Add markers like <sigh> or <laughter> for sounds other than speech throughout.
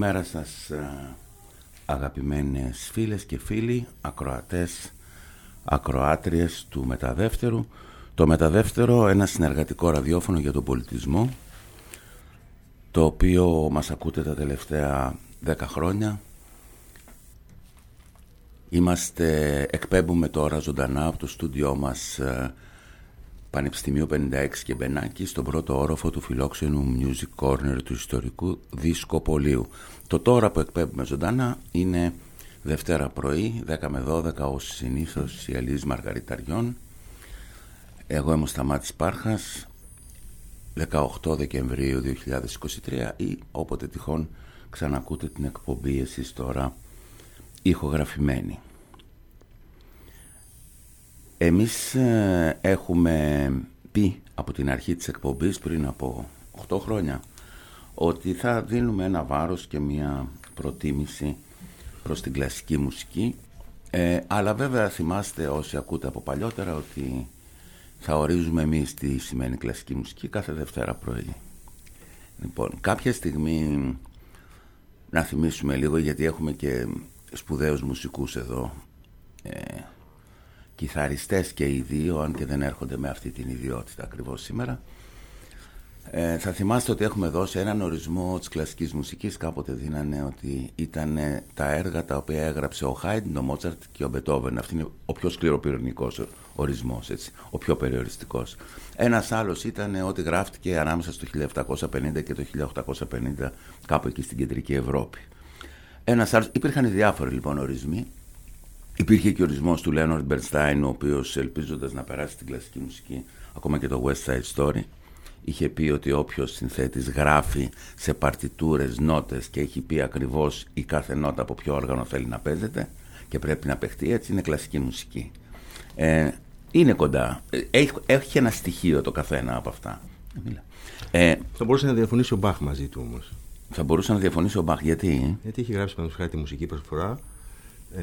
Καλημέρα σας αγαπημένες φίλες και φίλοι, ακροατές, ακροάτριες του Μεταδεύτερου. Το Μεταδεύτερο, ένα συνεργατικό ραδιόφωνο για τον πολιτισμό, το οποίο μας ακούτε τα τελευταία δέκα χρόνια. Είμαστε, εκπέμπουμε τώρα ζωντανά από το στούντιό μας Πανεπιστημίου 56 και Μπενάκη στον πρώτο όροφο του φιλόξενου Music Corner του ιστορικού δισκοπολίου. Το τώρα που εκπέμπουμε ζωντανά είναι Δευτέρα πρωί, 10 με 12 ως συνήθως η Ελίζ Μαργαριταριών. Εγώ είμαι ο Σταμάτης Πάρχας, 18 Δεκεμβρίου 2023 ή όποτε τυχόν ξανακούτε την εκπομπή εσείς τώρα ηχογραφημένη. Εμείς ε, έχουμε πει από την αρχή της εκπομπής πριν από 8 χρόνια ότι θα δίνουμε ένα βάρος και μια προτίμηση προς την κλασική μουσική ε, αλλά βέβαια θυμάστε όσοι ακούτε από παλιότερα ότι θα ορίζουμε εμείς τι σημαίνει κλασική μουσική κάθε Δευτέρα πρωί. Λοιπόν, κάποια στιγμή να θυμίσουμε λίγο γιατί έχουμε και σπουδαίους μουσικούς εδώ ε, κιθαριστές και οι δύο, αν και δεν έρχονται με αυτή την ιδιότητα ακριβώς σήμερα. Ε, θα θυμάστε ότι έχουμε δώσει έναν ορισμό της κλασικής μουσικής, κάποτε δίνανε ότι ήταν τα έργα τα οποία έγραψε ο Χάιντν, ο Μότσαρτ και ο Μπετόβεν. Αυτή είναι ο πιο σκληροπυρηνικός ορισμός, έτσι, ο πιο περιοριστικός. Ένας άλλος ήταν ότι γράφτηκε ανάμεσα στο 1750 και το 1850 κάπου εκεί στην κεντρική Ευρώπη. Ένας άλλος, υπήρχαν διάφοροι λοιπόν ορισμοί Υπήρχε και ορισμός του Λέονορντ Μπερνστάιν, ο οποίος ελπίζοντας να περάσει την κλασική μουσική, ακόμα και το West Side Story, είχε πει ότι όποιος συνθέτης γράφει σε παρτιτούρες νότες και έχει πει ακριβώς η κάθε νότα από ποιο όργανο θέλει να παίζεται και πρέπει να παιχτεί, έτσι είναι κλασική μουσική. Ε, είναι κοντά. Ε, έχει, έχει ένα στοιχείο το καθένα από αυτά. Ε, θα μπορούσε να διαφωνήσει ο Μπαχ μαζί του όμως. Θα μπορούσε να διαφωνήσει ο Μπαχ. Γιατί; Γιατί έχει γράψει πάνω χάρη τη μουσική προσφορά ε,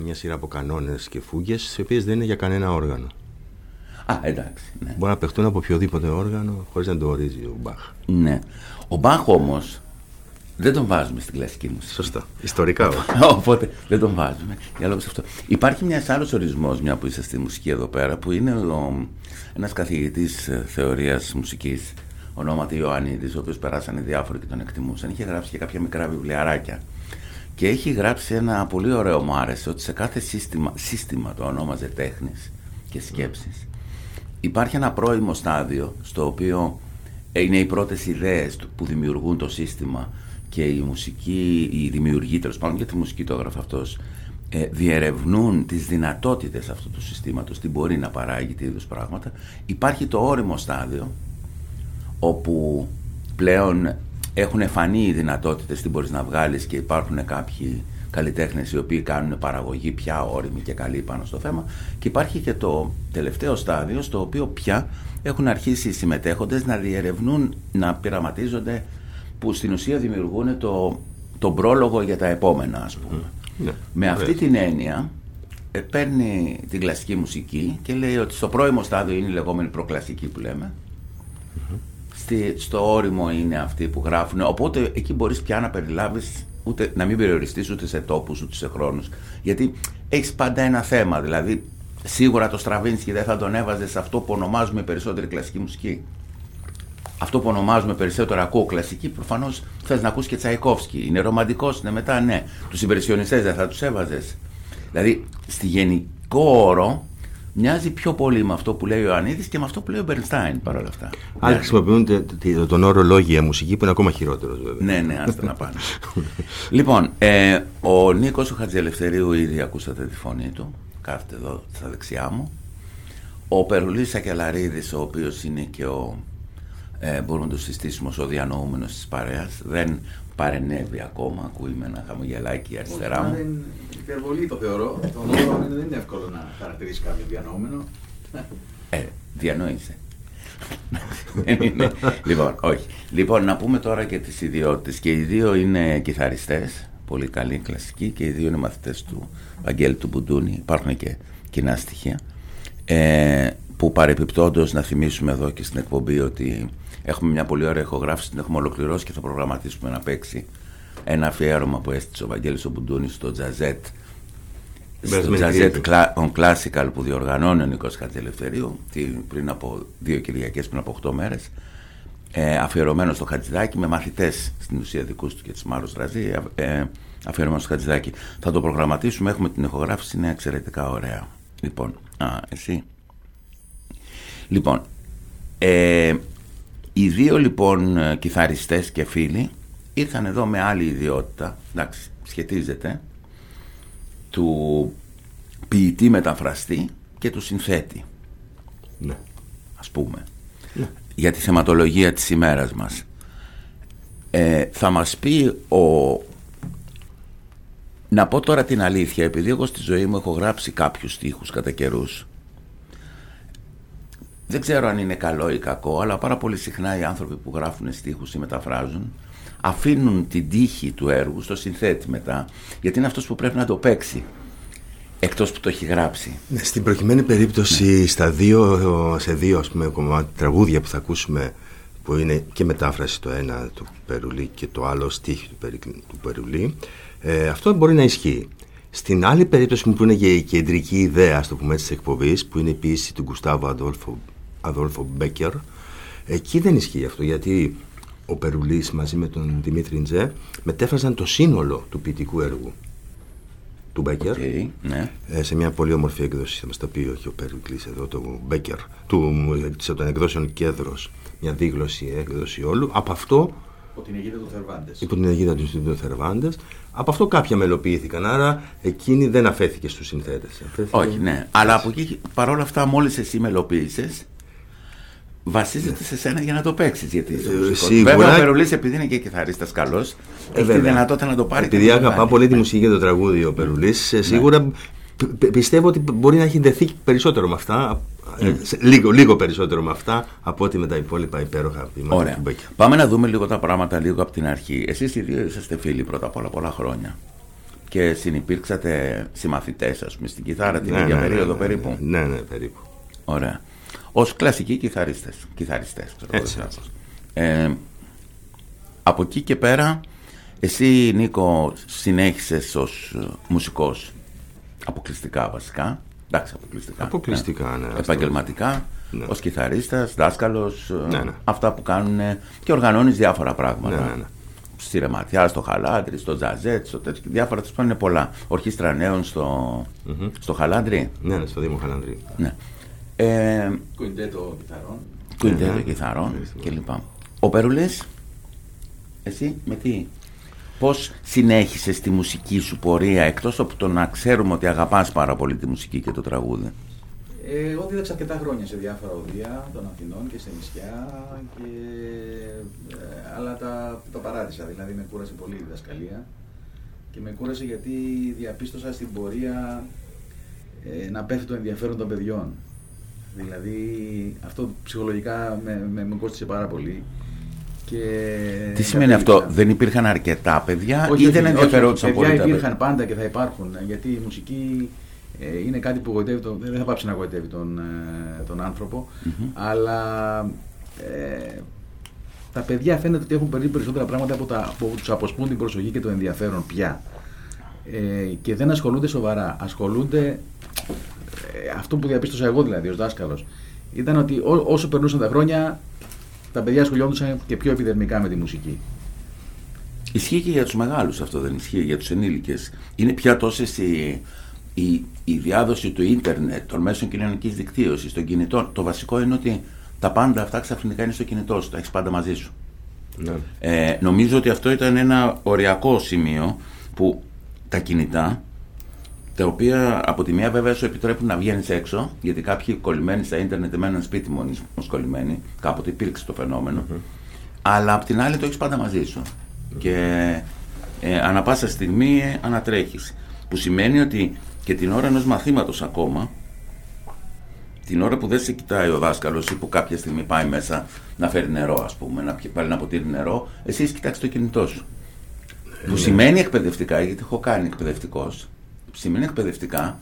μια σειρά από κανόνες και φούγες, τι οποίες δεν είναι για κανένα όργανο. Α, εντάξει. Ναι. Μπορεί να παιχτούν από οποιοδήποτε όργανο χωρίς να το ορίζει ο Μπαχ. Ναι. Ο Μπαχ όμως δεν τον βάζουμε στην κλασική μουσική. Σωστά. Ιστορικά. <laughs> Οπότε δεν τον βάζουμε. Για λόγω αυτό. Υπάρχει μιας άλλος ορισμός, μια που είσαι στη μουσική εδώ πέρα, που είναι ένας καθηγητής ε, θεωρίας μουσικής, ονόματι Ιωαννίδη, ο οποίος περάσανε διάφοροι και τον εκτιμούσαν. Είχε γράψει και κάποια μικρά βιβλιαράκια. Και έχει γράψει ένα πολύ ωραίο μου άρεσε ότι σε κάθε σύστημα, σύστημα το ονόμαζε τέχνης και σκέψης. Υπάρχει ένα πρώιμο στάδιο στο οποίο είναι οι πρώτες ιδέες που δημιουργούν το σύστημα και η μουσική, οι δημιουργοί τέλος πάντων, γιατί τη μουσική το έγραφε αυτός, ε, διερευνούν τις δυνατότητες αυτού του συστήματος, τι μπορεί να παράγει, τι είδους πράγματα. Υπάρχει το όριμο στάδιο, όπου πλέον έχουν φανεί οι δυνατότητες, τι μπορείς να βγάλεις και υπάρχουν κάποιοι καλλιτέχνες οι οποίοι κάνουν παραγωγή πια όρημη και καλή πάνω στο θέμα. Και υπάρχει και το τελευταίο στάδιο, στο οποίο πια έχουν αρχίσει οι συμμετέχοντες να διερευνούν, να πειραματίζονται που στην ουσία δημιουργούν το, τον πρόλογο για τα επόμενα ας πούμε. Ναι, Με αυτή την έννοια ε, παίρνει την κλασική μουσική και λέει ότι στο πρώιμο στάδιο είναι η λεγόμενη προκλασική που λέμε Στη, στο όριμο είναι αυτοί που γράφουν οπότε εκεί μπορείς πια να περιλάβεις ούτε, να μην περιοριστείς ούτε σε τόπους ούτε σε χρόνους γιατί έχεις πάντα ένα θέμα δηλαδή σίγουρα το Στραβίνσκι δεν θα τον έβαζε σε αυτό που ονομάζουμε περισσότερη κλασική μουσική αυτό που ονομάζουμε περισσότερο ακούω κλασική, προφανώς θες να ακούσει και Τσαϊκόφσκι. Είναι ρομαντικός, είναι μετά, ναι. Τους υπηρεσιονιστέ δεν θα τους έβαζες. Δηλαδή, στη γενικό όρο μοιάζει πιο πολύ με αυτό που λέει ο Ιωαννίδης και με αυτό που λέει ο Μπερνστάιν παρόλα αυτά. Άλλοι χρησιμοποιούν τον όρο λόγια μουσική που είναι ακόμα χειρότερος, βέβαια. Ναι, ναι, άστα να πάνε. λοιπόν, ε, ο Νίκος ο Χατζελευθερίου, ήδη ακούσατε τη φωνή του. Κάθεται εδώ στα δεξιά μου. Ο Περουλής Ακελαρίδη, ο οποίος είναι και ο ε, μπορούμε να το συστήσουμε ως ο διανοούμενος της παρέας. Δεν παρενέβη ακόμα, ακούει με ένα χαμογελάκι αριστερά μου. Είναι υπερβολή το θεωρώ. Το όρο δεν είναι εύκολο να χαρακτηρίσει κάποιο διανοούμενο. Ε, διανοείσαι. λοιπόν, όχι. Λοιπόν, να πούμε τώρα και τις ιδιότητες. Και οι δύο είναι κιθαριστές, πολύ καλοί κλασικοί, και οι δύο είναι μαθητές του Βαγγέλη του Μπουντούνη. Υπάρχουν και κοινά στοιχεία. Ε, που παρεπιπτόντως να θυμίσουμε εδώ και στην εκπομπή ότι Έχουμε μια πολύ ωραία ηχογράφηση, την έχουμε ολοκληρώσει και θα προγραμματίσουμε να παίξει ένα αφιέρωμα που έστειλε ο Βαγγέλης ο Μπουντούνης στο Τζαζέτ στο Τζαζέτ on Classical που διοργανώνει ο Νικός Χατζελευθερίου πριν από δύο Κυριακές, πριν από 8 μέρες. Ε, αφιερωμένο στο Χατζηδάκι με μαθητές στην ουσία δικούς του και της Μάρος Ραζή. Ε, αφιερωμένο στο Χατζηδάκι θα το προγραμματίσουμε, έχουμε την ηχογράφηση είναι εξαιρετικά ωραία. Λοιπόν, α, εσύ. Λοιπόν ε, οι δύο λοιπόν ε, κιθαριστές και φίλοι ήρθαν εδώ με άλλη ιδιότητα, εντάξει, σχετίζεται, του ποιητή μεταφραστή και του συνθέτη. Ναι. Ας πούμε. Ναι. Για τη θεματολογία της ημέρας μας. Ε, θα μας πει ο... Να πω τώρα την αλήθεια, επειδή εγώ στη ζωή μου έχω γράψει κάποιους στίχους κατά καιρούς δεν ξέρω αν είναι καλό ή κακό, αλλά πάρα πολύ συχνά οι άνθρωποι που γράφουν στίχους ή μεταφράζουν αφήνουν την τύχη του έργου στο συνθέτη μετά, γιατί είναι αυτός που πρέπει να το παίξει εκτός που το έχει γράψει. Ναι, στην προκειμένη περίπτωση ναι. στα δύο, σε δύο ας πούμε, τραγούδια που θα ακούσουμε που είναι και μετάφραση το ένα του Περουλή και το άλλο στίχη του, του Περουλή ε, αυτό μπορεί να ισχύει. Στην άλλη περίπτωση που είναι και η κεντρική ιδέα, στο πούμε της εκπομπής, που είναι η ποιήση του Γκουστάβου Αντόλφο Αδόλφο Μπέκερ. Εκεί δεν ισχύει αυτό γιατί ο Περουλής μαζί με τον Δημήτρη Ντζέ μετέφραζαν το σύνολο του ποιητικού έργου του Μπέκερ okay, ναι. Ε, σε μια πολύ όμορφη έκδοση, θα μας τα πει όχι ο Περουλής εδώ, το Μπέκερ, του, των εκδόσεων Κέδρος, μια δίγλωση έκδοση όλου. Από αυτό Υπό την αιγύδα του Θερβάντες. Υπό την αιγύδα του Θερβάντες. Από αυτό κάποια μελοποιήθηκαν. Άρα εκείνη δεν αφέθηκε στους συνθέτες. Όχι, ναι. Αλλά από εκεί παρόλα αυτά, μόλις εσύ μελοποίησες, βασίζεται σε σένα για να το παίξεις. Γιατί ε, Βέβαια, ο Περουλής, επειδή είναι και κιθαρίστα καλός, ε, έχει τη δυνατότητα να το πάρει. Επειδή αγαπά πολύ τη μουσική και το τραγούδι ο Περουλής, ε, ναι. σίγουρα πιστεύω ότι μπορεί να έχει δεθεί περισσότερο με αυτά. Ε, λίγο, λίγο περισσότερο με αυτά από ότι με τα υπόλοιπα υπέροχα βήματα Ωραία. Πάμε να δούμε λίγο τα πράγματα λίγο από την αρχή. Εσείς οι δύο είσαστε φίλοι πρώτα απ' όλα πολλά χρόνια. Και συνυπήρξατε συμμαθητές, ας πούμε, στην κιθάρα την ναι, ίδια ναι, περίοδο ναι, περίπου. Ναι, ναι, περίπου. Ωραία. Ω κλασικοί κιθαρίστες. κιθαριστές Έτσι, ε, από εκεί και πέρα, εσύ Νίκο συνέχισες ως ε, μουσικός αποκλειστικά βασικά. Εντάξει, αποκλειστικά. Αποκλειστικά, ναι. Επαγγελματικά, Ναι. ως κιθαρίστας, δάσκαλος, ε, Ναι, ναι. αυτά που κάνουν και οργανώνεις διάφορα πράγματα. Ναι, ναι, ναι. Στη Ρεματιά, στο Χαλάντρι, στο Τζαζέτ, στο τέτοιο, διάφορα τέλος πάντων είναι πολλά. Ορχήστρα νέων στο, στο Χαλάντρι. Ναι, ναι, στο Δήμο Χαλανδρή. Ναι. Ε, Κουιντέτο κιθαρών. κουιντέτο ναι. κιθαρών Ευχαριστούμε. κλπ. Ο Περουλής, εσύ με τι, πώς συνέχισες τη μουσική σου πορεία εκτός από το να ξέρουμε ότι αγαπάς πάρα πολύ τη μουσική και το τραγούδι; Ε, εγώ δίδαξα αρκετά χρόνια σε διάφορα οδεία των Αθηνών και σε νησιά, και, ε, αλλά τα, τα παράτησα. Δηλαδή με κούρασε πολύ η διδασκαλία και με κούρασε γιατί διαπίστωσα στην πορεία ε, να πέφτει το ενδιαφέρον των παιδιών. Δηλαδή αυτό ψυχολογικά με, με, με κόστησε πάρα πολύ. Και Τι σημαίνει αυτό, κατέληξα. δεν υπήρχαν αρκετά παιδιά Όχι, ή όχι, δεν όχι, ενδιαφερόντουσαν παιδιά πολύ τα υπήρχαν παιδιά; πάντα και θα υπάρχουν. Γιατί η μουσική ε, είναι κάτι που γοητεύει τον, δεν θα πάψει να γοητεύει τον, ε, τον άνθρωπο. Αλλά ε, τα παιδιά φαίνεται ότι έχουν πολύ περισσότερα πράγματα που, τα, που τους αποσπούν την προσοχή και το ενδιαφέρον πια. Ε, και δεν ασχολούνται σοβαρά. Ασχολούνται ε, αυτό που διαπίστωσα εγώ δηλαδή ως δάσκαλος ήταν ότι ό, όσο περνούσαν τα χρόνια τα παιδιά ασχολιόντουσαν και πιο επιδερμικά με τη μουσική. Ισχύει και για τους μεγάλους αυτό, δεν ισχύει για τους ενήλικες. Είναι πια τόσες η, η, η διάδοση του ίντερνετ, των μέσων κοινωνικής δικτύωσης, των κινητών. Το βασικό είναι ότι τα πάντα αυτά ξαφνικά είναι στο κινητό σου, τα έχεις πάντα μαζί σου. Ναι. Ε, νομίζω ότι αυτό ήταν ένα οριακό σημείο που τα κινητά, τα οποία από τη μία βέβαια σου επιτρέπουν να βγαίνεις έξω, γιατί κάποιοι κολλημένοι στα ίντερνετ με έναν σπίτι μόνοι μας κολλημένοι, κάποτε υπήρξε το φαινομενο αλλά απ' την άλλη το έχεις πάντα μαζί σου. Και ε, ανα πάσα στιγμή ε, ανατρέχεις. Που σημαίνει ότι και την ώρα ενός μαθήματος ακόμα, την ώρα που δεν σε κοιτάει ο δάσκαλος ή που κάποια στιγμή πάει μέσα να φέρει νερό, ας πούμε, να πιει- πάρει ένα ποτήρι νερό, εσύ έχεις κοιτάξει το κινητό σου. που σημαίνει εκπαιδευτικά, γιατί έχω κάνει εκπαιδευτικός, σημαίνει εκπαιδευτικά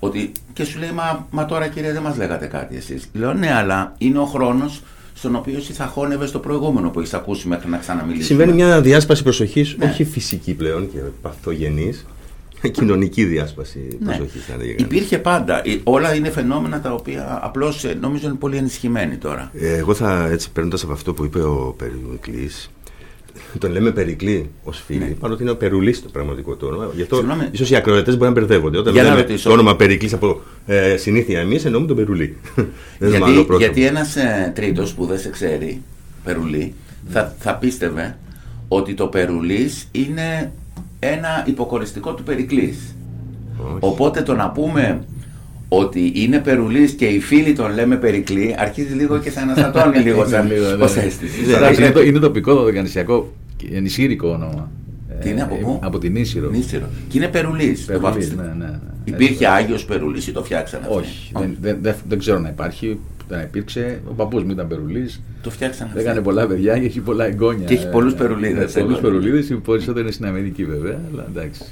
ότι και σου λέει, Μα, μα τώρα κύριε δεν μας λέγατε κάτι εσείς. Λέω, Ναι, αλλά είναι ο χρόνος στον οποίο εσύ θα χώνευες το προηγούμενο που έχεις ακούσει μέχρι να ξαναμιλήσει. Συμβαίνει μια διάσπαση προσοχής, Ναι. όχι φυσική πλέον και παθογενής, <laughs> κοινωνική διάσπαση Ναι. προσοχής. θα έλεγα. Υπήρχε πάντα. Ε, Όλα είναι φαινόμενα τα οποία απλώς νομίζω είναι πολύ ενισχυμένοι τώρα. Ε, Εγώ θα έτσι παίρνοντας από αυτό που είπε ο Περικλή. Τον λέμε Περικλή ως φίλοι, Ναι. παρότι είναι ο Περουλής το πραγματικό το όνομα. Γι' αυτό Συγγνώμη. ίσως οι ακροατές μπορεί να μπερδεύονται. Όταν Για να λέμε ρωτήσω. το όνομα Περικλής από ε, συνήθεια εμείς, εννοούμε τον Περουλή. <laughs> Δεν είναι άλλο γιατί, πρόσωπο. γιατί ένας ε, τρίτος που δεν σε ξέρει, Περουλή, θα, θα πίστευε ότι το Περουλής είναι ένα υποκοριστικό του Περικλής. Όχι. Οπότε το να πούμε ότι είναι Περουλής και οι φίλοι τον λέμε Περικλή, αρχίζει λίγο και σε αναστατώνει λίγο σαν λίγο, ναι. ως αίσθηση. Ναι, Θα Εντάξει, είναι, το, πρέπει- είναι τοπικό δωδεκανησιακό, ενισχύρικο όνομα. Τι είναι, από πού; Από την Ίσυρο. Νήσιρο. Και είναι Περουλής. το Περουλής, βάφτισε. ναι, ναι, ναι. Υπήρχε Έτσι. Άγιος Περουλής ή το φτιάξανε αυτοί. Όχι, δεν, δεν, δεν, δεν ξέρω να υπάρχει. Δεν υπήρξε. Ο παππούς μου ήταν περουλής. Το φτιάξανε αυτοί. Έκανε πολλά παιδιά και έχει πολλά εγγόνια. Και έχει πολλούς περουλίδες, Πολλούς εγγόνια. περουλίδες. Οι περισσότεροι είναι στην Αμερική βέβαια. Αλλά εντάξει.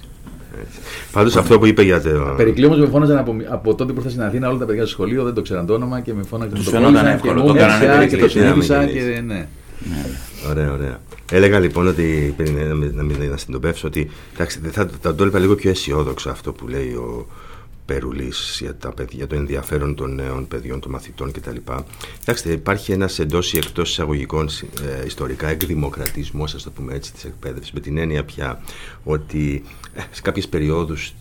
Πάντω αυτό που είπε για το. Περικλή όμω με φώναζαν από, από τότε που ήρθα στην Αθήνα όλα τα παιδιά στο σχολείο, δεν το ξέραν το όνομα και με φώναζαν Τους το φαινόταν πούλησαν εύκολο, και το μου κάνανε έπιασε και το Περικλή, συνήθισα ναι, και ναι. ναι. Ωραία, ωραία. Έλεγα λοιπόν ότι πριν να, μην- να, μην- να συντοπεύσω ότι εντάξει, δεν θα, θα το έλεγα λίγο πιο αισιόδοξα αυτό που λέει ο Περουλής για, τα παιδιά, για το ενδιαφέρον των νέων παιδιών, των μαθητών κτλ. Κοιτάξτε, υπάρχει ένας εντός ή εκτός εισαγωγικών ε, ιστορικά εκδημοκρατισμός, ας το πούμε έτσι, της εκπαίδευσης, με την έννοια πια ότι ε, σε κάποιες περιόδους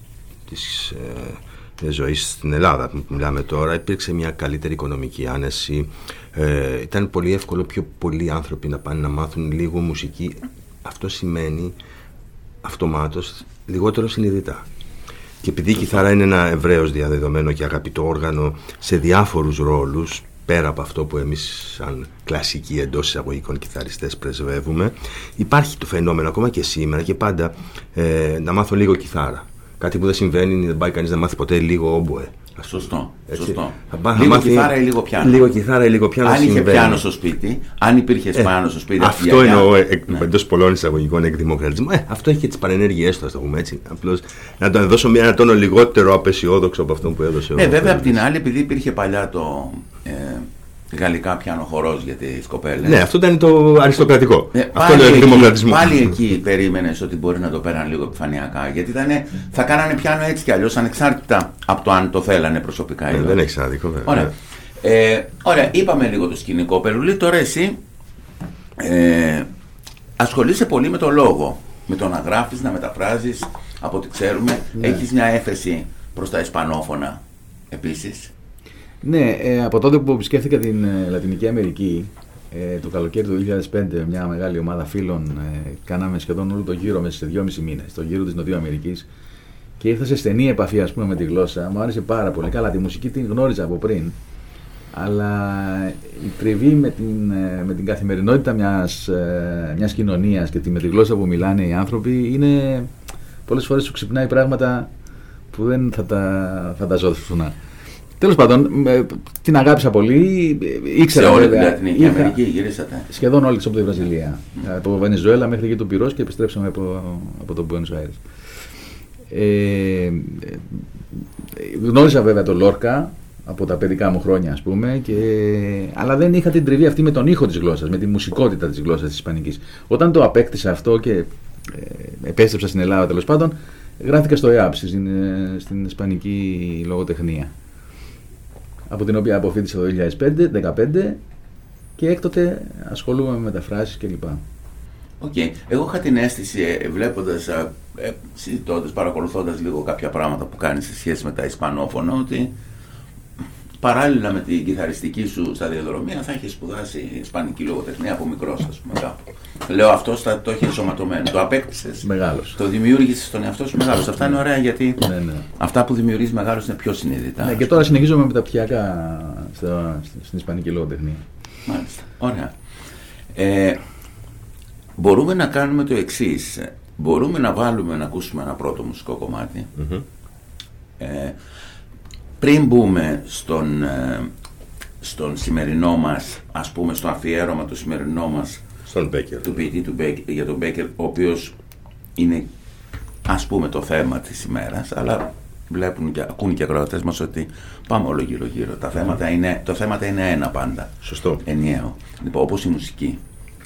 της ε, ζωής στην Ελλάδα που μιλάμε τώρα υπήρξε μια καλύτερη οικονομική άνεση. Ε, ήταν πολύ εύκολο πιο πολλοί άνθρωποι να πάνε να μάθουν λίγο μουσική. Αυτό σημαίνει αυτομάτως λιγότερο συνειδητά και επειδή η κιθάρα είναι ένα ευρέως διαδεδομένο και αγαπητό όργανο σε διάφορους ρόλους πέρα από αυτό που εμείς σαν κλασικοί εντός εισαγωγικών κιθαριστές πρεσβεύουμε υπάρχει το φαινόμενο ακόμα και σήμερα και πάντα ε, να μάθω λίγο κιθάρα Κάτι που δεν συμβαίνει, δεν πάει κανείς να μάθει ποτέ λίγο όμποε. Σωστό. Έτσι. σωστό. Θα πά- θα λίγο μάθει- κιθάρα ή λίγο πιάνο. Λίγο κιθάρα ή λίγο πιάνο αν είχε συμβαίνει. πιάνο στο σπίτι, αν υπήρχε πιάνο στο σπίτι. από τη Αυτό γιαγιά, εννοώ ε, ναι. εντός πολλών εισαγωγικών εκδημοκρατισμού. Ε, αυτό έχει και τις παρενέργειές του, ας το πούμε έτσι. Απλώς να το δώσω μια, ένα τόνο λιγότερο απεσιόδοξο από αυτό που έδωσε ο Ναι, βέβαια απ' Φερδίνης. την άλλη, επειδή υπήρχε παλιά το ε, γαλλικά πιάνο χορός για τις κοπέλες. Ναι, αυτό ήταν το αριστοκρατικό. Ναι, αυτό πάλι είναι ο εκεί- εκδημοκρατισμό. Πάλι εκεί περίμενες ότι μπορεί να το πέραν λίγο επιφανειακά. Γιατί ήτανε, θα κάνανε πιάνο έτσι κι αλλιώς, ανεξάρτητα από το αν το θέλανε προσωπικά. ή Ε, όχι. δεν έχεις άδικο, βέβαια. Ωραία. Ε, ωραία, είπαμε λίγο το σκηνικό Περουλή. Τώρα εσύ ε, ασχολείσαι πολύ με το λόγο. Με το να γράφεις, να μεταφράζεις. Από ό,τι ξέρουμε, Ναι. έχεις μια έφεση προς τα Ισπανόφωνα επίσης; Ναι, ε, από τότε που επισκέφθηκα την ε, Λατινική Αμερική, ε, το καλοκαίρι του 2005, μια μεγάλη ομάδα φίλων, ε, κάναμε σχεδόν όλο το γύρο μέσα σε δυόμιση μήνες, το γύρο της Νοτιού Αμερικής και ήρθα σε στενή επαφή ας πούμε, με τη γλώσσα. Μου άρεσε πάρα πολύ. Καλά, τη μουσική την γνώριζα από πριν. Αλλά η τριβή με την, ε, με την καθημερινότητα μιας, ε, μιας κοινωνίας και τη, με τη γλώσσα που μιλάνε οι άνθρωποι είναι πολλές φορές σου ξυπνάει πράγματα που δεν θα τα φανταζόσουν. Τέλος πάντων, ε, την αγάπησα πολύ. ε, Σε Ήξερα όλη την βέβαια. Λατινική είχα- Αμερική γυρίσατε. Σχεδόν όλη από τη Βραζιλία. Από Βενεζουέλα μέχρι και το Πυρός και επιστρέψαμε από, από τον Buenos Aires. Ε, ε, γνώρισα βέβαια τον Λόρκα από τα παιδικά μου χρόνια ας πούμε και, αλλά δεν είχα την τριβή αυτή με τον ήχο της γλώσσας, με τη μουσικότητα της γλώσσας της Ισπανικής. Όταν το απέκτησα αυτό και ε, επέστρεψα στην Ελλάδα τέλος πάντων, γράφτηκα στο ΕΑΠ, στην, ε, στην Ισπανική λογοτεχνία από την οποία αποφοίτησα το 2005 και έκτοτε ασχολούμαι με μεταφράσεις κλπ. Οκ. Εγώ είχα την αίσθηση, ε, βλέποντας, ε, συζητώντας, παρακολουθώντας λίγο κάποια πράγματα που κάνεις σε σχέση με τα Ισπανόφωνα, ότι παράλληλα με την κιθαριστική σου σταδιοδρομία θα έχεις σπουδάσει Ισπανική λογοτεχνία από μικρός, ας πούμε. Κάπου. Λέω αυτός θα το έχει ενσωματωμένο. Το απέκτησες. Μεγάλος. Το δημιούργησες στον εαυτό σου μεγάλος. Αυτά είναι ωραία γιατί Ναι, ναι. αυτά που δημιουργείς μεγάλος είναι πιο συνειδητά. Ναι, και τώρα συνεχίζω με μεταπτυχιακά στο, στην Ισπανική λογοτεχνία. Μάλιστα. Ωραία. Ε, μπορούμε να κάνουμε το εξής. Μπορούμε να βάλουμε να ακούσουμε ένα πρώτο μουσικό κομμάτι. Ε, πριν μπούμε στον, ε, στον σημερινό μας, ας πούμε στο αφιέρωμα το σημερινό μας Στον Μπέκερ. του ποιητή του Μπέκ- για τον Μπέκερ, ο οποίος είναι ας πούμε το θέμα της ημέρας, αλλά βλέπουν και ακούν και οι ακροατές μας ότι πάμε όλο γύρω γύρω. Τα θέματα είναι, το θέματα είναι ένα πάντα. Σωστό. Ενιαίο. Λοιπόν, όπως η μουσική,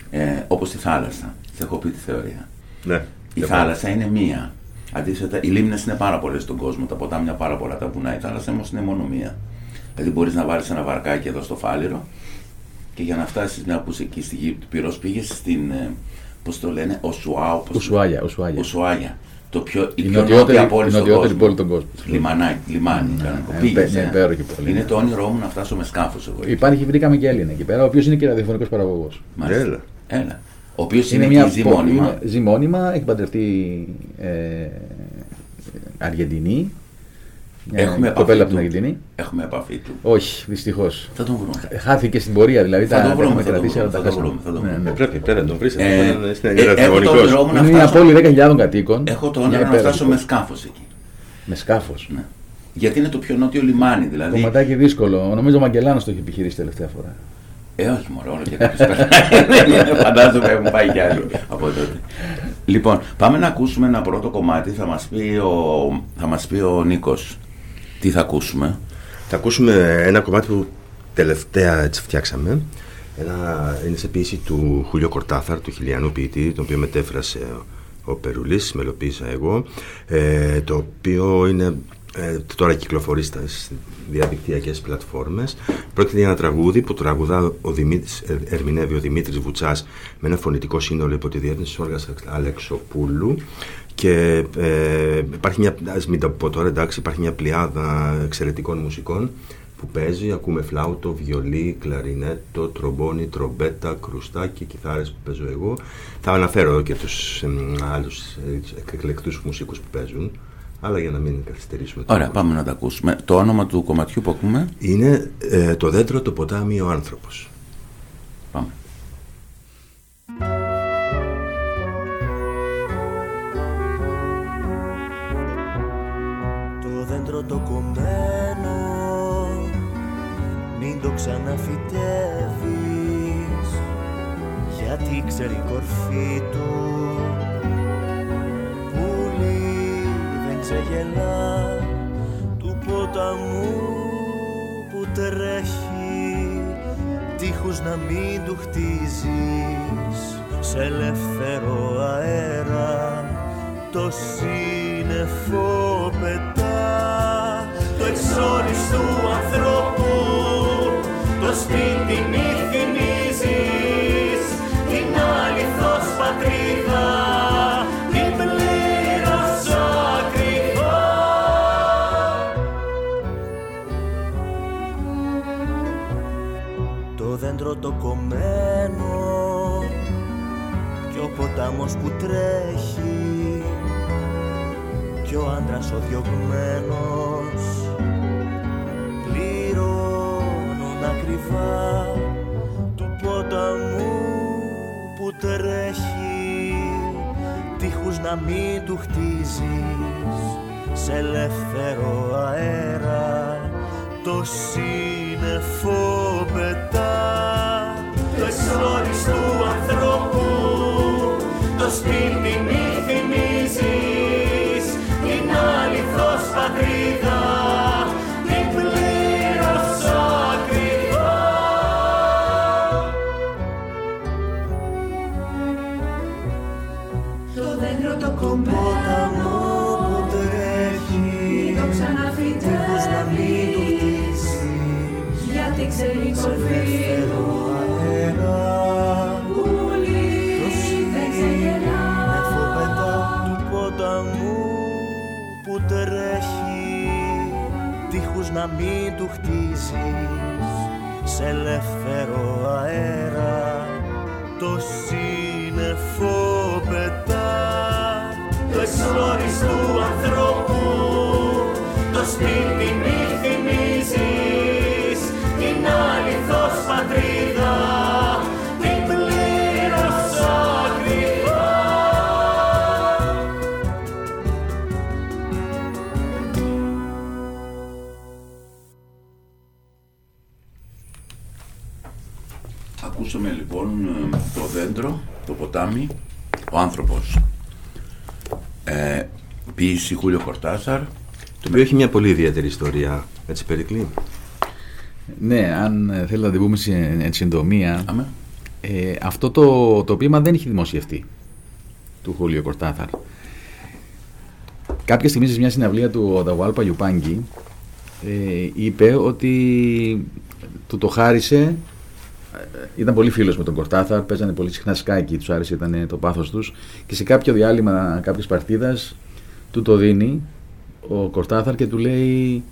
ε, όπως η θάλασσα. Σε έχω πει τη θεωρία. Ναι. Η θάλασσα είναι μία. Αντίθετα, οι λίμνες είναι πάρα πολλές στον κόσμο, τα ποτάμια πάρα πολλά, τα βουνά. Η θάλασσα όμω είναι μόνο μία. Δηλαδή, μπορείς να βάλεις ένα βαρκάκι εδώ στο Φάληρο και για να φτάσεις να πούς εκεί στη γη του πυρός πήγες στην. Πώς το λένε, Οσουάου. πώς το- Ουσουάγια, Ουσουάγια. Ουσουάγια. Το πιο, η Η πιο νοτιότερη, νότια πόλη η στον νοτιότερη κόσμο. πόλη στον κόσμο. Λιμανάκι, λιμάνι. Ναι, κανονικό. ναι, Πήγες, μια ε. υπέροχη πόλη. Είναι το όνειρό μου να φτάσω με σκάφος εγώ. Υπάρχει, βρήκαμε και Έλληνα εκεί πέρα, ο οποίος είναι και ραδιοφωνικός παραγωγός. Μάλιστα. Έλα. Έλα. Ο οποίος είναι, Είναι και μια ζυμώνυμα. είναι ζυμώνυμα, έχει παντρευτεί ε, Αργεντινή. Μια Έχουμε κοπέλα επαφή από την του. Αργεντινή. Έχουμε επαφή του. Όχι, δυστυχώς. Θα τον βρούμε. Χάθηκε στην πορεία δηλαδή. Θα τα, το τα βρούμε, έχουμε θα το κρατήσει, βρούμε, αλλά τα θα το χάσαμε. βρούμε, θα το Ναι, βρούμε. ναι. Πρέπει, πρέπει να τον βρεις. Ε, Είναι ε, έχω το ραδιοφωνικό. όνειρό μου να Είναι μια φτάσω, πόλη 10.000 κατοίκων. έχω το Μια όνειρο να υπέροχη φτάσω με πόλη. σκάφος εκεί. Με σκάφος. Ναι. Γιατί είναι το πιο νότιο λιμάνι, δηλαδή. Κομματάκι δύσκολο. Νομίζω ο Μαγκελάνος το έχει επιχειρήσει τελευταία φορά. Ε, όχι μόνο, όλο και κάποιος περνάει. <laughs> Φαντάζομαι έχουν πάει κι άλλοι από τότε. Λοιπόν, πάμε να ακούσουμε ένα πρώτο κομμάτι. Θα μας πει ο, θα μας πει ο Νίκος τι θα ακούσουμε. Θα ακούσουμε ένα κομμάτι που τελευταία έτσι φτιάξαμε. Ένα, είναι σε ποιήση του Χούλιο Κορτάθαρ, του χιλιανού ποιητή, τον οποίο μετέφρασε ο Περουλής, μελοποίησα εγώ, ε, το οποίο είναι ε, τώρα κυκλοφορεί στα διαδικτυακές πλατφόρμες. Πρόκειται για ένα τραγούδι που τραγουδά ο Δημήτρης, ε, ερμηνεύει ο Δημήτρης Βουτσάς με ένα φωνητικό σύνολο υπό τη διεύθυνση της Όργας Αλεξοπούλου και ε, υπάρχει μια, ας μην τα πω τώρα, εντάξει, υπάρχει μια πλειάδα εξαιρετικών μουσικών που παίζει, ακούμε φλάουτο, βιολί, κλαρινέτο, τρομπόνι, τρομπέτα, κρουστά και κιθάρες που παίζω εγώ. Θα αναφέρω και τους ε, άλλους ε, εκλεκτούς μουσικούς που παίζουν, αλλά για να μην καθυστερήσουμε. Ωραία, πάμε να τα ακούσουμε. Το όνομα του κομματιού που ακούμε είναι ε, Το δέντρο, το ποτάμι, ο άνθρωπος. Πάμε. Το δέντρο το κομμένο μην το ξαναφυτεύεις γιατί ξέρει η κορφή του ξεγελά του ποταμού που τρέχει. Τείχους να μην του χτίζεις σε ελεύθερο αέρα το σύννεφο πετά. Το εξόρις του ανθρώπου το σπίτι μη θυμίζεις την αληθώς πατρίδα το δέντρο το κομμένο και ο ποτάμος που τρέχει και ο άντρας ο διωγμένος. Πληρώνουν ακριβά του ποταμού που τρέχει. Τείχους να μην του χτίζεις σε ελεύθερο αέρα. Το σύννεφο πετά το εξόρις του ανθρώπου. Το σπίτι να μην του χτίζεις σε ελεύθερο αέρα. Το σύννεφο πετά το εξόρις του ανθρώπου το σπίτι δέντρο, το ποτάμι, ο άνθρωπος. Ε, ποίηση Χούλιο Κορτάσαρ. Το οποίο έχει μια πολύ ιδιαίτερη ιστορία. Έτσι, Περικλή. Ναι, αν ε, θέλετε να την πούμε σε- εν συντομία, Άμε. ε, αυτό το, το ποίημα δεν έχει δημοσιευτεί του Χούλιο Κορτάθαρ. Κάποια στιγμή σε μια συναυλία του ο Δαβουάλπα Ιουπάγκη ε, είπε ότι του το χάρισε ε, ήταν πολύ φίλος με τον Κορτάθαρ, παίζανε πολύ συχνά σκάκι, τους άρεσε ήταν το πάθος τους και σε κάποιο διάλειμμα κάποιες παρτίδας του το δίνει ο Κορτάθαρ και του λέει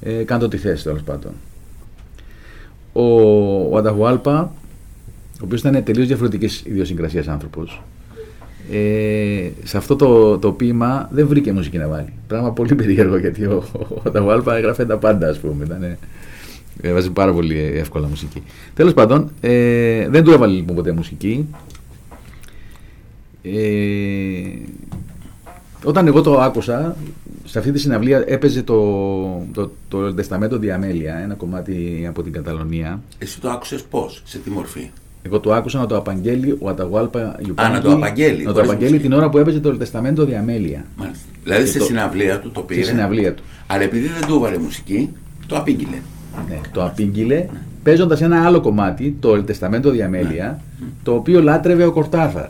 ε, κάντε ό,τι θες τέλος πάντων. Ο, ο Ανταγουάλπα, ο οποίος ήταν τελείως διαφορετικής ιδιοσυγκρασίας άνθρωπος, ε, σε αυτό το, το ποίημα δεν βρήκε μουσική να βάλει. Πράγμα πολύ περίεργο γιατί ο, ο Ανταγουάλπα έγραφε τα πάντα, ας πούμε. Ήταν, έβαζε πάρα πολύ εύκολα μουσική. Τέλος πάντων, ε, δεν του έβαλε λοιπόν ποτέ μουσική. Ε, όταν εγώ το άκουσα, σε αυτή τη συναυλία έπαιζε το, το, το Τεσταμέντο Διαμέλεια, ένα κομμάτι από την Καταλωνία. Εσύ το άκουσες πώς, σε τι μορφή; Εγώ το άκουσα να το απαγγέλει ο Αταγουάλπα Ιουπάνκη. να το απαγγέλει, Να το χωρίς απαγγέλει μουσική. την ώρα που έπαιζε το Τεσταμέντο Διαμέλεια. Μάλιστα. Δηλαδή Και στη το- συναυλία του το Στη πήρε. συναυλία του. Αλλά επειδή δεν του έβαλε μουσική, το απήγγειλε. Ναι, το απήγγειλε παίζοντας ένα άλλο κομμάτι, το Τεσταμέντο Διαμέλεια, το οποίο λάτρευε ο Κορτάθαρ.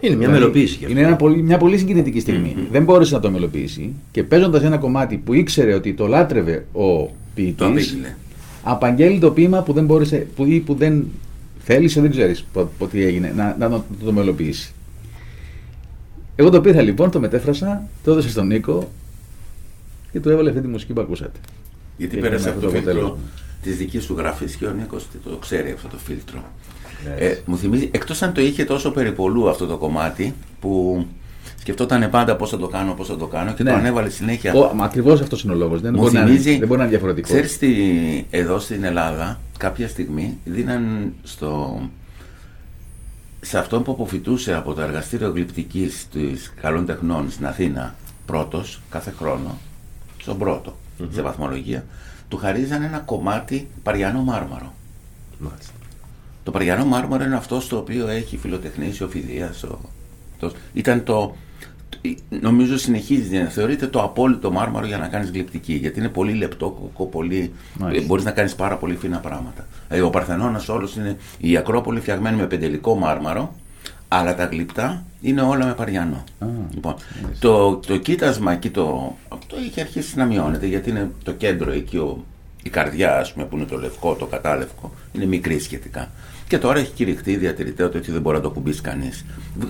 Είναι μια Δηλαδή, μελοποίηση. γι' αυτό. Είναι ένα πολύ, μια πολύ συγκινητική στιγμή. Δεν μπόρεσε να το μελοποιήσει και παίζοντας ένα κομμάτι που ήξερε ότι το λάτρευε ο Το ποιητή, απήγγειλε. απαγγέλει το ποίημα που δεν μπόρεσε, που, ή που δεν θέλησε, δεν ξέρεις τι έγινε, να, να, το- το μελοποιήσει. Εγώ το πήρα λοιπόν, το μετέφρασα, το έδωσα στον Νίκο και του έβαλε αυτή τη μουσική που ακούσατε. Γιατί Και πέρασε είχαμε από το αυτό το φίλτρο αποτέλεσμα. της δικής σου γραφή και ο Νίκος το ξέρει αυτό το φίλτρο. Ναι. Ε, μου θυμίζει, εκτός αν το είχε τόσο περιπολού αυτό το κομμάτι που σκεφτόταν πάντα πώς θα το κάνω, πώς θα το κάνω και Ναι. το ανέβαλε συνέχεια. Ο, μα ακριβώς αυτός είναι ο λόγος. Δεν, Μου μπορεί να είναι- θυμίζει, δεν μπορεί να είναι διαφορετικός. Ξέρεις τι, εδώ στην Ελλάδα κάποια στιγμή δίναν στο, σε αυτόν που αποφυτούσε από το εργαστήριο γλυπτικής της καλών τεχνών στην Αθήνα πρώτος κάθε χρόνο, στον πρωτο σε βαθμολογία, του χαρίζαν ένα κομμάτι παριανό μάρμαρο. Μάλιστα. Το Παριανό μάρμαρο είναι αυτός το οποίο έχει φιλοτεχνήσει ο Φιδίας. Ο... το- Ήταν το. Νομίζω συνεχίζει να θεωρείται το απόλυτο μάρμαρο για να κάνεις γλυπτική. Γιατί είναι πολύ λεπτό, κοκκό, πολύ. Μάλιστα. Μπορείς να κάνεις πάρα πολύ φίνα πράγματα. Δηλαδή, ο Παρθενώνας όλος είναι. Η Ακρόπολη φτιαγμένη με πεντελικό μάρμαρο, αλλά τα γλυπτά είναι όλα με Παριανό. Α, λοιπόν, το, το κοίτασμα εκεί το, το έχει αρχίσει να μειώνεται γιατί είναι το κέντρο εκεί, ο, η καρδιά, ας πούμε, που είναι το λευκό, το κατάλευκο, είναι μικρή σχετικά. Και τώρα έχει κηρυχτεί διατηρητέο ότι δεν μπορεί να το κουμπίσει κανείς.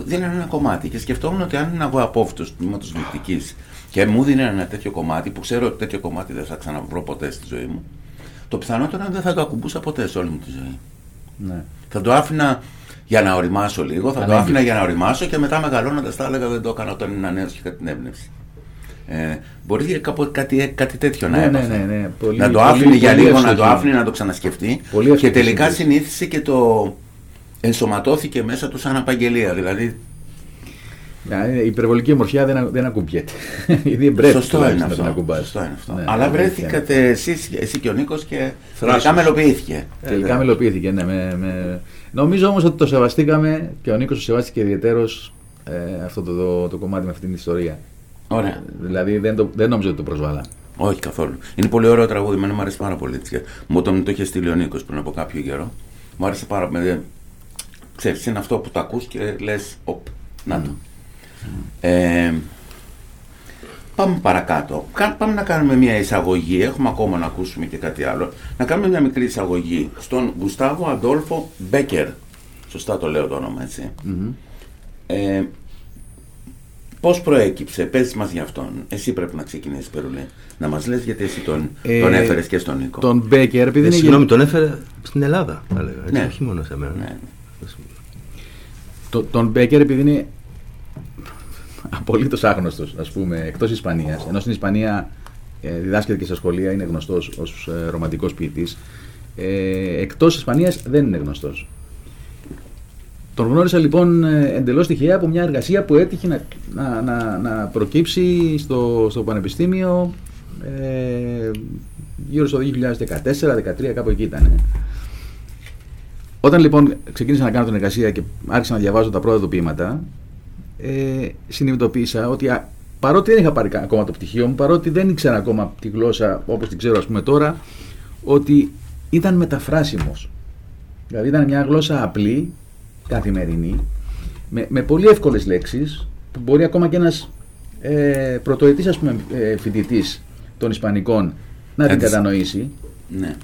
Δίνει ένα κομμάτι και σκεφτόμουν ότι αν είναι εγώ απόφυτο τους τμήματο γλυπτικής και μου δίνει ένα τέτοιο κομμάτι, που ξέρω ότι τέτοιο κομμάτι δεν θα ξαναβρω ποτέ στη ζωή μου, το πιθανότερο είναι ότι δεν θα το ακουμπούσα ποτέ σε όλη μου τη ζωή. Ναι. Θα το άφηνα για να οριμάσω λίγο, θα το Ανάγκη. άφηνα για να οριμάσω και μετά μεγαλώνοντας τα έλεγα δεν το έκανα όταν ήμουν νέος και είχα την έμπνευση. Ε, μπορεί και κάπου κάτι, κάτι τέτοιο να Ναι, ναι, έπαθε. ναι, ναι. Πολύ- να το πολύ- άφηνε για πολύ λίγο, να το εύστοχη. άφηνε να το ξανασκεφτεί. Πολύ και εύστοχη τελικά σύγκριση. συνήθισε και το ενσωματώθηκε μέσα του σαν απαγγελία. Δηλαδή, Δηλαδή, η υπερβολική ομορφιά δεν, α- δεν ακουμπιέται. <laughs> Ήδη εμπρέπει σωστό είναι τουλάχιστον να αυτό. την ακουμπάς. Σωστό είναι αυτό. Ναι, Αλλά αλήθεια. βρέθηκατε εσείς, εσύ και ο Νίκος και Θράσος. τελικά μελοποιήθηκε. Τελικά μελοποιήθηκε, ναι. Με, με... Νομίζω όμως ότι το σεβαστήκαμε και ο Νίκος το σεβάστηκε ιδιαίτερω ε, αυτό το, το, το κομμάτι με αυτή την ιστορία. Ωραία. Δηλαδή δεν, το, δεν νόμιζα ότι το προσβάλα. Όχι καθόλου. Είναι πολύ ωραίο τραγούδι. Εμένα μου αρέσει πάρα πολύ. έτσι. Μου όταν μου το είχε στείλει ο Νίκος πριν από κάποιο καιρό. Μου άρεσε πάρα πολύ. Ξέρεις, είναι αυτό που το ακούς και λες, οπ, να το. Ε, πάμε παρακάτω. Κα- Πάμε να κάνουμε μια εισαγωγή. Έχουμε ακόμα να ακούσουμε και κάτι άλλο. Να κάνουμε μια μικρή εισαγωγή στον Γουστάβο Αντόλφο Μπέκερ. Σωστά το λέω το όνομα, έτσι. Ε, Πώς προέκυψε, πες μας για αυτόν. Εσύ πρέπει να ξεκινήσεις, Περουλέ. Να μας λες γιατί εσύ τον, Ε, τον έφερες και στον Νίκο. Τον Μπέκερ, επειδή Ε, είναι συγγνώμη, τον έφερε στην Ελλάδα, θα έλεγα. Έτσι, Ναι. Όχι μόνο σε μένα. Ναι. Το, τον Μπέκερ επειδή είναι απολύτως άγνωστος, ας πούμε, εκτός Ισπανίας. Ενώ στην Ισπανία ε, διδάσκεται και στα σχολεία, είναι γνωστός ως ε, ρομαντικός ποιητής. Ε, εκτός Ισπανίας δεν είναι γνωστός. Τον γνώρισα λοιπόν εντελώς τυχαία από μια εργασία που έτυχε να, να, να, να προκύψει στο, στο Πανεπιστήμιο ε, γύρω στο 2014-2013, κάπου εκεί ήταν. Όταν λοιπόν ξεκίνησα να κάνω την εργασία και άρχισα να διαβάζω τα πρώτα του ποίηματα, ε, συνειδητοποίησα ότι α, παρότι δεν είχα πάρει κα- ακόμα το πτυχίο μου, παρότι δεν ήξερα ακόμα τη γλώσσα όπως την ξέρω ας πούμε τώρα, ότι ήταν μεταφράσιμος. Δηλαδή ήταν μια γλώσσα απλή, καθημερινή, με, με πολύ εύκολες λέξεις, που μπορεί ακόμα και ένας ε, πρωτοετής ας πούμε ε, φοιτητής των Ισπανικών να την Έτσι. κατανοήσει. ναι.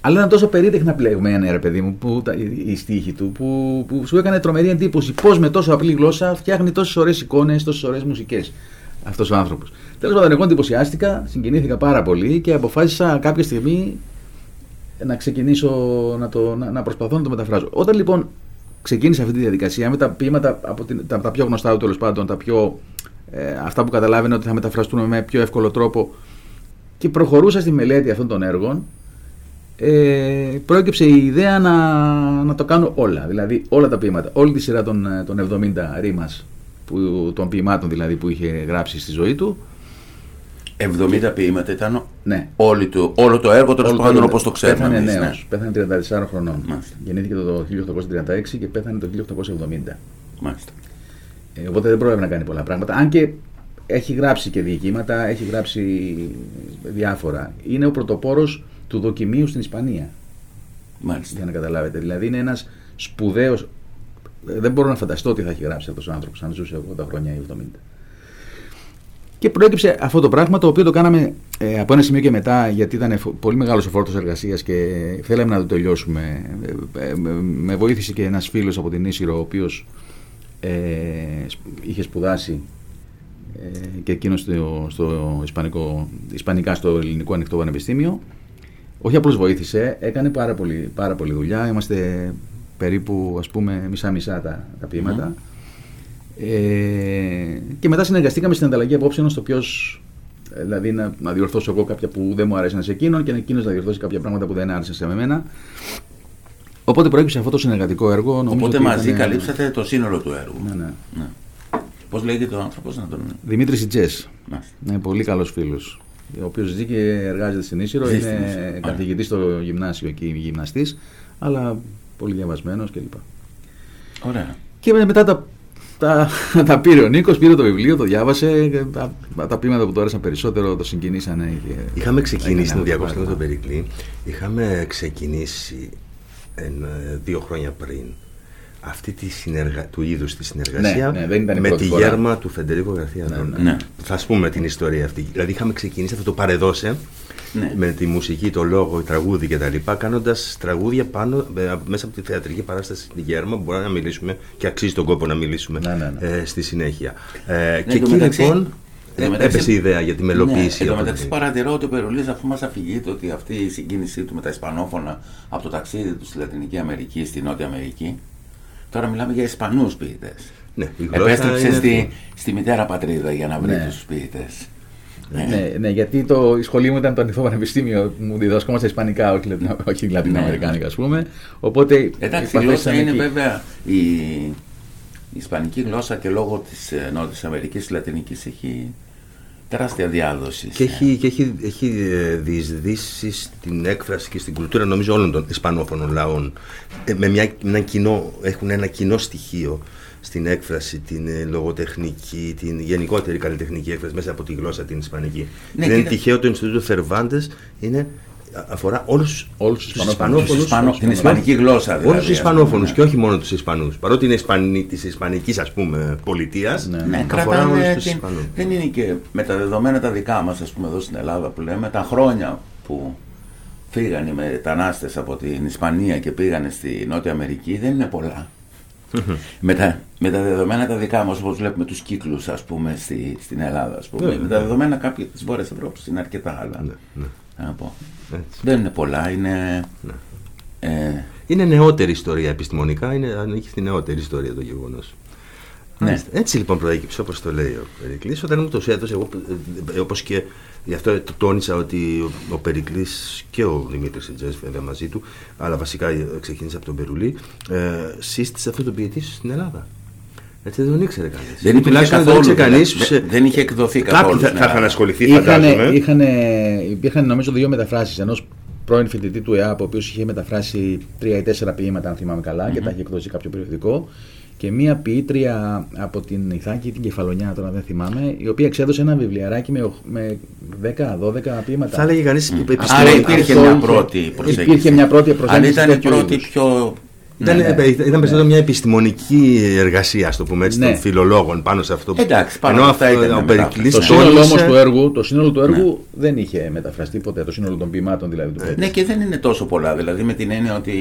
Αλλά ήταν τόσο περίτεχνα πλεγμένα, ρε παιδί μου, που, τα- η, η στίχη του, που, που σου έκανε τρομερή εντύπωση πώς με τόσο απλή γλώσσα φτιάχνει τόσες ωραίες εικόνες, τόσες ωραίες μουσικές. Αυτός ο άνθρωπος. Τέλος πάντων, εγώ εντυπωσιάστηκα, συγκινήθηκα πάρα πολύ και αποφάσισα κάποια στιγμή να ξεκινήσω να, το, να, να προσπαθώ να το μεταφράζω. Όταν λοιπόν ξεκίνησα αυτή τη διαδικασία με τα ποίηματα από την, τα, τα πιο γνωστά του τέλος πάντων, τα πιο, ε, αυτά που καταλάβαινα ότι θα μεταφραστούν με πιο εύκολο τρόπο και προχωρούσα στη μελέτη αυτών των έργων, ε, προέκυψε η ιδέα να, να το κάνω όλα. Δηλαδή όλα τα ποίηματα, όλη τη σειρά των, ε, των 70 ρήμας, που, των ποιημάτων δηλαδή που είχε γράψει στη ζωή του. 70 ποίηματα ήταν Ναι. όλη του, όλο το έργο τέλο Όλο πάντων όπως το ξέρουμε. Πέθανε εμείς, νέος, πέθανε 34 χρονών. Μάλιστα. Γεννήθηκε το 1836 και πέθανε το 1870. Μάλιστα. Ε, οπότε δεν πρόλαβε να κάνει πολλά πράγματα. Αν και έχει γράψει και διοικήματα, έχει γράψει διάφορα. Είναι ο πρωτοπόρος του δοκιμίου στην Ισπανία. Μάλιστα. Για να καταλάβετε. Δηλαδή είναι ένας σπουδαίο. Δεν μπορώ να φανταστώ τι θα έχει γράψει αυτός ο άνθρωπος αν ζούσε από τα χρόνια 70. Και προέκυψε αυτό το πράγμα το οποίο το κάναμε ε, από ένα σημείο και μετά γιατί ήταν φο- πολύ μεγάλος ο φόρτος εργασίας και θέλαμε να το τελειώσουμε. Ε, ε, με, με βοήθησε και ένας φίλος από την Ίσυρο ο οποίος ε, σπ- είχε σπουδάσει ε, και εκείνος στο, στο ισπανικό, ισπανικά στο Ελληνικό Ανοιχτό Πανεπιστήμιο. Όχι απλώς βοήθησε, έκανε πάρα πολύ, πάρα πολύ δουλειά. Είμαστε περίπου ας πούμε μισά-μισά τα, τα ποιηματα Ε, και μετά συνεργαστήκαμε στην ανταλλαγή απόψεων στο ποιος. Δηλαδή να, να διορθώσω εγώ κάποια που δεν μου άρεσαν σε εκείνον και εκείνος να διορθώσει κάποια πράγματα που δεν άρεσαν σε εμένα. Οπότε προέκυψε αυτό το συνεργατικό έργο. νομίζω Οπότε ότι μαζί ήταν- καλύψατε το σύνολο του έργου. Ναι, ναι. Ναι. Πώς λέγεται ο άνθρωπος να τον. Δημήτρης Ιτζές. Μάλιστα. Ναι, πολύ καλός φίλος. Ο οποίος ζει και εργάζεται στην Ίσυρο. Ζει στην Είναι Ίσυρο. Ωραία. καθηγητής στο γυμνάσιο εκεί, γυμναστής, αλλά πολύ διαβασμένος κλπ. Ωραία. Και με- μετά τα, τα, τα πήρε ο Νίκος, πήρε το βιβλίο, το διάβασε. και Τα, τα ποίηματα που του άρεσαν περισσότερο το συγκινήσανε. Και... Είχαμε ξεκινήσει έκανε την αυτό το διακοπή πράγμα. στον Περικλή. Είχαμε ξεκινήσει ένα, δύο χρόνια πριν αυτή τη συνεργα... του είδους τη συνεργασία Ναι, ναι, δεν ήταν η με πρώτη τη φορά. γέρμα του Φεντερίκο Γαρθία. Ναι, ναι. Θα ας πούμε την ιστορία αυτή. Δηλαδή είχαμε ξεκινήσει, αυτό το παρεδώσε Ναι. με τη μουσική, το λόγο, η τραγούδι κτλ. Κάνοντας τραγούδια πάνω ε, μέσα από τη θεατρική παράσταση στη Γέρμα που μπορούμε να μιλήσουμε και αξίζει τον κόπο να μιλήσουμε Ναι, ναι, ναι. ε, στη συνέχεια. Ε, και εν τω εκεί μεταξύ- λοιπόν εν τω ε, μεταξύ- έπεσε η ιδέα για τη μελοποίηση. Ναι, εν τω από μεταξύ την- παρατηρώ ότι ο Περουλής αφού μας αφηγείται ότι αυτή η συγκίνησή του με τα Ισπανόφωνα από το ταξίδι του στη Λατινική Αμερική, στη Νότια Αμερική, τώρα μιλάμε για Ισπανούς ποιητές. Ναι, η γλώσσα Επέστρεψε είναι στη, αυτή. στη μητέρα πατρίδα για να βρει Ναι. τους ποιητές. Ναι, ναι, γιατί το, η σχολή μου ήταν το ανοιχτό πανεπιστήμιο, μου διδασκόμαστε ισπανικά, όχι, λατινα- όχι λατινοαμερικάνικα, ας πούμε. Οπότε. Ναι. Εντάξει, η οι γλώσσα παθές είναι ήταν εκεί. βέβαια η, η Ισπανική γλώσσα και λόγω της ε, Νότιας Αμερικής, της Λατινικής έχει τεράστια διάδοση. Και έχει, και έχει, έχει ε, διεισδύσεις στην έκφραση και στην κουλτούρα νομίζω όλων των ισπανόφωνων λαών. Ε, με μια, ένα κοινό, έχουν ένα κοινό στοιχείο στην έκφραση, την ε, λογοτεχνική, την γενικότερη καλλιτεχνική έκφραση μέσα από τη γλώσσα την ισπανική. Ναι, Δεν είναι κοίτα. τυχαίο το Ινστιτούτο Θερβάντες είναι, αφορά όλους, Όλους τους τους Ισπανόφωνους. Τους Ισπανόφωνους. Ισπανο- την ισπανική γλώσσα δηλαδή. Όλους τους ας πούμε, Ισπανόφωνους ναι. και όχι μόνο τους Ισπανούς. Παρότι είναι Ισπανή, της Ισπανικής ας πούμε πολιτείας, Ναι. Ναι, αφορά όλους κρατάνε τους την... Ισπανούς. Δεν είναι και με τα δεδομένα τα δικά μας, ας πούμε, εδώ στην Ελλάδα που λέμε, τα χρόνια που φύγαν οι μετανάστες από την Ισπανία και πήγανε στη Νότια Αμερική δεν είναι πολλά. με, τα, με τα δεδομένα τα δικά μας, όπως βλέπουμε τους κύκλους, ας πούμε, στη, στην Ελλάδα, ας πούμε. Ναι, με ναι. τα δεδομένα κάποιοι της Βόρειας Ευρώπης είναι αρκετά, αλλά Ναι, ναι. Να πω. Έτσι. δεν είναι πολλά, είναι... Ε, Είναι νεότερη ιστορία επιστημονικά, είναι, ανήκει στη νεότερη ιστορία το γεγονός. Ναι. Έτσι λοιπόν προέκυψε όπως το λέει ο Περικλής. Όταν μου το έδωσε, εγώ όπως και γι' αυτό το τόνισα ότι ο, ο Περικλής και ο Δημήτρης Ετζέ, βέβαια μαζί του, αλλά βασικά ε, ξεκίνησε από τον Περουλή, ε, σύστησε αυτό το ποιητή στην Ελλάδα. Έτσι δεν τον ήξερε κανείς. δεν υπήρχε καθόλου, δηλαδή, δεν- δεν είχε εκδοθεί καθόλου Κάποιοι θα, στην θα είχαν Ελλάδα. ασχοληθεί, Είχανε, φαντάζομαι. είχανε, υπήρχαν νομίζω δύο μεταφράσεις ενός πρώην φοιτητή του ΕΑΠ, ο οποίος είχε μεταφράσει τρία ή τέσσερα ποίηματα, αν θυμάμαι καλά, και τα είχε εκδώσει σε κάποιο περιοδικό. Και μία ποιήτρια από την Ιθάκη, την Κεφαλονιά, τώρα δεν θυμάμαι, η οποία εξέδωσε ένα βιβλιαράκι με, οχ- με 10-12 ποίηματα. Θα έλεγε κανείς Άρα υπήρχε Αυτό μια είχε- πρώτη προσέγγιση. υπήρχε μια πρώτη προσέγγιση Αλλά ήταν τέτοιου πρώτη είδους. πιο... Ήταν, ναι, ναι. ε, ήταν περισσότερο μια επιστημονική εργασία, ας το πούμε έτσι, Ναι. των φιλολόγων πάνω σε αυτό. Εντάξει, πάνω Ενώ απ' αυτά αυτό ήταν ο μετάφραση. Περικλής Το Ναι. σύνολο τόνισε- όμω του έργου, το σύνολο του έργου δεν είχε μεταφραστεί ποτέ. Το σύνολο των ποιημάτων δηλαδή του Περικλής. Ναι, και δεν είναι τόσο πολλά. Δηλαδή με την έννοια ότι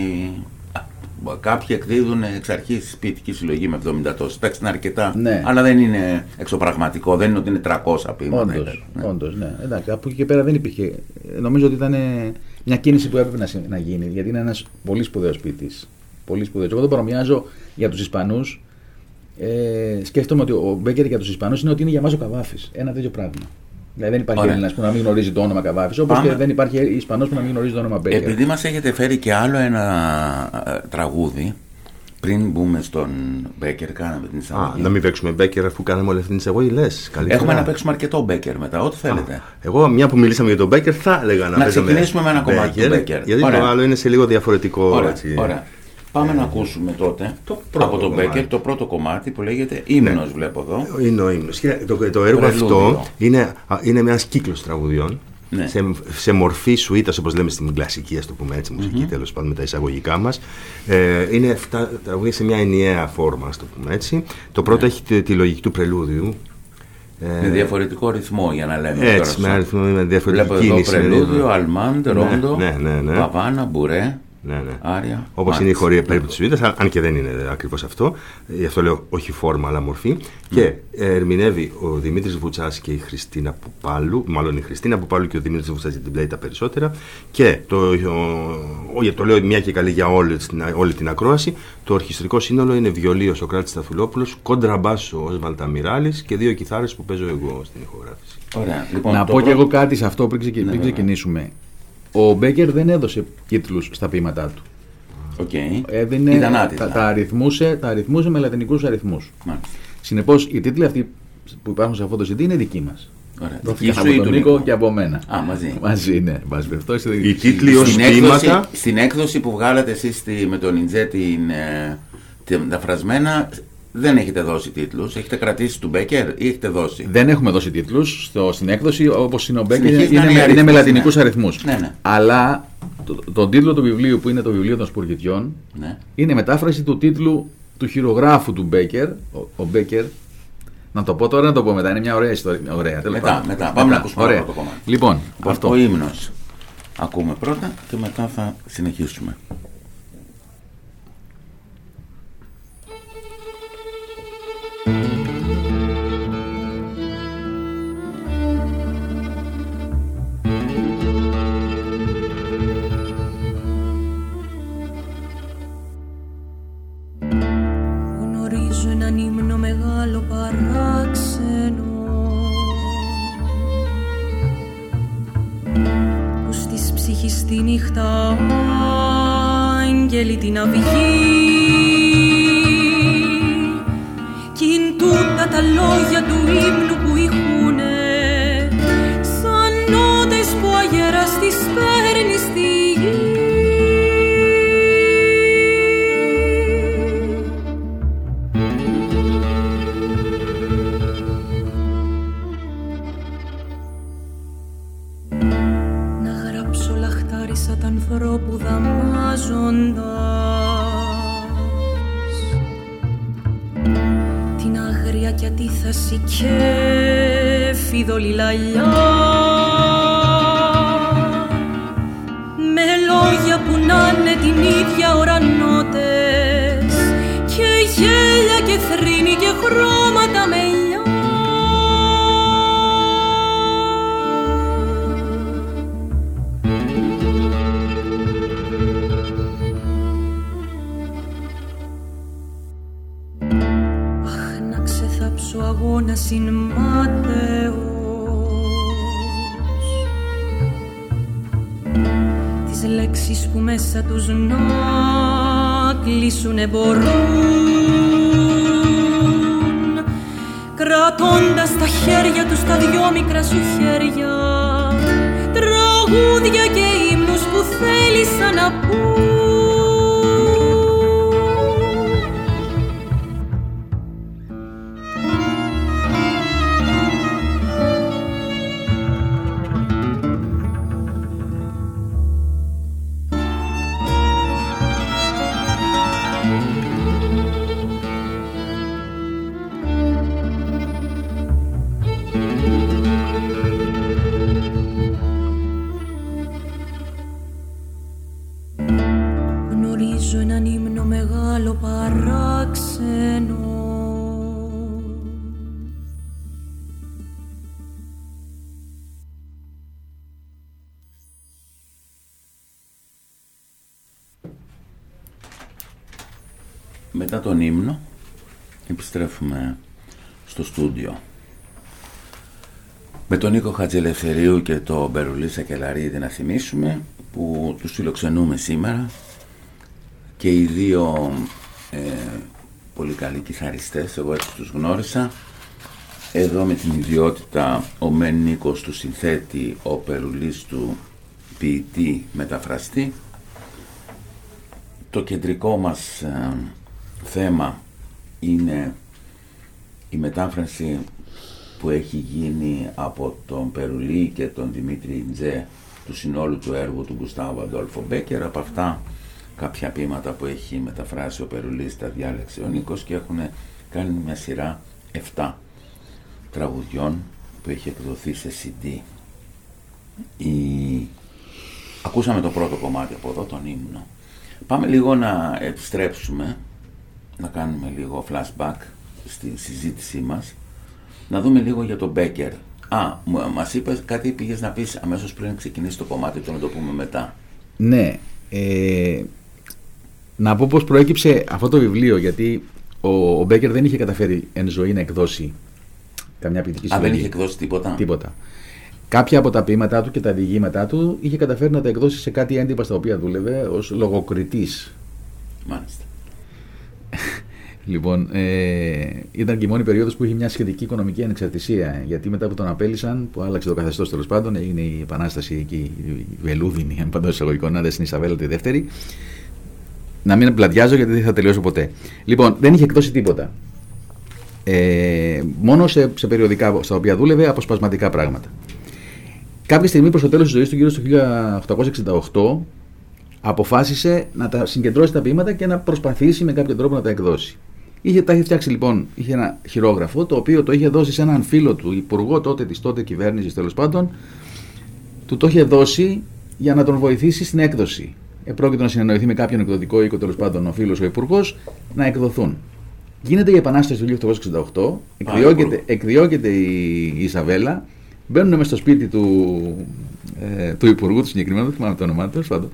α, κάποιοι εκδίδουν εξ αρχής ποιητική συλλογή με 70 τόσε. Εντάξει, είναι αρκετά. Ναι. Αλλά δεν είναι εξωπραγματικό. Δεν είναι ότι είναι 300 ποίηματα. Όντως, ήταν, ναι. όντως, ναι. Εντάξει, από εκεί και πέρα δεν υπήρχε. Νομίζω ότι ήταν ε, μια κίνηση που έπρεπε να, συ- να γίνει. Γιατί είναι ένας πολύ σπουδαίος ποιητής. Πολύ σπουδαίος. Εγώ τον παρομοιάζω για τους Ισπανούς. Ε, σκέφτομαι ότι ο Μπέκερ για τους Ισπανούς είναι ότι είναι για μας ο Καβάφης. Ένα τέτοιο πράγμα. Δηλαδή δεν υπάρχει Ωραία. Έλληνας που να μην γνωρίζει το όνομα Καβάφης, όπως Πάμε. και δεν υπάρχει Ισπανός που να μην γνωρίζει το όνομα Μπέκερ. Επειδή μας έχετε φέρει και άλλο ένα ε, τραγούδι, πριν μπούμε στον Μπέκερ, κάναμε την Α, εισαγωγή. να μην παίξουμε Μπέκερ αφού κάναμε όλη αυτή την εισαγωγή, λες. Έχουμε να παίξουμε αρκετό Μπέκερ μετά, ό,τι θέλετε. Εγώ, μια που μιλήσαμε για τον Μπέκερ, θα έλεγα να, Να παίζαμε ξεκινήσουμε με ένα κομμάτι του Μπέκερ. Γιατί Ωραία. το άλλο είναι σε λίγο διαφορετικό. Ωραία, έτσι. ωραία. Πάμε να ακούσουμε τότε το πρώτο από τον κομμάτι. Μπέκερ το πρώτο κομμάτι που λέγεται Ύμνος βλέπω εδώ. Είναι ο ύμνος. Κοίτα, Το, το έργο Πρελούδιο. αυτό είναι, α, είναι ένας κύκλος τραγουδιών Ναι. σε, σε μορφή σουίτας όπως λέμε στην κλασική ας το πούμε έτσι μουσική τέλος πάντων με τα εισαγωγικά μας ε, είναι 7 τραγουδία σε μια ενιαία φόρμα ας το πούμε έτσι το πρώτο έχει τη, τη λογική του πρελούδιου ε, Με διαφορετικό ρυθμό για να λέμε έτσι, τώρα. με σαν- αριθμό, με διαφορετική Βλέπω εδώ κίνηση, πρελούδιο, ναι. αλμάντ, Ναι, ρόντο, ναι, ναι, ναι. παβάνα, μπουρέ, ναι, ναι. άρια. Όπως μάτς. είναι η χωρία περίπου της Σουηδίας, αν και δεν είναι ακριβώς αυτό. Γι' αυτό λέω όχι φόρμα, αλλά μορφή. Και ε, ερμηνεύει ο Δημήτρης Βουτσάς και η Χριστίνα Πουπάλου, μάλλον η Χριστίνα Πουπάλου και ο Δημήτρης Βουτσάς γιατί την πλέει τα περισσότερα. Και το, ο, ο- το λέω μια και καλή για όλη, την- όλη την ακρόαση. Το ορχηστρικό σύνολο είναι βιολί ο Σοκράτης Σταθουλόπουλο, κόντραμπάσο ο Όσβαλτα Μιράλη και δύο κιθάρες που παίζω εγώ στην ηχογράφηση. Ωραία. Λοιπόν, να το πω και πρώτο- εγώ κάτι σε αυτό πριν, ξεκι- πριν βέβαια. ξεκινήσουμε. Ο Μπέκερ δεν έδωσε τίτλους στα ποιήματά του. Οκ. Έδινε, Ήταν τα, άτιτλα. τα, αριθμούσε, τα αριθμούσε με λατινικούς αριθμούς. Μάλιστα. Συνεπώς οι τίτλοι αυτοί που υπάρχουν σε αυτό το CD είναι δικοί μας. Ωραία. Δόθηκαν Δική σου από ή τον του Νίκο Νίκου; και από μένα. Α, μαζί. Μαζί, ναι. εν πάση περιπτώσει. Οι τίτλοι ως Στην έκδοση, ποίηματα. στην έκδοση που βγάλατε εσείς στη- με τον Ιντζέ την, ε, τη μεταφρασμένα δεν έχετε δώσει τίτλους, έχετε κρατήσει του Μπέκερ ή έχετε δώσει; Δεν έχουμε δώσει τίτλους στην έκδοση όπως είναι ο Μπέκερ. Συνεχίζει Είναι, να είναι με, είναι αριθμοί, με λατινικούς ναι. αριθμούς. Ναι, ναι. Αλλά το, τον τίτλο του βιβλίου που είναι το βιβλίο των Σπουργητιών Ναι. είναι μετάφραση του τίτλου του χειρογράφου του Μπέκερ. Ο, ο Μπέκερ. Να το πω τώρα, να το πω μετά. Είναι μια ωραία ιστορία. Ωραία, τέλος Μετά, πάντων. μετά. Πάμε να ακούσουμε Ωραία. το πρώτο κομμάτι. Λοιπόν, Λοιπόν, αυτό. Ο ύμνος ακούμε πρώτα και μετά θα συνεχίσουμε. Μεγάλο παράξενο που στις ψυχής τη νύχτα άγγελοι την αυγή. Κι είναι τούτα τα λόγια του ύμνου που ηχούνε σαν νότες που ο αγέρας τις δαμάζοντας την άγρια και αντίθαση και φιδωλή λαλιά με λόγια που να είναι την ίδια ώρα κλείσουνε μπορούν. Κρατώντας τα χέρια τους τα δυο μικρά σου χέρια. Τραγούδια και ύμνους που θέλησαν να πούν τον Νίκο Χατζελευθερίου και τον Μπερουλή Σακελαρίδη να θυμίσουμε που τους φιλοξενούμε σήμερα και οι δύο ε, πολύ καλοί κιθαριστές, εγώ έτσι τους γνώρισα. Εδώ με την ιδιότητα ο Μεν Νίκος του συνθέτη, ο Περουλής του ποιητή μεταφραστή. Το κεντρικό μας ε, θέμα είναι η μετάφραση που έχει γίνει από τον Περουλή και τον Δημήτρη Ιντζέ του συνόλου του έργου του Γκουστάβο Αντόλφο Μπέκερ. Από αυτά κάποια ποίηματα που έχει μεταφράσει ο Περουλής τα διάλεξε ο Νίκος και έχουν κάνει μια σειρά 7 τραγουδιών που έχει εκδοθεί σε CD. Η... Ακούσαμε το πρώτο κομμάτι από εδώ, τον ύμνο. Πάμε λίγο να επιστρέψουμε, να κάνουμε λίγο flashback στη συζήτησή μας, να δούμε λίγο για τον Μπέκερ. Α, μου- μας είπες κάτι πήγες να πεις αμέσως πριν ξεκινήσει το κομμάτι, το να το πούμε μετά. Ναι. Ε, να πω πώς προέκυψε αυτό το βιβλίο, γιατί ο, ο Μπέκερ δεν είχε καταφέρει εν ζωή να εκδώσει καμιά ποιητική Α, δεν συλλογή. είχε εκδώσει τίποτα; Τίποτα. Κάποια από τα ποίηματά του και τα διηγήματά του είχε καταφέρει να τα εκδώσει σε κάτι έντυπα στα οποία δούλευε ως λογοκριτής. Μάλιστα. <laughs> Λοιπόν, ε, ήταν και η μόνη περίοδος που είχε μια σχετική οικονομική ανεξαρτησία. Γιατί μετά που τον απέλησαν, που άλλαξε το καθεστώς τέλος πάντων, έγινε η επανάσταση εκεί, η βελούδινη, αν παντός εισαγωγικών, να στην Ισαβέλα τη δεύτερη. Να μην πλατιάζω γιατί δεν θα τελειώσω ποτέ. Λοιπόν, δεν είχε εκδώσει τίποτα. Ε, μόνο σε, σε περιοδικά στα οποία δούλευε αποσπασματικά πράγματα. Κάποια στιγμή προς το τέλος της ζωής του, γύρω στο 1868, αποφάσισε να τα συγκεντρώσει τα ποίηματα και να προσπαθήσει με κάποιο τρόπο να τα εκδώσει. Είχε, τα είχε φτιάξει λοιπόν, είχε ένα χειρόγραφο το οποίο το είχε δώσει σε έναν φίλο του, υπουργό τότε της τότε κυβέρνησης τέλος πάντων, του το είχε δώσει για να τον βοηθήσει στην έκδοση. Επρόκειτο να συνεννοηθεί με κάποιον εκδοτικό οίκο τέλος πάντων ο φίλος ο υπουργός να εκδοθούν. Γίνεται η Επανάσταση του 1868, εκδιώκεται, εκδιώκεται η Ισαβέλα, μπαίνουν μέσα στο σπίτι του, ε, του υπουργού του συγκεκριμένου, δεν θυμάμαι το όνομά του, πάντων,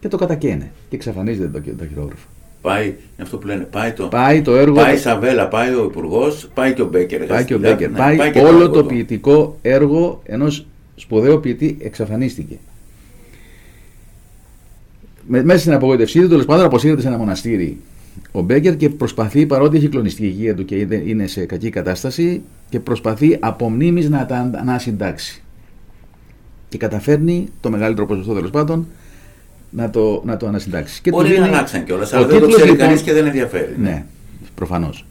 και το κατακαίνε και εξαφανίζεται το, το χειρόγραφο. Πάει, είναι αυτό που λένε, πάει το, Πάει το έργο. πάει η Σαβέλα, πάει ο υπουργός, πάει και ο Μπέκερ. πάει και ο Ναι, Μπέκερ. πάει, πάει και όλο έργο το του. ποιητικό έργο ενός σπουδαίου ποιητή εξαφανίστηκε. Με, μέσα στην απογοήτευσή του, τέλος πάντων, αποσύρεται σε ένα μοναστήρι ο Μπέκερ και προσπαθεί, παρότι έχει κλονιστεί η υγεία του και είναι- είναι σε κακή κατάσταση, και προσπαθεί από μνήμης να τα ανασυντάξει. Και καταφέρνει το μεγαλύτερο ποσοστό τέλος πάντων να το, να το ανασυντάξεις. Και του Μπορεί να δίνει- αλλάξαν κιόλας, ο αλλά δεν το τίτλος, ξέρει λοιπόν, κανείς και δεν ενδιαφέρει. ναι, προφανώς.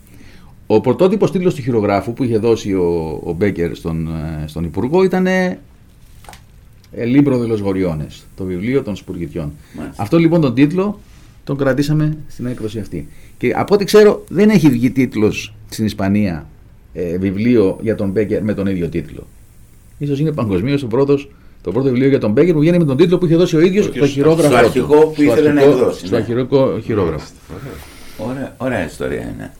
Ο πρωτότυπος τίτλος του χειρογράφου που είχε δώσει ο, ο Μπέκερ στον, ε, στον Υπουργό ήταν ε, Libro de los gorriones, το βιβλίο των Σπουργητιών. Μάλιστα. Αυτό λοιπόν τον τίτλο τον κρατήσαμε στην έκδοση αυτή. Και από ό,τι ξέρω δεν έχει βγει τίτλος στην Ισπανία ε, βιβλίο για τον Μπέκερ με τον ίδιο τίτλο. Ίσως είναι παγκοσμίως το, πρώτος, το πρώτο βιβλίο για τον Μπέκερ που βγαίνει με τον τίτλο που είχε δώσει ο ίδιος στο χειρόγραφο. στο αρχικό που ήθελε να εκδώσει, Στο ναι. αρχικό χειρόγραφο. Ωραία, ωραία ιστορία είναι.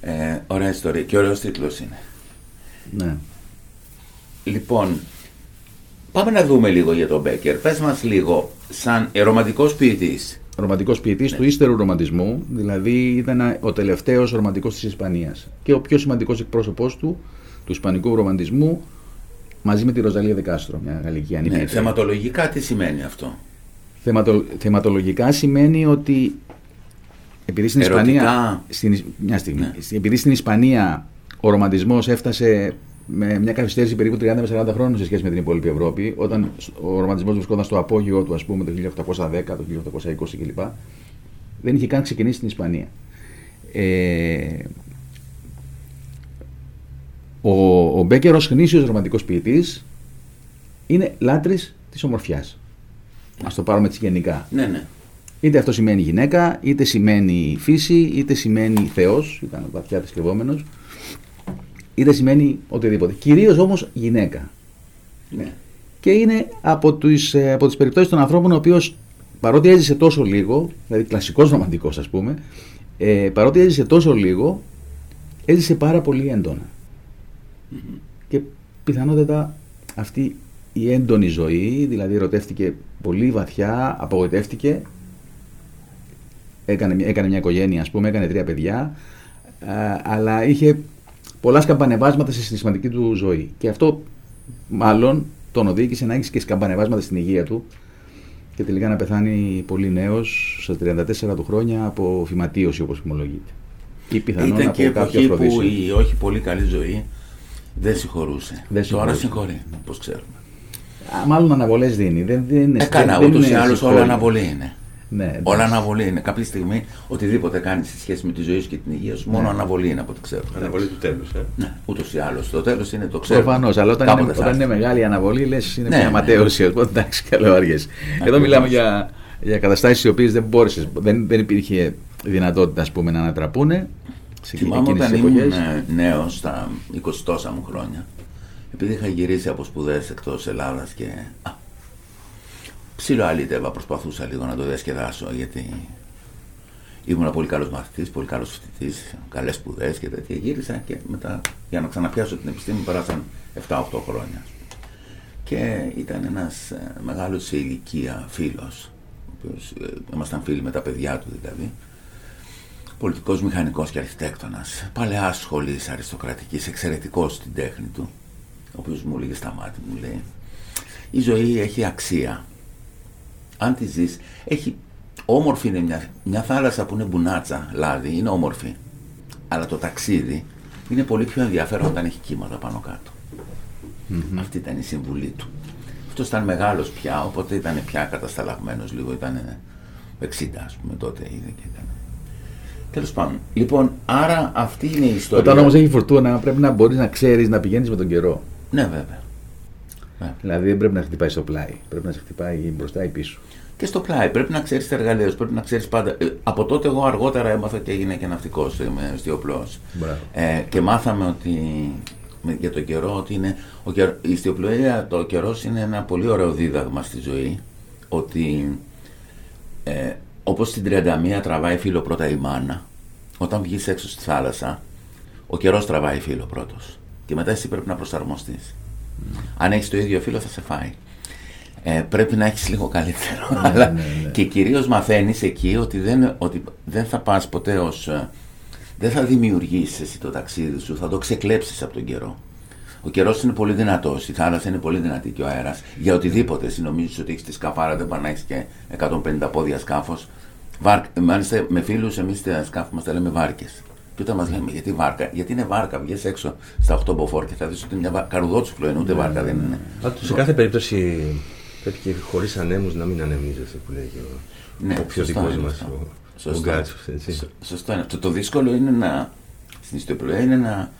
Ε, ωραία ιστορία και ωραίος τίτλος είναι. Ναι. Λοιπόν, πάμε να δούμε λίγο για τον Μπέκερ. Πες μας λίγο, σαν ε, ρομαντικός ποιητής. ρομαντικός ποιητής του ύστερου ρομαντισμού, δηλαδή ήταν ο τελευταίος ρομαντικός της Ισπανίας και ο πιο σημαντικός εκπρόσωπός του, του Ισπανικού ρομαντισμού, μαζί με τη Ροζαλία Δεκάστρο, μια γαλλική Ναι, ανήπιτη. θεματολογικά τι σημαίνει αυτό; Θεματο, θεματολογικά σημαίνει ότι επειδή στην Ερωτικά. Ισπανία. Στην, Ισ- μια στιγμή. Ναι. Επειδή στην Ισπανία ο ρομαντισμός έφτασε με μια καθυστέρηση περίπου 30 με 40 χρόνων σε σχέση με την υπόλοιπη Ευρώπη, όταν ο ρομαντισμός βρισκόταν στο απόγειο του, ας πούμε, το 1810, το 1820 κλπ. Δεν είχε καν ξεκινήσει στην Ισπανία. Ε, ο, ο Μπέκερ ως γνήσιος ρομαντικός ποιητής είναι λάτρης της ομορφιάς. Ας το πάρουμε έτσι γενικά. Ναι, ναι. Είτε αυτό σημαίνει γυναίκα, είτε σημαίνει φύση, είτε σημαίνει Θεός, ήταν βαθιά θρησκευόμενος, είτε σημαίνει οτιδήποτε. Κυρίως όμως γυναίκα. ναι. Και είναι από τις, ε, από τις περιπτώσεις των ανθρώπων ο οποίος παρότι έζησε τόσο λίγο, δηλαδή κλασικός ρομαντικός ας πούμε, ε, παρότι έζησε τόσο λίγο, έζησε πάρα πολύ έντονα. Και πιθανότατα αυτή η έντονη ζωή, δηλαδή ερωτεύτηκε πολύ βαθιά, απογοητεύτηκε, έκανε, μια- έκανε μια οικογένεια ας πούμε, έκανε τρία παιδιά, α, αλλά είχε πολλά σκαμπανεβάσματα στη συναισθηματική του ζωή. Και αυτό μάλλον τον οδήγησε να έχεις και σκαμπανεβάσματα στην υγεία του και τελικά να πεθάνει πολύ νέος στα 34 του χρόνια από φυματίωση όπως φημολογείται. Ή πιθανόν Ήταν από και κάποια εποχή που αφροδίσιο. η όχι πολύ καλή ζωή δεν συγχωρούσε. Δεν Τώρα συγχωρούσε. συγχωρεί, όπως ξέρουμε. Α, Μάλλον αναβολές δίνει. Δεν, δεν είναι, Έκανα δεν ούτως ή είναι άλλως όλα συγχώρημα. αναβολή είναι. Ναι, εντάξει. Όλα αναβολή είναι. Κάποια στιγμή οτιδήποτε κάνει σε σχέση με τη ζωή σου και την υγεία σου, Ναι. μόνο αναβολή είναι από ό,τι ξέρω. Αναβολή του τέλους. Ε. Ναι, ούτως ή άλλως. Το τέλος είναι το ξέρω. Προφανώς, αλλά όταν, είναι, όταν είναι μεγάλη αναβολή, λες είναι Ναι, μια ναι. ματέωση. Οπότε εντάξει, καλό άργες. Εδώ μιλάμε για, για καταστάσεις οι οποίες δεν μπόρεσες, δεν, δεν υπήρχε δυνατότητα ας πούμε, να ανατραπούνε σε Θυμάμαι εκείνες όταν τις ήμουν εποχές. νέος, στα 20 τόσα μου χρόνια, επειδή είχα γυρίσει από σπουδές εκτός Ελλάδας και. Α, ψιλοαλίτευα, προσπαθούσα λίγο να το διασκεδάσω γιατί ήμουν πολύ καλός μαθητής, πολύ καλός φοιτητής, καλές σπουδές και τέτοια. Γύρισα και μετά για να ξαναπιάσω την επιστήμη πέρασαν 7-8 χρόνια. Και ήταν ένας μεγάλος σε ηλικία φίλος, ο οποίος, ε, ήμασταν φίλοι με τα παιδιά του δηλαδή, πολιτικός μηχανικός και αρχιτέκτονας, παλαιά σχολή αριστοκρατικής, εξαιρετικός στην τέχνη του, ο οποίος μου έλεγε στα μάτια μου, λέει, η ζωή έχει αξία. Αν τη ζεις, έχει Όμορφη είναι μια, μια θάλασσα που είναι μπουνάτσα, λάδι, είναι όμορφη. Αλλά το ταξίδι είναι πολύ πιο ενδιαφέρον όταν έχει κύματα πάνω κάτω. Αυτή ήταν η συμβουλή του. Αυτός ήταν μεγάλος πια, οπότε ήταν πια κατασταλαγμένος λίγο. Ήταν 60, ας πούμε, τότε είδε και ήταν. Τέλος πάντων. Λοιπόν, άρα αυτή είναι η ιστορία. Όταν όμως έχει φουρτούνα, πρέπει να μπορείς να ξέρεις να πηγαίνεις με τον καιρό. Ναι, βέβαια. Ναι. Δηλαδή δεν πρέπει να σε χτυπάει στο πλάι. Πρέπει να σε χτυπάει μπροστά ή πίσω. Και στο πλάι πρέπει να ξέρεις τα εργαλεία σου, πρέπει να ξέρεις πάντα. Ε, από τότε εγώ αργότερα έμαθα και έγινα και ναυτικός, είμαι ιστιοπλός. Μπράβο. Ε, και μάθαμε ότι με- για τον καιρό ότι είναι. Ο καιρο, η ιστιοπλοεία, το καιρός είναι ένα πολύ ωραίο δίδαγμα στη ζωή. Ότι ε, όπως στην 31 τραβάει φύλλο πρώτα η μάνα, όταν βγεις έξω στη θάλασσα, ο καιρός τραβάει φύλλο πρώτος. Και μετά εσύ πρέπει να προσαρμοστείς. Αν έχεις το ίδιο φύλλο, θα σε φάει. Ε, πρέπει να έχεις λίγο καλύτερο. αλλά ναι, ναι. Και κυρίως μαθαίνεις εκεί ότι δεν, ότι δεν θα πας ποτέ ως. Δεν θα δημιουργήσεις εσύ το ταξίδι σου, θα το ξεκλέψεις από τον καιρό. Ο καιρός είναι πολύ δυνατός, η θάλασσα είναι πολύ δυνατή και ο αέρας. Για οτιδήποτε, εσύ νομίζεις ότι έχεις τη σκαφάρα, δεν πάει να έχει και 150 πόδια σκάφος. Μάλιστα με φίλους, εμείς τα σκάφη μας τα λέμε βάρκες. Και όταν μας λέμε γιατί βάρκα, γιατί είναι βάρκα, βγες έξω στα 8 μποφόρ και θα δεις ότι είναι μια βα- καρουδότσουφλο είναι, ούτε βάρκα δεν είναι. Πάντως, σε κάθε περίπτωση πρέπει και χωρίς ανέμους να μην ανεμίζεσαι που λέγει ο, Ναι, ο πιο σωστό δικός είναι μας. αυτό. Ο, ο Σωστό. Γκάτσος, έτσι. Σω- Σωστό είναι. Το, το δύσκολο είναι να. Στην ιστιοπλοεία είναι να.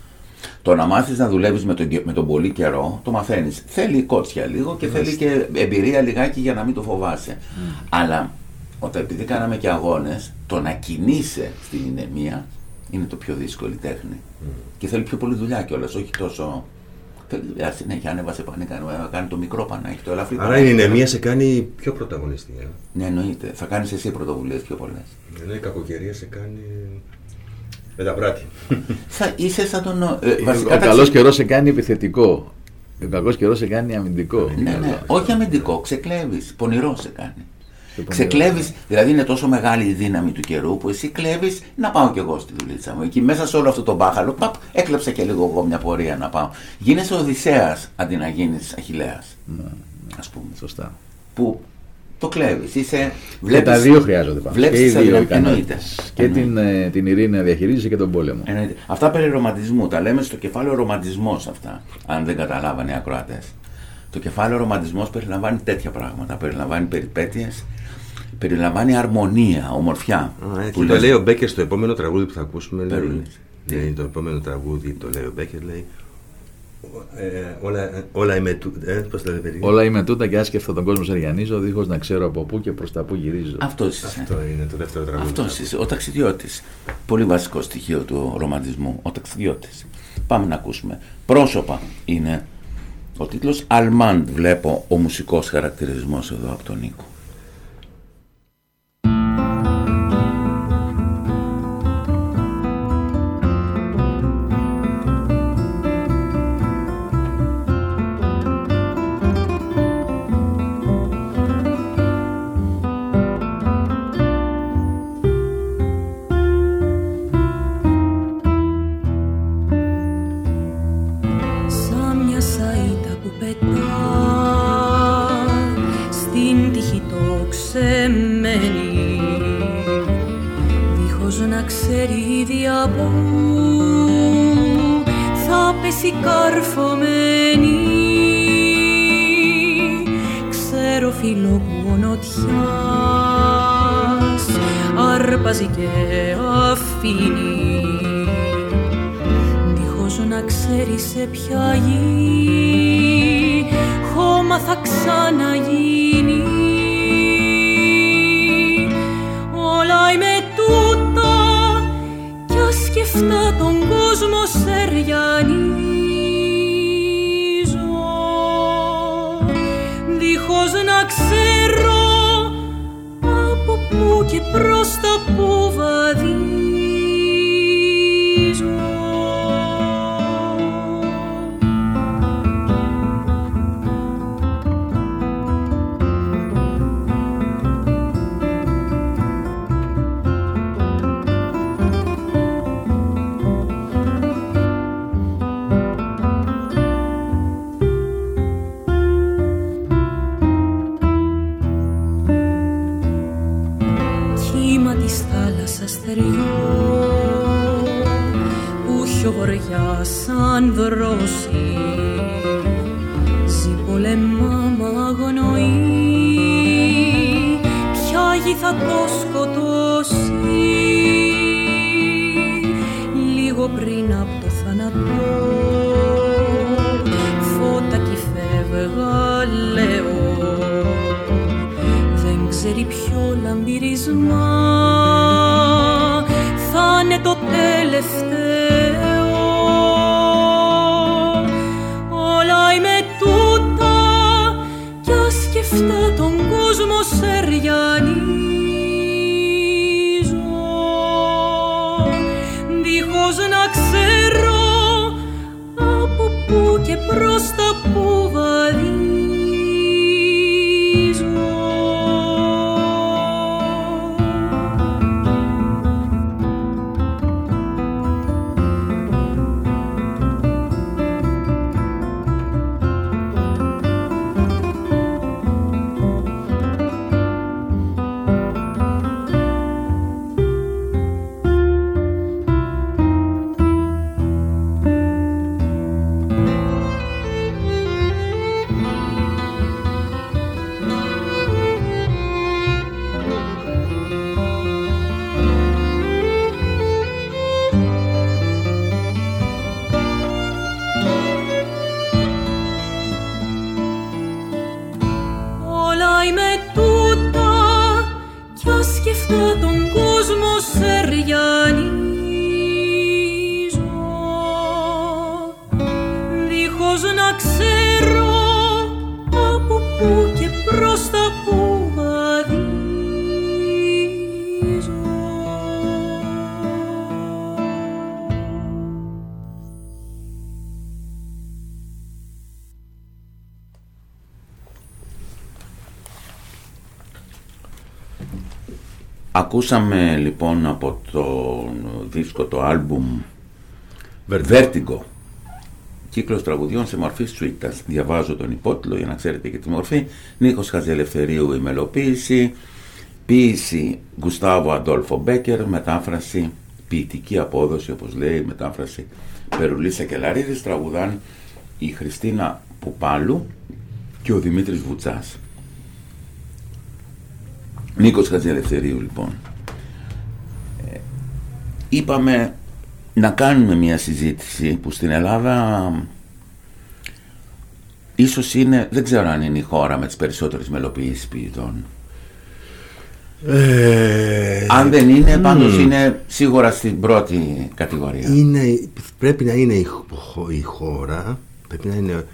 Το να μάθεις να δουλεύεις με τον, και- με τον πολύ καιρό, το μαθαίνεις. Θέλει κότσια λίγο και θέλει και εμπειρία λιγάκι για να μην το φοβάσαι. Αλλά όταν επειδή κάναμε και αγώνες, το να κινείσαι στην ηνεμία είναι το πιο δύσκολη τέχνη. Και θέλει πιο πολύ δουλειά κιόλας, όχι τόσο. Θέλει δουλειά συνέχεια, ανέβασε πανίκα, να κάνει το μικρό πανάκι, το ελαφρύ Άρα η πανάκι. ηνεμία σε κάνει πιο πρωταγωνιστή. Ε. Ναι, εννοείται. Θα κάνεις εσύ πρωτοβουλίες πιο πολλές. Ενώ η κακοκαιρία σε κάνει με τα βράδια. Θα είσαι σαν τον. Ε, βασικά ο τα καλός ξε- καιρός σε κάνει επιθετικό. Ο κακός καιρός σε κάνει αμυντικό. Ναι, ναι. Όχι αμυντικό, ξεκλέβεις. Πονηρό σε κάνει. Πονηρό. Ξεκλέβεις, δηλαδή είναι τόσο μεγάλη η δύναμη του καιρού που εσύ κλέβεις να πάω κι εγώ στη δουλίτσα μου. Εκεί μέσα σε όλο αυτό το μπάχαλο, παπ, έκλεψα και λίγο εγώ μια πορεία να πάω. Γίνεσαι Οδυσσέας αντί να γίνεις Αχηλέα. Α πούμε. Σωστά. Που το κλέβεις. Είσαι. Και Βλέπεις, τα δύο χρειάζονται πάνω. Βλέπεις και οι τις δύο αδυναμίες. ικανότητες. Εννοείται. Και Εννοείται. την, ε, την ειρήνη να διαχειρίζεσαι και τον πόλεμο. Εννοείται. Αυτά περί ρομαντισμού. Τα λέμε στο κεφάλαιο ρομαντισμός αυτά. Αν δεν καταλάβανε οι ακροατές. Το κεφάλαιο ρομαντισμός περιλαμβάνει τέτοια πράγματα. Περιλαμβάνει περιπέτειες, περιλαμβάνει αρμονία, ομορφιά. Α, Που και το λες- λέει ο Μπέκερ στο επόμενο τραγούδι που θα ακούσουμε. Λέει, Περίμενες. λέει, το επόμενο τραγούδι το λέει ο Μπέκερ. Λέει, ε, όλα, όλα είμαι του. Ε, πώς το λέει, παιδί. Όλα είμαι τούτα και άσκεφτα τον κόσμο σεριανίζω, δίχως να ξέρω από πού και προς τα πού γυρίζω. Αυτός είσαι. Αυτό είναι το δεύτερο τραγούδι. Αυτός είσαι, ο ταξιδιώτης. Πολύ βασικό στοιχείο του ρομαντισμού. Ο ταξιδιώτης. Πάμε να ακούσουμε. Πρόσωπα είναι ο τίτλος Αλμάντ βλέπω ο μουσικός χαρακτηρισμός εδώ από τον Νίκο. Ακούσαμε λοιπόν από το δίσκο το άλμπουμ Vertigo κύκλος τραγουδιών σε μορφή σουίτας. Διαβάζω τον υπότιτλο για να ξέρετε και τη μορφή. Νίκος Χαζελευθερίου η μελοποίηση, ποίηση Γκουστάβο Αντόλφο Μπέκερ, μετάφραση ποιητική απόδοση όπως λέει, μετάφραση Περουλίσα Κελαρίδης, τραγουδάν η Χριστίνα Πουπάλου και ο Δημήτρης Βουτσάς. Νίκος Χατζηλευθερίου λοιπόν. Ε, είπαμε να κάνουμε μια συζήτηση που στην Ελλάδα ίσως είναι, δεν ξέρω αν είναι η χώρα με τις περισσότερες μελοποιήσεις ποιητών. Ε, Αν δεν είναι, πάντως είναι σίγουρα στην πρώτη κατηγορία. είναι, πρέπει να είναι η, χω- η χώρα, πρέπει να είναι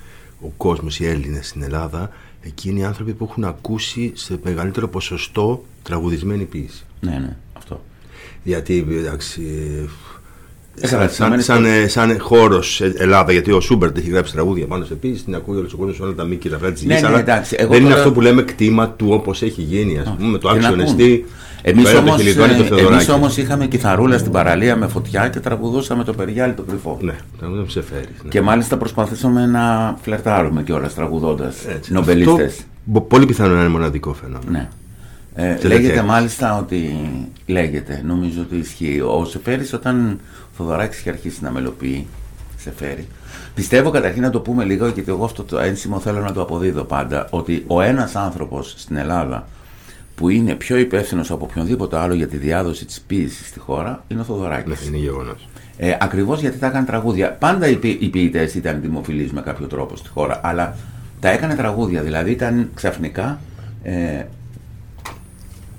ο κόσμος, οι Έλληνες στην Ελλάδα, εκείνοι οι άνθρωποι που έχουν ακούσει σε μεγαλύτερο ποσοστό τραγουδισμένη ποίηση. Ναι, ναι, αυτό. Γιατί εντάξει, Ε, καλά, σαν, σημαίνει σαν, το- σαν, σαν χώρο Ελλάδα, γιατί ο Σούμπερτ έχει γράψει τραγούδια πάνω σε ποίηση, την ακούει όλος ο κόσμος, όλα τα μήκη τα τη Ναι, ναι, εντάξει, εγώ δεν είναι τώρα- αυτό που λέμε κτήμα του όπως έχει γίνει, ας πούμε, με το Και να άξιονεστή. Εμείς το ένα, το όμως, Χιλιδόνι, το ε, Θεοδωράκη. εμείς όμως είχαμε κιθαρούλα στην παραλία με φωτιά και τραγουδούσαμε το Περιγιάλι το κρυφό. Ναι, να μην σε φέρει. Ναι. Και μάλιστα προσπαθήσαμε να φλερτάρουμε κιόλας τραγουδώντας Έτσι. νομπελίστες. Αυτό μπο- πολύ πιθανό να είναι μοναδικό φαινόμενο. Ναι. Ε, Και λέγεται τέτοια. μάλιστα ότι. Λέγεται, νομίζω ότι ισχύει. Ο Σεφέρης, όταν ο Θοδωράκη είχε αρχίσει να μελοποιεί, Σεφέρη. Πιστεύω καταρχήν να το πούμε λίγο, γιατί εγώ αυτό το ένσημο θέλω να το αποδίδω πάντα, ότι ο ένας άνθρωπος στην Ελλάδα που είναι πιο υπεύθυνος από οποιονδήποτε άλλο για τη διάδοση της ποιήσης στη χώρα είναι ο Θοδωράκης. Ναι, είναι γεγονός. Ε, Ακριβώς γιατί τα έκανε τραγούδια. Πάντα οι, ποι- οι ποιητές ήταν δημοφιλείς με κάποιο τρόπο στη χώρα, αλλά τα έκανε τραγούδια. Δηλαδή ήταν ξαφνικά ε,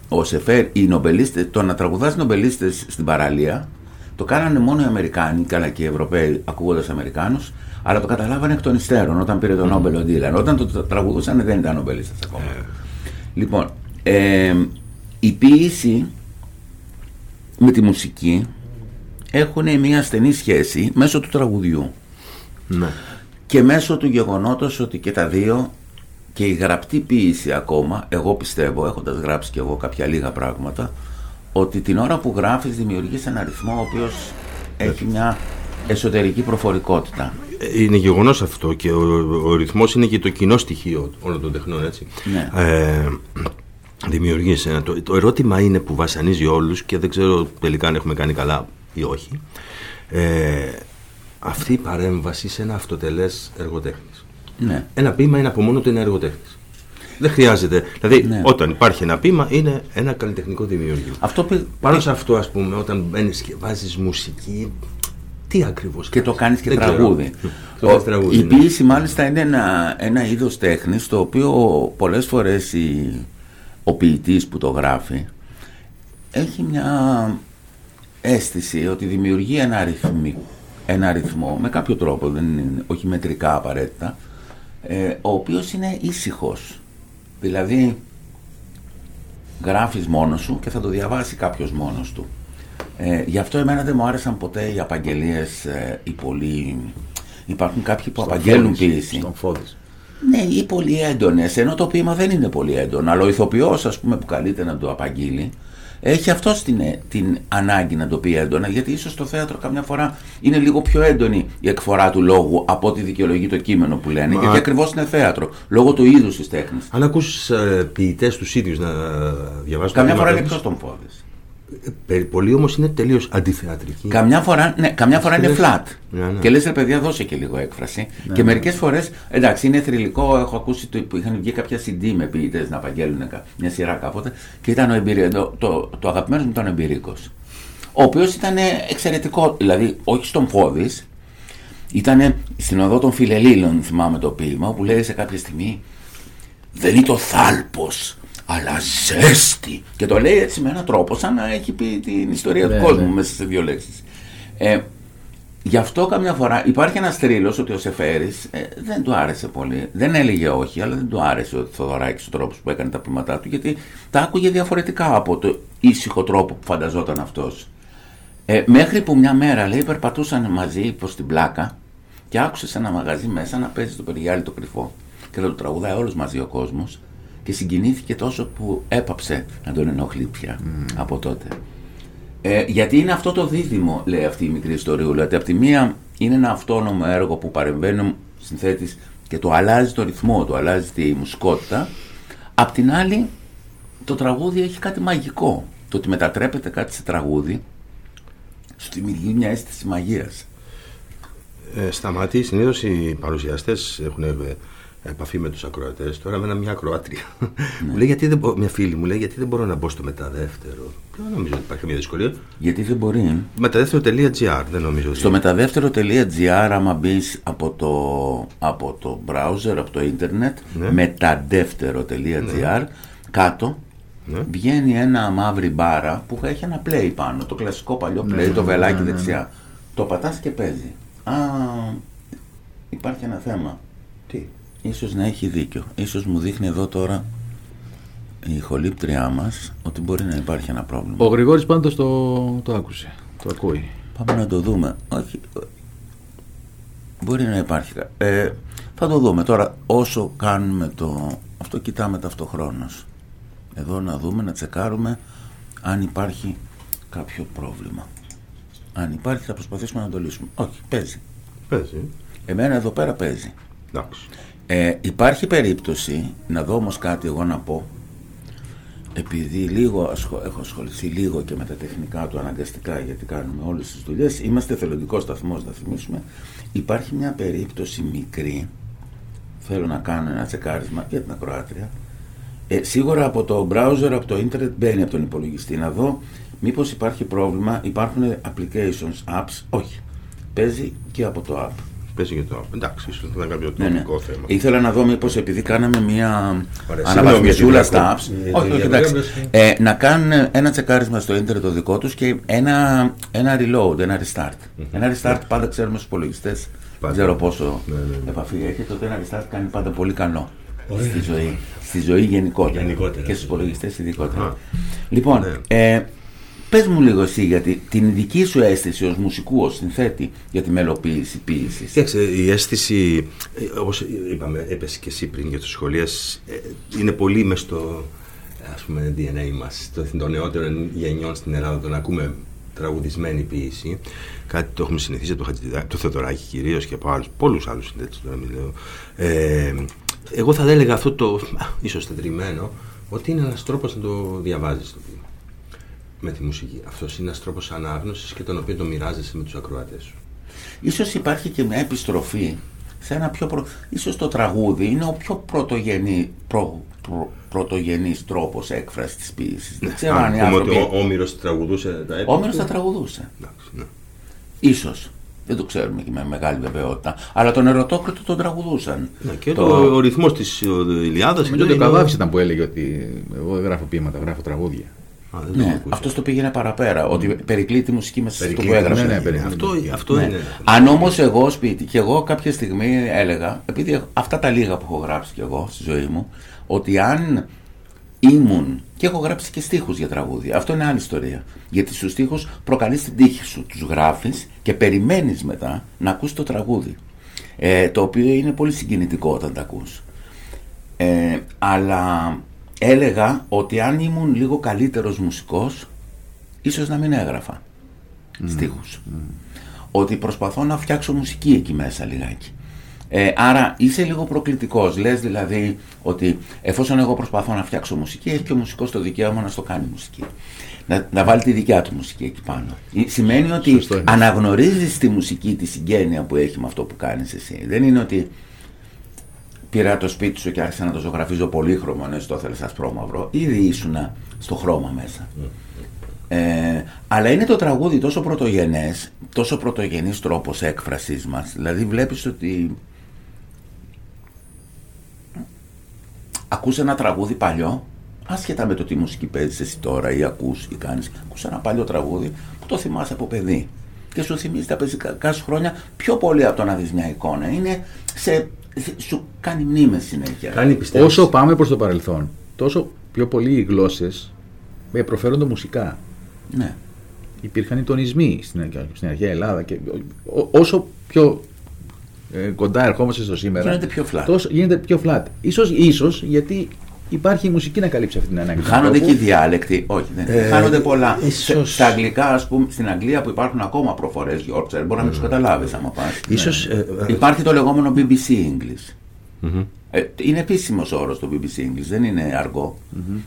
ο Σεφέρ, οι νομπελίστες, το να τραγουδάς νομπελίστες στην παραλία το κάνανε μόνο οι Αμερικάνοι, καλά και οι Ευρωπαίοι ακούγοντας Αμερικάνους, αλλά το καταλάβανε εκ των υστέρων όταν πήρε τον Νόμπελ ο Ντίλαν. Όταν το τρα- τραγουδούσαν δεν ήταν νομπελίστες ακόμα. Λοιπόν, ε, η ποίηση με τη μουσική έχουν μια στενή σχέση μέσω του τραγουδιού Ναι. και μέσω του γεγονότος ότι και τα δύο και η γραπτή ποίηση ακόμα, εγώ πιστεύω, έχοντας γράψει και εγώ κάποια λίγα πράγματα, ότι την ώρα που γράφεις δημιουργείς ένα ρυθμό ο οποίος έχει μια εσωτερική προφορικότητα. Ε, Είναι γεγονός αυτό και ο, ο ρυθμός είναι και το κοινό στοιχείο όλων των τεχνών, έτσι. Ναι. Ε, δημιουργείς ένα. Το, το ερώτημα είναι που βασανίζει όλους και δεν ξέρω τελικά αν έχουμε κάνει καλά ή όχι. Ε, αυτή η παρέμβαση σε ένα αυτοτελές εργοτέχνης. Ναι. Ένα ποίημα είναι από μόνο του ένα εργοτέχνης. Δεν χρειάζεται. Δηλαδή, Ναι. όταν υπάρχει ένα ποίημα, είναι ένα καλλιτεχνικό δημιούργημα. Αυτό που, Πάνω σε αυτό, ας πούμε, όταν μπαίνεις και βάζεις μουσική, τι ακριβώς και το κάνεις; και Δεν ξέρω. τραγούδι. Το Ο- κάνεις τραγούδι, η ναι. ποίηση μάλιστα είναι ένα, ένα είδος τέχνης το οποίο πολλές φορές η, ο ποιητής που το γράφει έχει μια αίσθηση ότι δημιουργεί ένα, αριθμι, ένα αριθμό με κάποιο τρόπο, δεν είναι, όχι μετρικά απαραίτητα, ε, ο οποίος είναι ήσυχος. Δηλαδή γράφεις μόνος σου και θα το διαβάσει κάποιος μόνος του. Ε, γι' αυτό εμένα δεν μου άρεσαν ποτέ οι απαγγελίες, ε, οι πολύ... Υπάρχουν κάποιοι που απαγγέλουν ποίηση. Στον Φώδης. Ναι, ή πολύ έντονε, ενώ το ποίημα δεν είναι πολύ έντονο. Αλλά ο ηθοποιός, ας πούμε, που καλείται να το απαγγείλει, έχει αυτό την, την ανάγκη να το πει έντονα, γιατί ίσως στο θέατρο καμιά φορά είναι λίγο πιο έντονη η εκφορά του λόγου από ό,τι δικαιολογεί το κείμενο που λένε. Μα- Γιατί ακριβώς είναι θέατρο, λόγω του είδους της τέχνης. Αν ακούς ε, ποιητές τους ίδιους να διαβάζουν Καμιά τα φορά είναι ποίηματα πιο τους, στον φόδι. ε, περι- πολλοί όμως είναι τελείως αντιθεατρικοί. Καμιά φορά, ναι, καμιά φορά είναι λες- flat. Ναι, ναι. Και λες, ρε παιδιά, δώσε και λίγο έκφραση. και μερικές φορές, εντάξει, είναι θρηλυκό. Έχω ακούσει το, που είχαν βγει κάποια CD με ποιητές να απαγγέλνουν κα- μια σειρά κάποτε. Και ήταν ο εμπειρι, το, το, το αγαπημένος μου ήταν ο Εμπειρίκος. Ο οποίος ήταν εξαιρετικό, δηλαδή, όχι στον Φώδης, ήταν στην οδό των Φιλελίλων, θυμάμαι το ποίημα, όπου λέει σε κάποια στιγμή δεν είναι το θάλπος, αλλά ζέστη. Και το λέει έτσι με έναν τρόπο, σαν να έχει πει την ιστορία Ναι, του κόσμου ναι. μέσα σε δύο λέξεις. Ε, γι' αυτό καμιά φορά υπάρχει ένας τρίλο ότι ο Σεφέρης ε, δεν του άρεσε πολύ. Δεν έλεγε όχι, αλλά δεν του άρεσε ο Θοδωράκης ο τρόπος που έκανε τα ποιηματά του, γιατί τα άκουγε διαφορετικά από το ήσυχο τρόπο που φανταζόταν αυτός. Ε, μέχρι που μια μέρα λέει περπατούσαν μαζί προς την πλάκα και άκουσες σε ένα μαγαζί μέσα να παίζει το περιγιάλι το κρυφό. Και θα το τραγουδάει όλος μαζί ο κόσμος και συγκινήθηκε τόσο που έπαψε να τον ενοχλεί πια από τότε. Ε, γιατί είναι αυτό το δίδυμο, λέει αυτή η μικρή ιστοριούλα. Ότι από τη μία είναι ένα αυτόνομο έργο που παρεμβαίνει ο συνθέτης και το αλλάζει το ρυθμό, το αλλάζει τη μουσικότητα. Απ' την άλλη, το τραγούδι έχει κάτι μαγικό. Το ότι μετατρέπεται κάτι σε τραγούδι σου δημιουργεί μια αίσθηση μαγείας. Ε, σταματεί συνήθως οι παρουσιαστές έχουν ε, επαφή με τους ακροατές. Τώρα με μια ακροάτρια. μου λέει γιατί δεν μπο- μια φίλη μου λέει γιατί δεν μπορώ να μπω στο μεταδεύτερο; Δεν νομίζω ότι υπάρχει μια δυσκολία. Γιατί δεν μπορεί. Μεταδεύτερο.gr δεν νομίζω ότι. Στο μεταδεύτερο.gr άμα μπεις από το, από το browser, από το ίντερνετ, Ναι. μεταδεύτερο.gr, κάτω Ναι. βγαίνει ένα μαύρη μπάρα που έχει ένα play πάνω, το κλασικό παλιό play, Ναι, το ναι, βελάκι ναι, ναι, ναι. δεξιά. Το πατάς και παίζει. Α, υπάρχει ένα θέμα. Τι; Ίσως να έχει δίκιο. Ίσως μου δείχνει εδώ τώρα η ηχολήπτριά μας ότι μπορεί να υπάρχει ένα πρόβλημα. Ο Γρηγόρης πάντως το, το άκουσε. Το ακούει. Πάμε να το δούμε. Όχι. Μπορεί να υπάρχει. κα- Ε, θα το δούμε τώρα όσο κάνουμε το... Αυτό κοιτάμε ταυτοχρόνως. Εδώ να δούμε, να τσεκάρουμε αν υπάρχει κάποιο πρόβλημα. Αν υπάρχει θα προσπαθήσουμε να το λύσουμε. Όχι, παίζει. Παίζει. Εμένα εδώ πέρα παίζει. Εντάξει. Ε, υπάρχει περίπτωση, να δω όμως κάτι εγώ να πω, επειδή λίγο ασχο- έχω ασχοληθεί λίγο και με τα τεχνικά του αναγκαστικά, γιατί κάνουμε όλες τις δουλειές, είμαστε θελοντικός σταθμός, να θυμίσουμε, υπάρχει μια περίπτωση μικρή, θέλω να κάνω ένα τσεκάρισμα για την ακροάτρια, ε, σίγουρα από το browser, από το ίντερνετ μπαίνει από τον υπολογιστή να δω μήπως υπάρχει πρόβλημα, υπάρχουν applications, apps, όχι, παίζει και από το app. Παίζει και το. Εντάξει, ίσως θα ήταν κάποιο Ναι, ναι. τοπικό θέμα. Ήθελα να δω μήπως επειδή κάναμε μια Ωραία, αναβαθμισούλα συγγνώμη στα για apps. την διακοπή. Όχι, όχι, Για εντάξει. την Ε, να κάνουν ένα τσεκάρισμα στο ίντερνετ το δικό τους και ένα, ένα reload, ένα restart. Ένα restart πάντα ξέρουμε στους υπολογιστές. Δεν Πάντα. ξέρω πόσο Ναι, ναι, ναι. επαφή έχετε. Ότι ένα restart κάνει πάντα πολύ καλό. Στη ζωή, στη ζωή γενικότερα. Γενικότερα. Και στους υπολογιστές ειδικότερα. Α. Λοιπόν, Ναι. ε, πες μου λίγο εσύ για τη- την δική σου αίσθηση ως μουσικού, ως συνθέτη για τη μελοποίηση ποιήσης. Κοίταξε, η αίσθηση, όπως είπαμε, έπεσε και εσύ πριν για το σχολείο, είναι πολύ μες στο ας πούμε, DNA μας, των νεότερων γενιών στην Ελλάδα, το να ακούμε τραγουδισμένη ποιήση. Κάτι το έχουμε συνηθίσει από το Χατζηδάκη, το Θεοδωράκη κυρίως και από άλλους, πολλούς άλλους συνθέτες τώρα μιλάω. Ε, εγώ θα έλεγα αυτό το ίσως τετριμένο, ότι είναι ένας τρόπος να το διαβάζεις το ποίημα. Με τη μουσική. Αυτός είναι ένας τρόπος ανάγνωσης και τον οποίο το μοιράζεσαι με τους ακροατές σου. Ίσως υπάρχει και μια επιστροφή σε ένα πιο προ... Ίσως το τραγούδι είναι ο πιο πρωτογενή, προ... Προ... πρωτογενής τρόπος έκφρασης της ποίησης. Δεν ξέρω αν οι πούμε άνθρωποι... ότι ο Όμηρος τραγουδούσε τα έπιπλα. Ο Όμηρος τα τραγουδούσε. Εντάξει, ναι. Ίσως. Δεν το ξέρουμε και με μεγάλη βεβαιότητα. Αλλά τον Ερωτόκριτο τον τραγουδούσαν. Ναι, και το... ο ρυθμός της Ιλιάδας Νομίζω ότι ο είναι- Καβάφης ήταν που έλεγε ότι εγώ δεν γράφω ποίηματα, γράφω τραγούδια. Α, δεν το έχω Ναι, ακούσει. αυτός το πήγαινε παραπέρα. Ότι περικλεί τη μουσική μέσα σε αυτό που Περικλεί, έγραψε. ναι, ναι, περικλεί. Αυτό, αυτό Ναι. είναι. Αν όμως εγώ σπίτι και εγώ κάποια στιγμή έλεγα, επειδή αυτά τα λίγα που έχω γράψει κι εγώ στη ζωή μου, ότι αν ήμουν. και έχω γράψει και στίχους για τραγούδια. Αυτό είναι άλλη ιστορία. Γιατί στους στίχους προκαλείς την τύχη σου. Τους γράφεις και περιμένεις μετά να ακούσει το τραγούδι. Ε, το οποίο είναι πολύ συγκινητικό όταν τα ακούς. Ε, αλλά έλεγα ότι αν ήμουν λίγο καλύτερος μουσικός, ίσως να μην έγραφα στίχους. Ότι προσπαθώ να φτιάξω μουσική εκεί μέσα λιγάκι. Ε, άρα είσαι λίγο προκλητικός. Λες δηλαδή ότι εφόσον εγώ προσπαθώ να φτιάξω μουσική, έχει και ο μουσικός το δικαίωμα να στο κάνει μουσική. Να, να βάλει τη δικιά του μουσική εκεί πάνω. Ε, Σημαίνει ότι Σωστό είναι. αναγνωρίζεις τη μουσική, τη συγγένεια που έχει με αυτό που κάνεις εσύ. Δεν είναι ότι πήρα το σπίτι σου και άρχισα να το ζωγραφίζω πολύχρωμο, ναι, το θέλεις ασπρόμαυρο. Ήδη ήσουν στο χρώμα μέσα. Ε, αλλά είναι το τραγούδι τόσο πρωτογενές, τόσο πρωτογενής τρόπος έκφρασής μας. Δηλαδή βλέπεις ότι ακούς ένα τραγούδι παλιό, άσχετα με το τι μουσική παίζεις εσύ τώρα ή ακούς ή κάνεις, ακούς ένα παλιό τραγούδι που το θυμάσαι από παιδί και σου θυμίζει τα παιδικά σου χρόνια πιο πολύ από το να δεις μια εικόνα. Είναι σε, σε- σου κάνει μνήμες συνέχεια. Κάνει πιστεύεις; Όσο πάμε προς το παρελθόν, τόσο πιο πολύ οι γλώσσες προφέρονται μουσικά. Ναι. Υπήρχαν οι τονισμοί στην, αρχαία- στην αρχαία Ελλάδα και ό- όσο πιο ε, κοντά ερχόμαστε στο σήμερα, Γίνεται πιο flat. Τόσο, γίνεται πιο flat. Ίσως, ίσως γιατί υπάρχει η μουσική να καλύψει αυτή την ανάγκη. του Χάνονται ανθρώπου. και οι διάλεκτοι. Όχι, δεν Ε, χάνονται πολλά. ίσως- Σε- Στα αγγλικά, ας πούμε, στην Αγγλία που υπάρχουν ακόμα προφορές Yorkshire, μπορεί να μην τους καταλάβεις άμα πας. Ίσως, ε, ε, Υπάρχει το λεγόμενο BBC English. Ε, είναι επίσημος όρος το BBC English, δεν είναι αργό.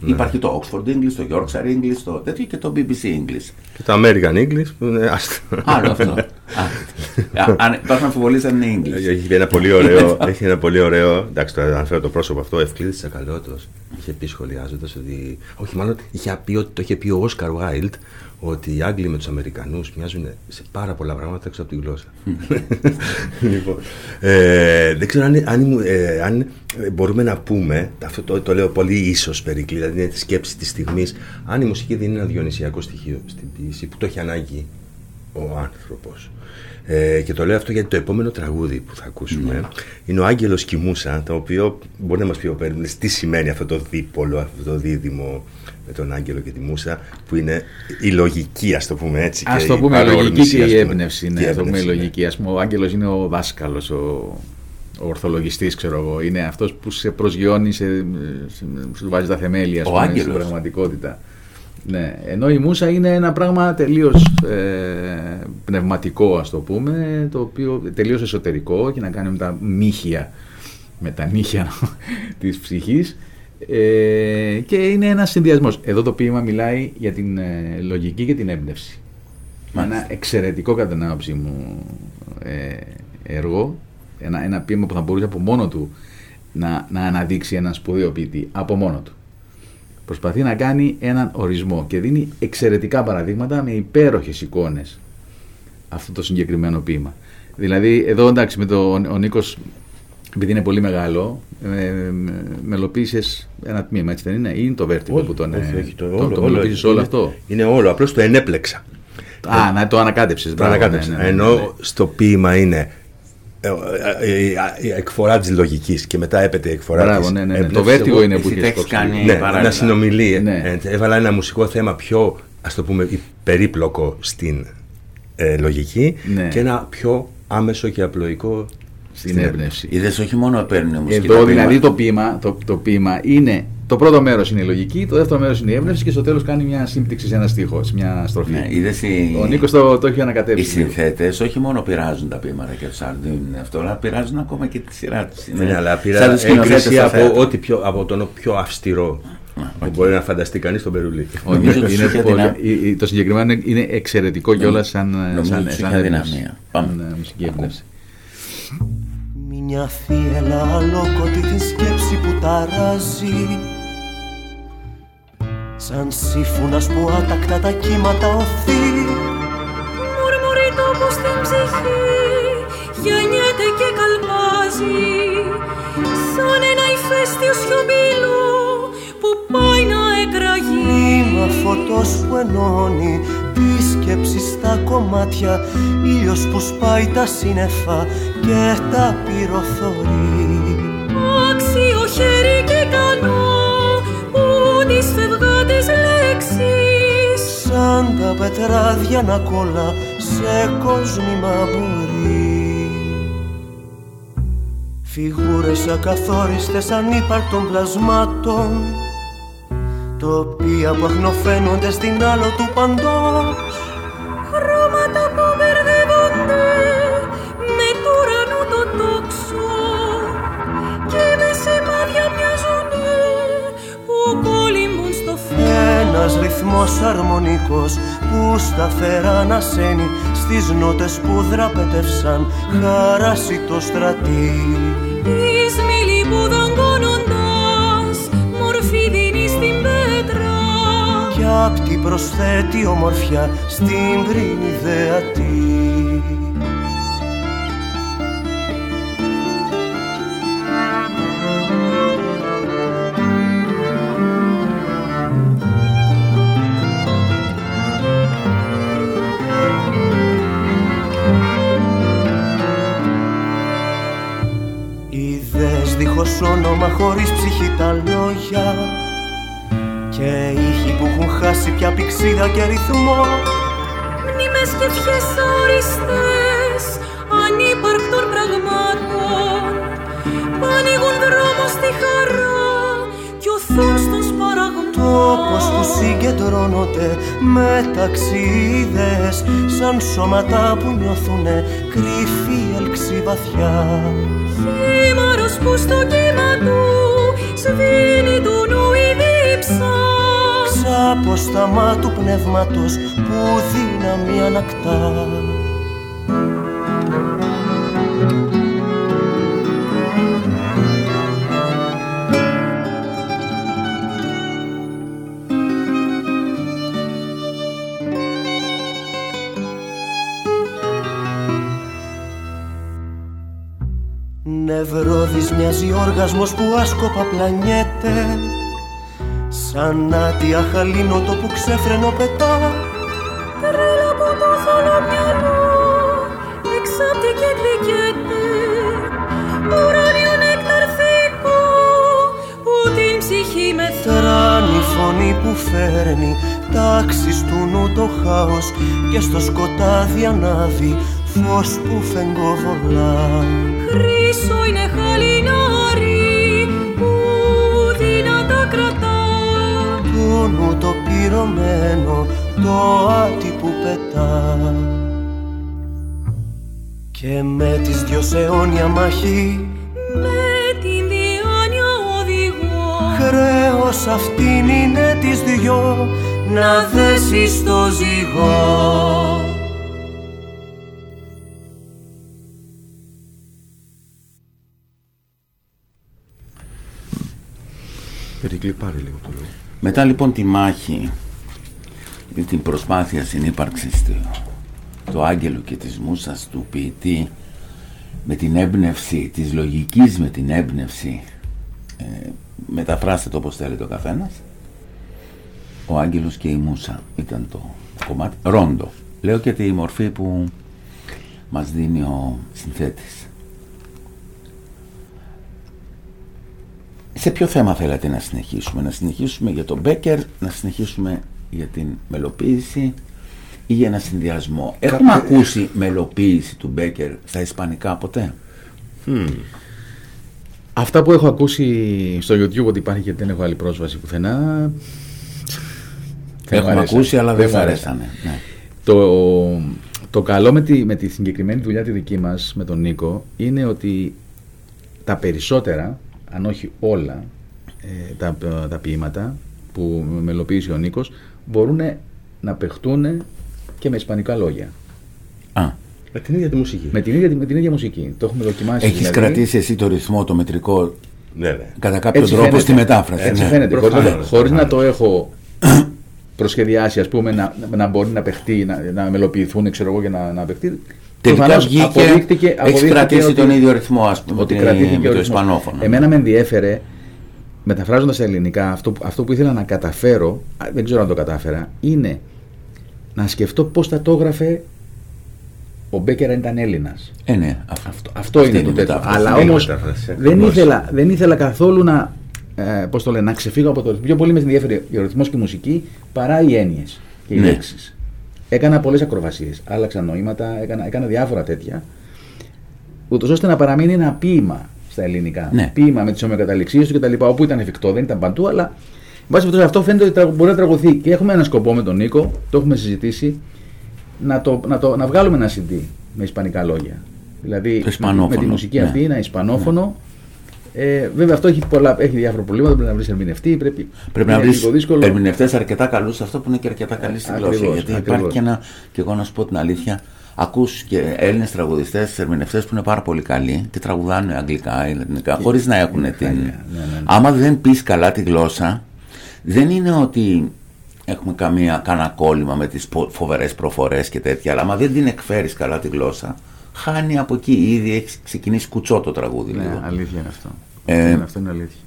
Υπάρχει το Oxford English, το Yorkshire English, το τέτοιο και το BBC English. Και το American English που είναι άστο. Άλλο αυτό. <laughs> Α, α, αν υπάρχουν αμφιβολίες αν είναι English. Έχει ένα πολύ ωραίο, <laughs> έχει ένα πολύ ωραίο, εντάξει τώρα αναφέρω το πρόσωπο αυτό, Ευκλήδης Τσακαλώτος, είχε πει σχολιάζοντας ότι, όχι μάλλον είχε πει ότι το είχε πει ο Όσκαρ Βάιλτ, ότι οι Άγγλοι με τους Αμερικανούς μοιάζουν σε πάρα πολλά πράγματα έξω από τη γλώσσα. <laughs> λοιπόν, ε, δεν ξέρω αν, αν, ήμουν- ε, αν ε, μπορούμε να πούμε, αυτό το, το λέω πολύ ίσως Περικλή, δηλαδή είναι τη σκέψη της στιγμής, αν η μουσική δεν είναι ένα διονυσιακό στοιχείο στην ποιήση που το έχει ανάγκη ο άνθρωπος. Ε, και το λέω αυτό γιατί το επόμενο τραγούδι που θα ακούσουμε είναι ο Άγγελος Κιμούσα, το οποίο μπορεί να μας πει ο Πέρνης τι σημαίνει αυτό το δίπολο, αυτό το δίδυμο με τον Άγγελο και τη Μούσα, που είναι η λογική, ας το πούμε έτσι. Α και το η πούμε η λογική παρόρμηση, και ας η πούμε. έμπνευση. Και Ναι, ας το πούμε η έμπνευση, ναι. λογική. Ας πούμε, ο Άγγελος είναι ο δάσκαλος, ο, ο ορθολογιστής, ξέρω εγώ. Είναι αυτός που σε προσγειώνει, σε, σε, σου βάζει τα θεμέλια ας Ο πούμε, στην Άγγελος. πραγματικότητα. Ναι. Ενώ η Μούσα είναι ένα πράγμα τελείως ε, πνευματικό, ας το πούμε, το οποίο τελείως εσωτερικό και να κάνει με τα μύχια, με τα νύχια <laughs> της ψυχής ε, και είναι ένας συνδυασμός. Εδώ το ποίημα μιλάει για την ε, λογική και την έμπνευση. Μάλιστα. Ένα εξαιρετικό κατά την άποψή μου ε, έργο, ένα, ένα ποίημα που θα μπορούσε από μόνο του να, να αναδείξει έναν σπουδαίο ποιητή, από μόνο του. Προσπαθεί να κάνει έναν ορισμό και δίνει εξαιρετικά παραδείγματα με υπέροχες εικόνες αυτό το συγκεκριμένο ποίημα. Δηλαδή, εδώ εντάξει, με το, ο Νίκος, επειδή είναι πολύ μεγάλο, ε, μελοποίησες ένα τμήμα, έτσι δεν είναι, ή είναι το Βέρτικο που τον, όχι, ε, όχι, το, το, όλο, το όλο, μελοποίησες είναι- όλο αυτό; Είναι όλο, απλώς το ενέπλεξα. Α, να το ανακάτεψες. Το μπράβο, ανακάτεψα. ναι, ναι, ναι, Ενώ ναι. στο ποίημα είναι ε, ε, ε, η εκφορά της λογικής και μετά έπεται η εκφορά Μπράβο, της ναι, ναι, ναι. έμπνευσης. Το Βέρτικο Εγώ- είναι που εσύ έχεις τα έχεις κόψει κάνει- λίγο. Ναι, παράλληλα. να συνομιλεί. Ναι. Ε, έβαλα ένα μουσικό θέμα πιο, ας το πούμε, περίπλοκο στην ε, λογική Ναι. και ένα πιο άμεσο και απλοϊκό Στην έμπνευση. Είδες όχι μόνο παίρνουν μουσική. Εδώ τα δηλαδή ποίηματα. το ποίημα, το, το ποίημα είναι. Το πρώτο μέρος είναι η λογική, το δεύτερο μέρος είναι η έμπνευση και στο τέλος κάνει μια σύμπτυξη σε ένα στίχο, σε μια στροφή. Ναι, είδες οι... Ο Νίκος το, το έχει Οι ανακατέψει. συνθέτες όχι μόνο πειράζουν τα ποίηματα και τους άλλου, δεν είναι αυτό, αλλά πειράζουν ακόμα και τη σειρά τους. Ναι, αλλά πήρα έγκριση από, ό,τι πιο, από τον πιο αυστηρό που μπορεί να φανταστεί κανείς τον Περουλί. Όχι, Νομίζω ότι είναι είχε πολύ- δυνα- η- η- το συγκεκριμένο είναι- είναι εξαιρετικό κιόλας σαν, νομίζω σαν, ότι σαν είχε έμπνευση. δυναμία. Πάμε. Σαν, ε, μουσική έμπνευση. Μια θύελα αλόκοτη την σκέψη που ταράζει. Σαν σύμφωνας που άτακτα τα κύματα οθεί. Μουρμουρεί τόπο στην ψυχή Γεννιέται και καλπάζει. Σαν ένα ηφαίστειο σιωπηλό Που πάει να εκραγεί. Νήμα φωτός που ενώνει τη σκέψη στα κομμάτια. Ήλιος που σπάει τα σύννεφα και τα πυροθωρεί. Άξιο χέρι και ικανό Που τις φευγάτες λέξεις. Σαν τα πετράδια να κόλλα σε κόσμημα μπορεί Φιγούρες ακαθόριστες ανύπαρκτων πλασμάτων Τοπία που αχνοφαίνονται στην άλο του παντός Χρώματα που μπερδεύονται με του ουρανού το τόξο. Και με σημάδια μοιάζουν που κολυμπούν στο φως. Ένας ρυθμός αρμονικός που σταθερά ανασένει Στις νότες που δραπετεύσαν χαράσει το στρατή. Εις μήλοι Κι απ' την προσθέτει ομορφιά στην πριν ιδεατή Ιδέες δίχως όνομα χωρίς ψυχή τα λόγια Και ήχοι που έχουν χάσει πια πηξίδα και ρυθμό. Μνήμες και ευχές αοριστές ανύπαρκτων πραγμάτων. Που ανοίγουν δρόμο στη χαρά κι οθούν στον σπαραγμό. Τόπος που συγκεντρώνονται μεταξύ ιδέες Σαν σώματα που νιώθουνε κρυφή έλξη βαθιά. Χήμαρος που στο κύμα του σβήνει του νου η δίψα Ξάποσταμά του πνεύματος που δύναμη ανακτά. Νευρώδης μοιάζει όργασμος που άσκοπα πλανιέται Σαν άτια χαλίνοτο που ξέφρενο πετά. Τρέλα από το θολό μυαλό εξάπτει και γλυκέται ουράνιο νεκταρθικό που την ψυχή μεθά Τράνει φωνή που φέρνει τάξεις του νου το χάος Και στο σκοτάδι ανάβει φως που φεγγοβολά. Χρυσό είναι χαλινάρι Του νου το πυρωμένο το άτι που πετά. Και με τις δυο σε αιώνια μαχή με την διάνοια οδηγώ. Χρέος αυτήν είναι τις δυο να δέσεις το ζυγό. Περικλεί πάρει λίγο το λόγο. Μετά λοιπόν τη μάχη ή την προσπάθεια συνύπαρξης του, του άγγελου και της μουσας του ποιητή με την έμπνευση, της λογικής με την έμπνευση ε, μεταφράστε το όπως θέλει το καθένας. Ο άγγελος και η μουσα ήταν το κομμάτι. Ρόντο. Λέω και τη μορφή που μας δίνει ο συνθέτης Σε ποιο θέμα θέλατε να συνεχίσουμε, να συνεχίσουμε για τον Μπέκερ, να συνεχίσουμε για την μελοποίηση ή για ένα συνδυασμό; Έχουμε ακούσει μελοποίηση του Μπέκερ στα ισπανικά ποτέ; Αυτά που έχω ακούσει στο YouTube ότι υπάρχει και δεν έχω άλλη πρόσβαση πουθενά. δεν μου Έχουμε αρέσαν. ακούσει αλλά δεν μου θα αρέσαν. αρέσανε. Ναι. Το, το καλό με τη, με τη συγκεκριμένη δουλειά τη δική μας με τον Νίκο είναι ότι τα περισσότερα, αν όχι όλα, ε, τα, τα ποίηματα που μελοποίησε ο Νίκος μπορούν να παιχτούν και με ισπανικά λόγια. Α, Με την ίδια τη μουσική. Με την ίδια, με την ίδια μουσική. Το έχουμε δοκιμάσει. έχεις δηλαδή. κρατήσει εσύ το ρυθμό, το μετρικό, Βέβαια. κατά κάποιο Έτσι τρόπο φαίνεται. στη μετάφραση. Έτσι ναι. φαίνεται. Χωρίς, Προφανώς, να, χωρίς να προφανώς. το έχω προσχεδιάσει, ας πούμε, να, να μπορεί να παιχτεί, να, να μελοποιηθούν, ξέρω εγώ, και να, να παιχτεί. Τελικά Προφανώς βγήκε, αποδείχτηκε- έχεις αποδείχθηκε κρατήσει ότι- τον ίδιο ρυθμό, ας πούμε, ότι με, κρατήθηκε με ο το ρυθμός. ισπανόφωνο. Εμένα με ενδιέφερε, μεταφράζοντας στα ελληνικά, αυτό, που- αυτό που ήθελα να καταφέρω, α, δεν ξέρω αν το κατάφερα, είναι να σκεφτώ πώς θα το έγραφε ο Μπέκερ αν ήταν Έλληνας. Ε, ναι, αυτό, Αυτό, αυτό Αυτή είναι είναι το η τέτοιο. μετάφραση. Αλλά Είναι η όμως μετάφραση, δεν ακριβώς. ήθελα, δεν ήθελα καθόλου να, ε, πώς το λένε, να ξεφύγω από το ρυθμό. Πιο πολύ με ενδιαφέρει ο ρυθμός και η μουσική παρά οι έννοιες και οι Ναι. λέξεις. Έκανα πολλές ακροβασίες. Άλλαξα νοήματα, έκανα, έκανα διάφορα τέτοια. Ούτως ώστε να παραμείνει ένα ποίημα στα ελληνικά. Ναι. Ποίημα με τις ομοιοκαταληξίες του κτλ. Όπου ήταν εφικτό, δεν ήταν παντού, αλλά. Εν πάση περιπτώσει, αυτό φαίνεται ότι τραγου- μπορεί να τραγουθεί. Και έχουμε ένα σκοπό με τον Νίκο, το έχουμε συζητήσει, να, το, να, το, να βγάλουμε ένα CD με ισπανικά λόγια. Δηλαδή Το ισπανόφωνο, με τη μουσική ναι. αυτή, ένα ισπανόφωνο. Ε, βέβαια αυτό έχει, πολλά, έχει διάφορα προβλήματα, πρέπει να βρεις ερμηνευτή. Πρέπει, Πρέπει να είναι βρεις λίγο δύσκολο. ερμηνευτές αρκετά καλούς σε αυτό που είναι και αρκετά καλοί στη Ακριβώς, γλώσσα. Γιατί ακριβώς. υπάρχει και ένα, και εγώ να σου πω την αλήθεια, ακούς και Έλληνες τραγουδιστές, ερμηνευτές που είναι πάρα πολύ καλοί και τραγουδάνε αγγλικά ή λατινικά, χωρίς να έχουν την. χάλια. Ναι, ναι, ναι. Άμα δεν πεις καλά τη γλώσσα, δεν είναι ότι έχουμε καμία, κανένα κόλλημα με τις φοβερές προφορές και τέτοια, αλλά άμα δεν την εκφέρεις καλά τη γλώσσα, χάνει από εκεί. Ήδη έχει ξεκινήσει κουτσό το τραγούδι Ναι, λίγο. αλήθεια είναι αυτό. Ε, Είναι, αυτό είναι αλήθεια.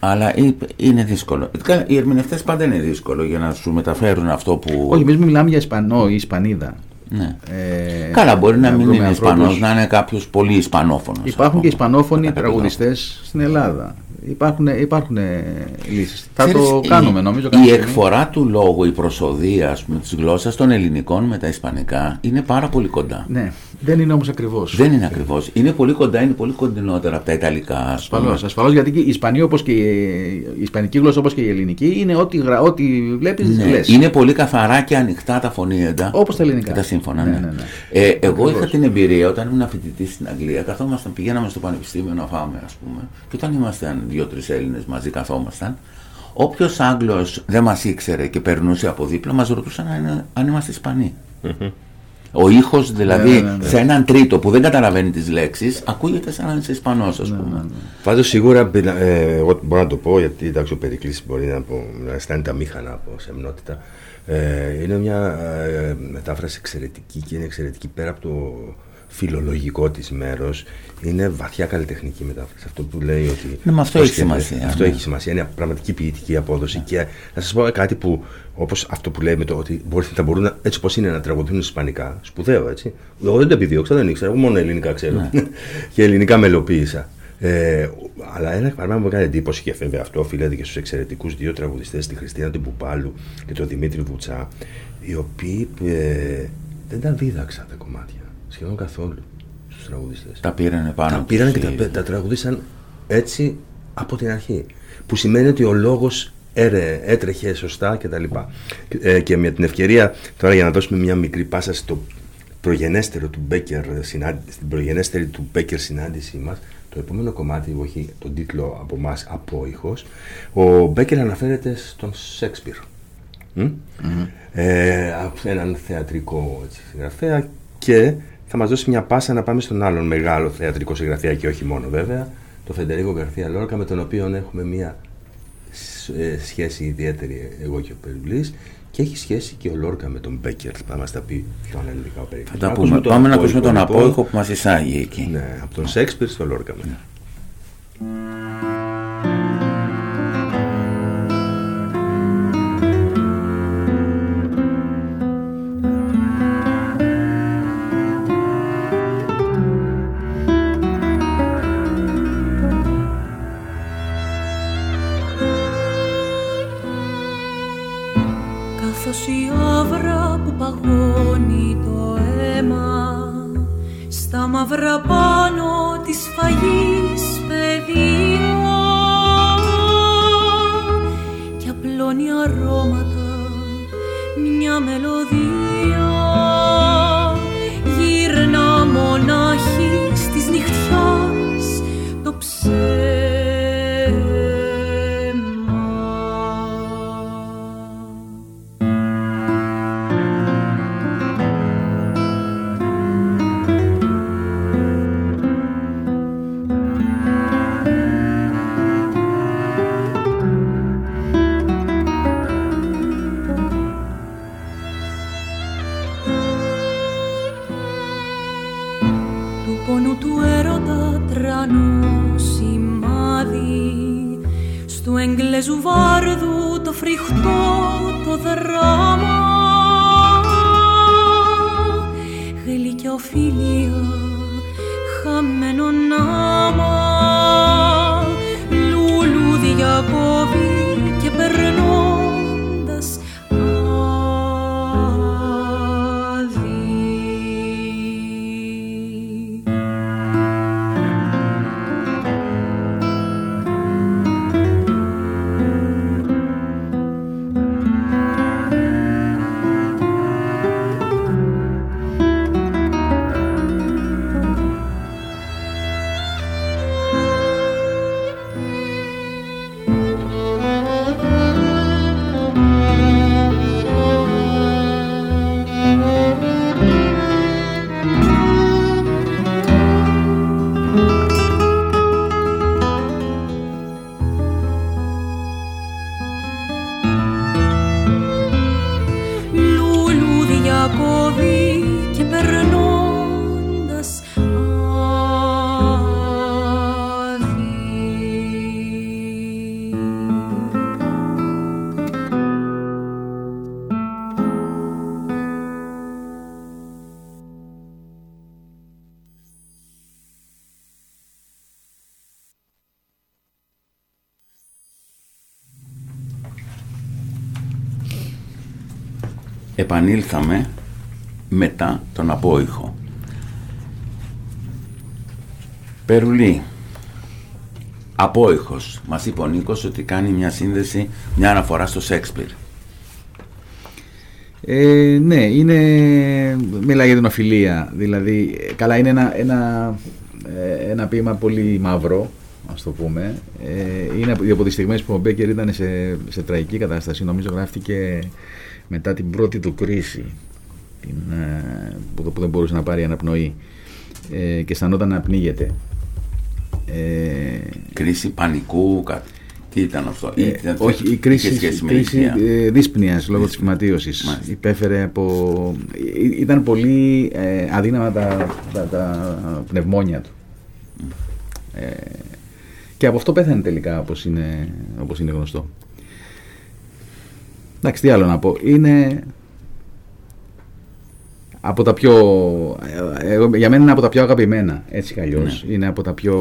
Αλλά ε, είναι δύσκολο. Καλά, Οι ερμηνευτές πάντα είναι δύσκολο για να σου μεταφέρουν αυτό που. Όχι, εμείς μιλάμε για Ισπανό ή Ισπανίδα. Ναι. Ε, Καλά, μπορεί να μην βρούμε είναι ανθρώπους- Ισπανός, να είναι κάποιος πολύ Ισπανόφωνος. Υπάρχουν και Ισπανόφωνοι τραγουδιστές στην Ελλάδα. Υπάρχουν, υπάρχουν λύσεις. Θα το κάνουμε, νομίζω. Η κάποια στιγμή. εκφορά του λόγου, η προσοδεία ας πούμε, της γλώσσας των ελληνικών με τα ισπανικά είναι πάρα πολύ κοντά. Ναι, δεν είναι όμως ακριβώς. Δεν είναι ακριβώς. Είναι πολύ κοντά, είναι πολύ κοντινότερα από τα ιταλικά. ας πούμε. Ασφαλώς, ασφαλώς, γιατί και η Ισπανία όπως και η, η Ισπανική γλώσσα όπως και η ελληνική είναι ό,τι, γρα- ό,τι βλέπεις, Ναι, λες. είναι πολύ καθαρά και ανοιχτά τα φωνήεντα. Όπως τα ελληνικά. Και τα σύμφωνα. Ναι, Ναι, ναι, ναι. Ε, εγώ Ακριβώς. είχα την εμπειρία όταν ήμουν φοιτητής στην Αγγλία, καθόμασταν, πηγαίναμε στο πανεπιστήμιο να φάμε, ας πούμε, και όταν ήμασταν δύο-τρεις Έλληνες μαζί καθόμασταν, όποιος Άγγλος δεν μας ήξερε και περνούσε από δίπλα, μας ρωτούσαν αν, είναι- αν είμαστε Ισπανοί. Ο ήχος δηλαδή Ναι, ναι, ναι. σε έναν τρίτο που δεν καταλαβαίνει τις λέξεις, ακούγεται σαν να είσαι Ισπανός, ας πούμε. Πάντως σίγουρα ε, εγώ μπορώ να το πω γιατί εντάξει ο Περικλής μπορεί να, πω, να αισθάνεται αμήχανα από σεμνότητα. Ε, είναι μια ε, μετάφραση εξαιρετική και είναι εξαιρετική πέρα από το φιλολογικό της μέρος είναι βαθιά καλλιτεχνική μετάφραση. Αυτό που λέει ότι Ναι, μα αυτό πώς έχει και- σημασία, αυτό ναι. έχει σημασία. Είναι πραγματική ποιητική απόδοση και να σας πω κάτι που όπως αυτό που λέμε το ότι μπορεί, θα μπορούν να- έτσι όπως είναι να τραγουδούν ισπανικά σπουδαίο έτσι. Εγώ δεν το επιδίωξα δεν ήξερα εγώ μόνο ελληνικά ξέρω. Ναι. <laughs> και ελληνικά μελοποίησα ε, αλλά ένα παράδειγμα που μου έκανε εντύπωση και βέβαια αυτό οφείλεται και στους εξαιρετικούς δύο τραγουδιστές, τη Χριστίνα την Πουπάλου και τον Δημήτρη Βουτσά, οι οποίοι ε, δεν τα δίδαξαν τα κομμάτια σχεδόν καθόλου στους τραγουδιστές. Τα πήρανε πάνω. Τα τους πήραν και οι- τα, τα τραγουδίσαν έτσι από την αρχή. Που σημαίνει ότι ο λόγος έτρεχε σωστά κτλ. Και, ε, και με την ευκαιρία τώρα για να δώσουμε μια μικρή πάσα στο προγενέστερο του Μπέκερ, συνάντη- στην προγενέστερη του Μπέκερ συνάντησή μας, το επόμενο κομμάτι που έχει τον τίτλο από εμά «Απόϊχος», ο Μπέκερ αναφέρεται στον Σέξπιρ. Μμ; Ε, από έναν θεατρικό έτσι, συγγραφέα και θα μας δώσει μια πάσα να πάμε στον άλλον μεγάλο θεατρικό συγγραφέα και όχι μόνο βέβαια, το Φεντερίκο Γκαρθία Λόρκα με τον οποίο έχουμε μια σ- ε, σχέση ιδιαίτερη εγώ και ο Περιβλής και έχει σχέση και ο Λόρκα με τον Μπέκερ θα μας τα πει πιο αναλυτικά ο Περιβλής. Θα τα Να πούμε. ακούσουμε τον Πάμε να ακούσουμε τον λοιπόν. απόϊχο που μας εισάγει εκεί. Ναι, από τον Σέξπιρ στο Λόρκα μετά. Καθώς η άβρα που παγώνει το αίμα. Στα μαύρα πάνω της φαγής πεδία και απλώνει αρώματα μια μελωδία βάρδου το φρικτό το δράμα επανήλθαμε μετά τον απόϊχο. Περουλή. Απόϊχος. Μας είπε ο Νίκος ότι κάνει μια σύνδεση, μια αναφορά στο Σέξπιρ. Ε, ναι, είναι, μιλάει για την οφειλία. Δηλαδή, ε, καλά, είναι ένα, ένα, ε, ένα ποίημα πολύ μαύρο, ας το πούμε. Ε, είναι από, από τις στιγμές που ο Μπέκερ ήταν σε, σε τραγική κατάσταση. Νομίζω γράφτηκε μετά την πρώτη του κρίση, την, ε, που, που δεν μπορούσε να πάρει αναπνοή ε, και αισθανόταν να πνίγεται. Ε, Κρίση πανικού, κάτι. Τι ήταν αυτό; Ή ε, ήταν- όχι, η είχε κρίση, σχέση με κρίση ηλικία; ε, δύσπνοιας λόγω της φυματίωσης. Μάλιστα. Υπέφερε από... ή- Ήταν πολύ ε, αδύναμα τα, τα, τα πνευμόνια του. Ε, και από αυτό πέθανε τελικά, όπως είναι, όπως είναι γνωστό. Εντάξει, τι άλλο να πω. Είναι από τα πιο... ε, εγώ- για μένα είναι από τα πιο αγαπημένα, έτσι κι αλλιώς. Ναι. Είναι από τα πιο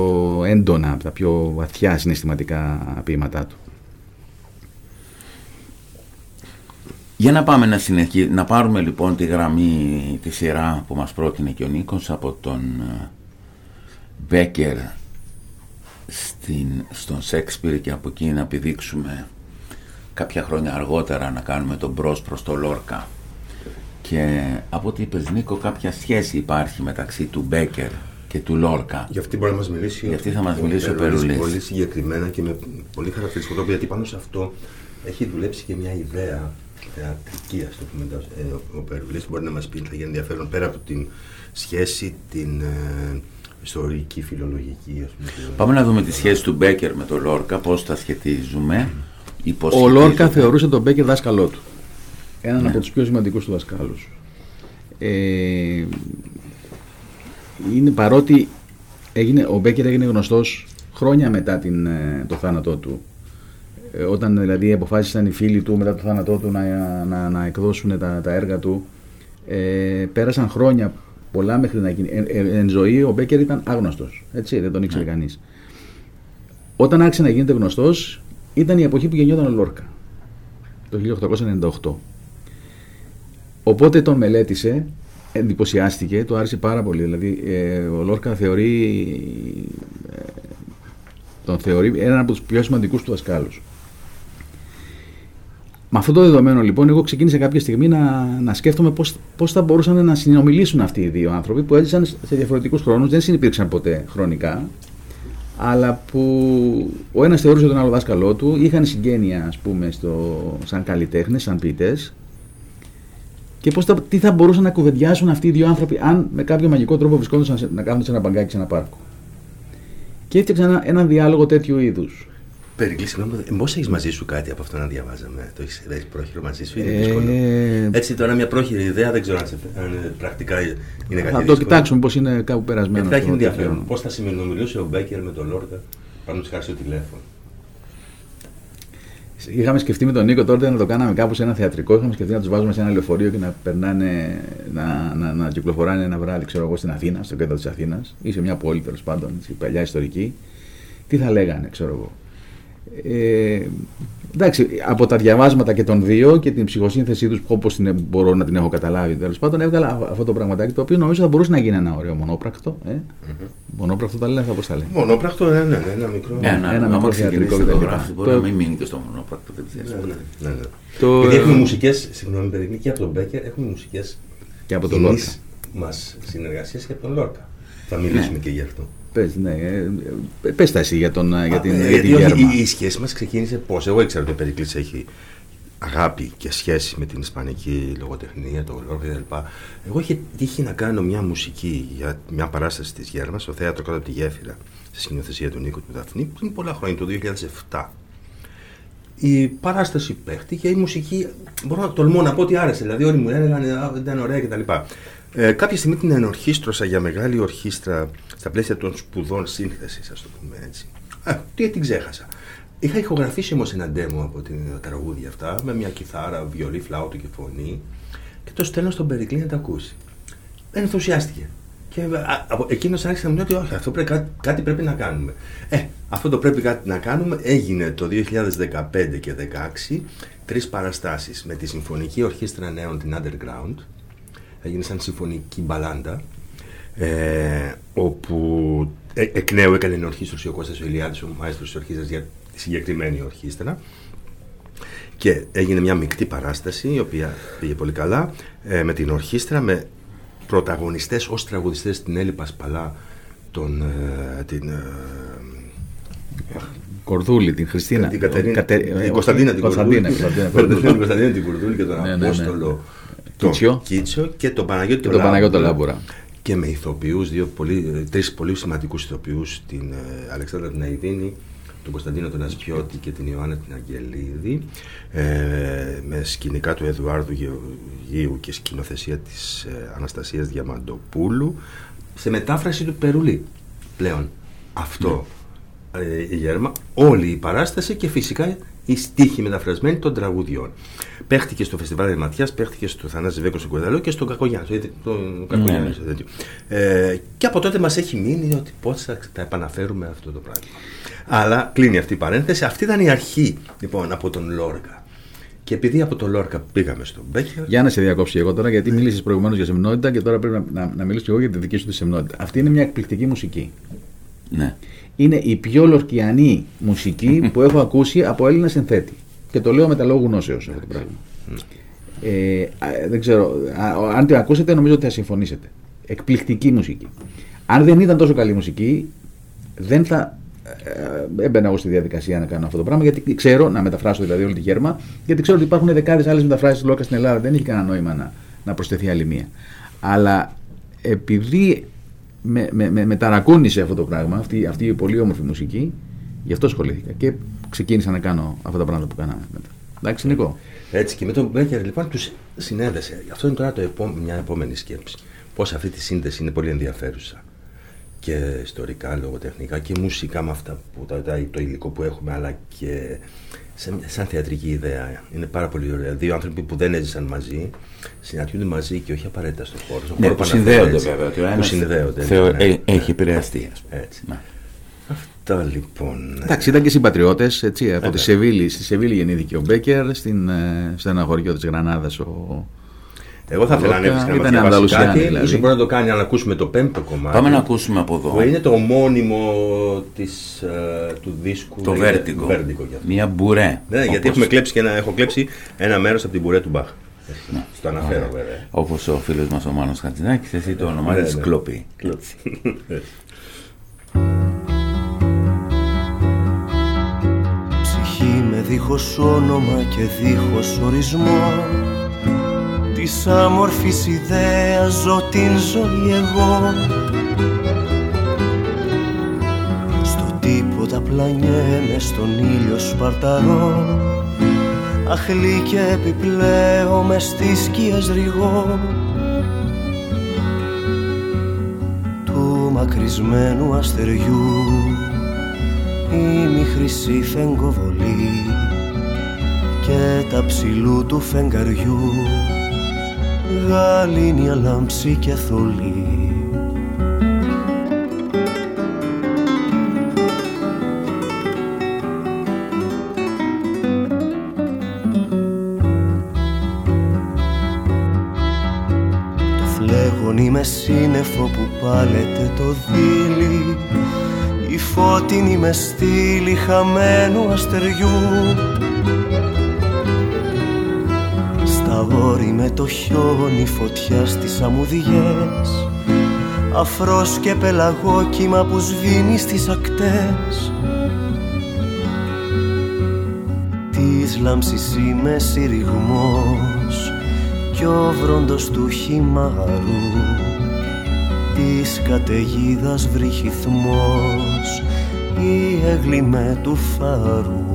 έντονα, από τα πιο βαθιά συναισθηματικά ποίηματά του. Για να πάμε να συνεχί... να πάρουμε λοιπόν τη γραμμή, τη σειρά που μας πρότεινε και ο Νίκος από τον ε, Μπέκερ στην, στον Σέξπιρ και από εκεί να επιδείξουμε κάποια χρόνια αργότερα να κάνουμε τον μπρος προς το Λόρκα. Και από ό,τι είπες Νίκο κάποια σχέση υπάρχει μεταξύ του Μπέκερ και του Λόρκα. Γι' αυτή μπορεί να μας μιλήσει. Γι' αυτή θα μας μιλήσει ο Περουλής. Πολύ συγκεκριμένα και με πολύ χαρακτηριστικό τρόπο, γιατί πάνω σε αυτό έχει δουλέψει και μια ιδέα θεατρική, ας το πούμε. Ε, ο Περουλής μπορεί να μας πει, θα γίνει ενδιαφέρον πέρα από την σχέση, την ε, ιστορική, φιλολογική, ας πούμε. του- Πάμε να δούμε τη σχέση του Μπέκερ με τον Λόρκα, πώς τα σχετίζουμε. ή πώς Ο Λόρκα σχετίζονται. θεωρούσε τον Μπέκερ δάσκαλό του. Έναν Ναι. από τους πιο σημαντικούς του δασκάλους. Ε, είναι παρότι έγινε, ο Μπέκερ έγινε γνωστός χρόνια μετά την, ε, το θάνατό του. Ε, όταν δηλαδή αποφάσισαν οι φίλοι του μετά το θάνατό του να, να, να εκδώσουν τα, τα έργα του ε, πέρασαν χρόνια πολλά μέχρι να γίνει. Ε, ε, εν ζωή ο Μπέκερ ήταν άγνωστος, έτσι, δεν τον ήξερε Ναι. κανείς. Όταν άρχισε να γίνεται γνωστός ήταν η εποχή που γεννιόταν ο Λόρκα, το 1898. Οπότε τον μελέτησε, εντυπωσιάστηκε, το άρεσε πάρα πολύ. Δηλαδή, ε, ο Λόρκα θεωρεί, ε, τον θεωρεί έναν από τους πιο σημαντικούς του δασκάλους. Με αυτό το δεδομένο λοιπόν, εγώ ξεκίνησα κάποια στιγμή να, να σκέφτομαι πώς, πώς θα μπορούσαν να συνομιλήσουν αυτοί οι δύο άνθρωποι που έζησαν σε διαφορετικούς χρόνους, δεν συνεπήρξαν ποτέ χρονικά, αλλά που ο ένας θεωρούσε τον άλλο δάσκαλό του, είχαν συγγένεια ας πούμε στο, σαν καλλιτέχνες, σαν ποιητές και πώς θα, τι θα μπορούσαν να κουβεντιάσουν αυτοί οι δύο άνθρωποι αν με κάποιο μαγικό τρόπο βρισκόντουσαν σε- να κάθονται σε ένα μπαγκάκι σε ένα πάρκο. Και έφτιαξαν ένα, έναν διάλογο τέτοιου είδους. Περικλή, συγγνώμη, πώ έχεις μαζί σου κάτι από αυτό να διαβάζαμε; Το έχεις έχεις πρόχειρο μαζί σου, είναι Ε, δύσκολο; Έτσι τώρα μια πρόχειρη ιδέα δεν ξέρω αν, σε, αν ε, πρακτικά είναι κάτι Θα το δύσκολο. κοιτάξουμε πώς είναι κάπου περασμένο. Γιατί θα έχει στο ενδιαφέρον. τέτοιο. Πώς θα συνομιλούσε ο Μπέκερ με τον Λόρκα; Πάνω χάρη στο τηλέφωνο. Είχαμε σκεφτεί με τον Νίκο τότε να το κάναμε κάπου σε ένα θεατρικό. Είχαμε σκεφτεί να τους βάζουμε σε ένα λεωφορείο και να περνάνε, να, να, να κυκλοφοράνε ένα βράδυ, ξέρω εγώ, στην Αθήνα, στο κέντρο της Αθήνας ή σε μια πόλη τέλος πάντων, έτσι, παλιά ιστορική. Τι θα λέγανε, ξέρω εγώ; Ε, εντάξει, από τα διαβάσματα και των δύο και την ψυχοσύνθεσή τους, όπως μπορώ να την έχω καταλάβει τέλος πάντων, έβγαλα α- αυτό το πραγματάκι το οποίο νομίζω θα μπορούσε να γίνει ένα ωραίο μονόπρακτο. Ε; Μονόπρακτο τα λένε, αυτά πώς τα λένε. Μονόπρακτο, ναι, ναι, ναι, ένα μικρό. Ναι, ένα ένα μικρό μικρό θεατρικό θεατρικό κτλ. κτλ. Μπορεί Το- να μην μείνει και στο μονόπρακτο, δεν ξέρει. Ναι, ναι, ναι, ναι. Το- Επειδή έχουμε μουσικές, συγγνώμη, παιδί, και από τον Μπέκερ έχουμε μουσικές Και από τον Λόρκα. μας συνεργασίες και από τον Λόρκα. Θα μιλήσουμε Ναι. και γι' αυτό. Πες, ναι, ε, ε, πες τα εσύ για, τον, ε, για την, Α, για γιατί την όχι, Γέρμα. η, η σχέση μας ξεκίνησε πώς. Εγώ ήξερα ότι ο Περικλής έχει αγάπη και σχέση με την ισπανική λογοτεχνία, το Λόρκα κτλ. Εγώ είχε τύχει να κάνω μια μουσική για μια παράσταση της Γέρμας στο θέατρο κάτω από τη γέφυρα, στη σκηνοθεσία του Νίκου του Δαφνή, πριν πολλά χρόνια, το 2007. Η παράσταση παίχτηκε, η μουσική, μπορώ να τολμώ να πω ότι άρεσε. Δηλαδή, όλοι μου έλεγαν «Α, ήταν ωραία κτλ. Ε, κάποια στιγμή την ενορχίστρωσα για μεγάλη ορχήστρα στα πλαίσια των σπουδών σύνθεσης, ας το πούμε έτσι. Α, τι την ξέχασα. Είχα ηχογραφήσει όμως ένα demo από την τραγούδια αυτά με μια κιθάρα, βιολί, φλάουτο και φωνή και το στέλνω στον Περικλή να τα ακούσει. Ενθουσιάστηκε. Και α, από εκείνος άρχισε να μου λέει ότι όχι, αυτό πρέπει, κάτι, κάτι πρέπει να κάνουμε. Ε, αυτό το πρέπει κάτι να κάνουμε έγινε το 2015 και 2016 τρεις παραστάσεις με τη Συμφωνική Ορχήστρα Νέων την Underground έγινε σαν συμφωνική μπαλάντα ε, όπου ε, εκ νέου έκανε ενορχίστρωση ο Κώστας ο Ηλιάδης, ο μαέστρος της ορχήστρας για τη συγκεκριμένη ορχήστρα και έγινε μια μεικτή παράσταση η οποία πήγε πολύ καλά ε, με την ορχήστρα με πρωταγωνιστές ως τραγουδιστές την Έλλη Πασπαλά τον, ε, την, ε, Κορδούλη, την Χριστίνα. την Κατερίνα, Κατε- την ε, Κωνσταντίνα την Κωνσταντίνα, Κουρδούλη, Κωνσταντίνα την Κορδούλη. Κωνσταντίνα την Κουρδούλη και τον Ναι, ναι, ναι. Απόστολο Κίτσιο. τον Κίτσιο και τον Παναγιώτη Και τον Παναγιώτο Λάμπουρα. Και με ηθοποιούς, δύο πολύ, τρεις πολύ σημαντικούς ηθοποιούς, την ε, Αλεξάνδρα την Αιδίνη, τον Κωνσταντίνο τον Ασπιώτη και την Ιωάννα την Αγγελίδη, ε, με σκηνικά του Εδουάρδου Γεωργίου και σκηνοθεσία της ε, Αναστασίας Διαμαντοπούλου, σε μετάφραση του Περουλή πλέον. Αυτό ε, η Γέρμα, όλη η παράσταση και φυσικά η στίχη μεταφρασμένη των τραγουδιών. Παίχτηκε στο Φεστιβάλ Ματιάς, παίχτηκε στο Θανάση Βέκο στον Κορδαλό και στον Κακογιάννη. στο ίδιο- τον Κακογιάννη, Ναι. στο τέτοιο. Ε, και από τότε μας έχει μείνει ότι πώς θα τα επαναφέρουμε αυτό το πράγμα. Αλλά κλείνει αυτή η παρένθεση. Αυτή ήταν η αρχή λοιπόν από τον Λόρκα. Και επειδή από τον Λόρκα πήγαμε στον Μπέκερ. Για να σε διακόψω εγώ τώρα, γιατί μίλησες προηγουμένως για σεμνότητα και τώρα πρέπει να, να, να μιλήσω και εγώ για τη δική σου τη σεμνότητα. Αυτή είναι μια εκπληκτική μουσική. Ναι. Είναι η πιο λορκιανή μουσική που έχω ακούσει από Έλληνα συνθέτη. Και το λέω με τα λόγου γνώσεως αυτό το πράγμα. Ε, α, δεν ξέρω, α, αν την ακούσετε νομίζω ότι θα συμφωνήσετε. Εκπληκτική μουσική. Αν δεν ήταν τόσο καλή μουσική, δεν θα ε, έμπαινα εγώ στη διαδικασία να κάνω αυτό το πράγμα, γιατί ξέρω, να μεταφράσω δηλαδή όλη τη γέρμα, γιατί ξέρω ότι υπάρχουν δεκάδες άλλες μεταφράσεις του Λόκας στην Ελλάδα. Δεν έχει κανένα νόημα να, να προσθεθεί άλλη μία. Αλλά επειδή με, με, με, με ταρακούνησε αυτό το πράγμα, αυτή, αυτή η πολύ όμορφη μουσική, γι' αυτό ασχολήθηκα και ξεκίνησα να κάνω αυτά τα πράγματα που κάναμε μετά. Εντάξει, Νικό. Έτσι και με τον Μπέκερ λοιπόν τους συνέδεσε. Αυτό είναι τώρα το επό- μια επόμενη σκέψη. Πώς αυτή τη σύνδεση είναι πολύ ενδιαφέρουσα. Και ιστορικά, λογοτεχνικά και μουσικά με αυτά που τα, τα- το υλικό που έχουμε, αλλά και σαν, σαν θεατρική ιδέα. Είναι πάρα πολύ ωραία. Δύο άνθρωποι που δεν έζησαν μαζί, συναντιούνται μαζί και όχι απαραίτητα στον χώρο. Στον Ναι, χώρο που αναφέρεται, συνδέονται έτσι. βέβαια. ότι ο Που ένας συνδέονται. θεω- ναι. ε- Έχει επηρεαστεί, ας πούμε. Έτσι. Ναι. Αυτά λοιπόν. Εντάξει, ήταν και συμπατριώτες. Από τη Βέβαια. Σεβίλη. Στη Σεβίλη γεννήθηκε ο Μπέκερ, στην, ε, σε ένα χωριό της Γρανάδας ο. Εγώ θα ήθελα να Λόκα, ανέβεις και να μας ήταν διαβάσεις Ανδαλουσιάνη, κάτι. δηλαδή. Ίσως μπορεί να το κάνει να ακούσουμε το πέμπτο κομμάτι. Πάμε να ακούσουμε από εδώ Που είναι το ομώνυμο της, ε, του δίσκου. το λέγεται Vertigo. Vertigo γι' αυτό. Μια μπουρέ. Ναι, γιατί όπως- έχουμε κλέψει και ένα, έχω κλέψει ένα μέρος από την πουρέ του Μπαχ. Στο αναφέρω βέβαια. Όπως ο φίλος μας ο Μάνος Χατζηνάκης, εσύ το Ναι, ονομάζεις ναι. κλοπή. Κλέψει. <laughs> Ψυχή με δίχως όνομα και δίχως ορισμό Της άμορφης ιδέας ζω την ζωή εγώ. Στο τίποτα πλανιέμαι στον ήλιο σπαρταρό. Αχλή και επιπλέον με στις σκιές ρηγό Του μακρισμένου αστεριού η μη χρυσή φεγγοβολή και τα ψηλού του φεγγαριού γαλήνια λάμψη και θολή. Το φλέγον είμαι σύννεφο που πάλεται το δίλη η φώτινη με στήλη χαμένου αστεριού Στα όρη με το χιόνι φωτιά στις αμμουδιές. Αφρός και πελαγόκυμα που σβήνει στις ακτές. Της λάμψης είμαι συρριγμός κι ο βρόντος του χυμάρου. Της καταιγίδας βρυχυθμός η έγλυμε του φάρου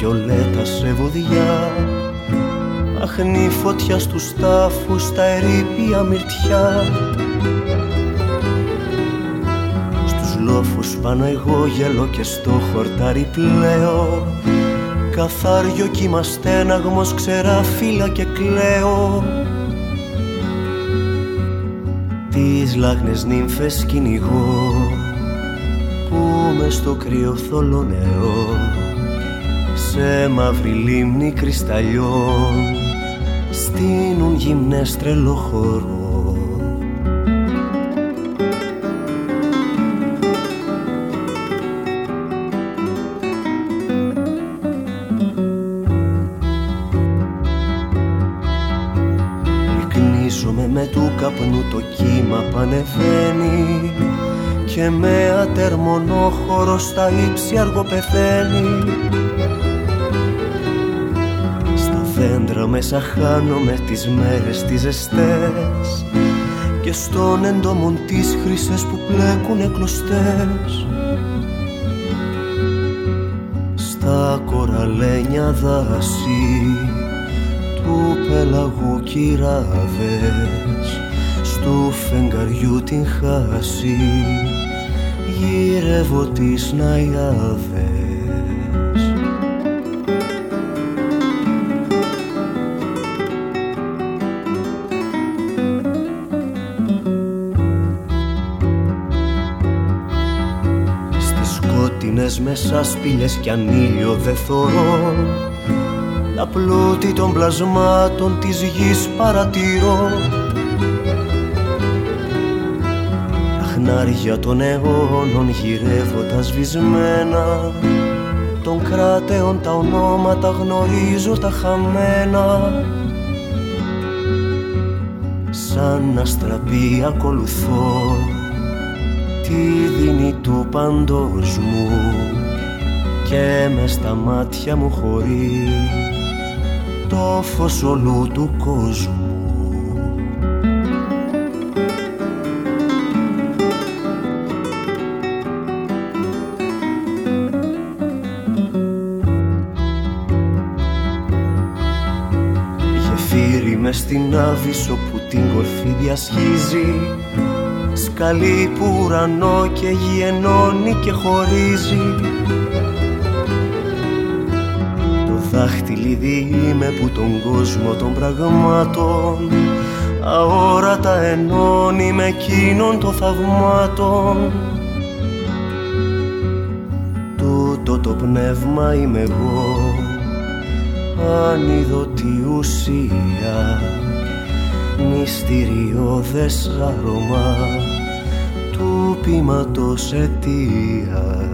βιολέτα σε βοδιά. Αχνή φωτιά στους τάφους τα ερήπια μυρτιά. Στους λόφους πάνω εγώ γελώ και στο χορτάρι πλέω Καθάριο κύμα στέναγμος ξερά φύλλα και κλαίω. Τις λάχνες νύμφες κυνηγώ που μες στο κρύο θολό νερό σε μαύρη λίμνη κρυσταλλιών στείνουν γυμνές τρελό χώρο. Λυκνίζομαι με του καπνού το κύμα πανεβαίνει και με ατερμονόχωρο στα ύψη αργοπεθαίνει. Στα δέντρα μέσα χάνομαι τις μέρες τις ζεστές και στον εντόμον τις χρυσές που πλέκουνε κλωστές. Στα κοραλένια δάση του πελαγού κυράδες στου φεγγαριού την χάση γύρευω τις ναϊάδες σπήλες κι αν ήλιο δε θωρώ. Τα πλούτη των πλασμάτων της γης παρατηρώ. Τα χνάρια των αιώνων γυρεύω τα σβησμένα Των κράτεων τα ονόματα γνωρίζω τα χαμένα. Σαν αστραπή ακολουθώ τη δίνη του παντός μου και με στα μάτια μου χωρεί το φως όλου του κόσμου. Γεφύρι μες στην Άβυσσο που την κορφή διασχίζει. Σκαλί που ουρανό και γη ενώνει και χωρίζει Το δάχτυλιδί είμαι που τον κόσμο των πραγμάτων Αόρατα ενώνει με εκείνον των θαυμάτων. Τούτο το πνεύμα είμαι εγώ ανίδωτη ουσία μυστηριώδες άρωμα του πείματος αιτίας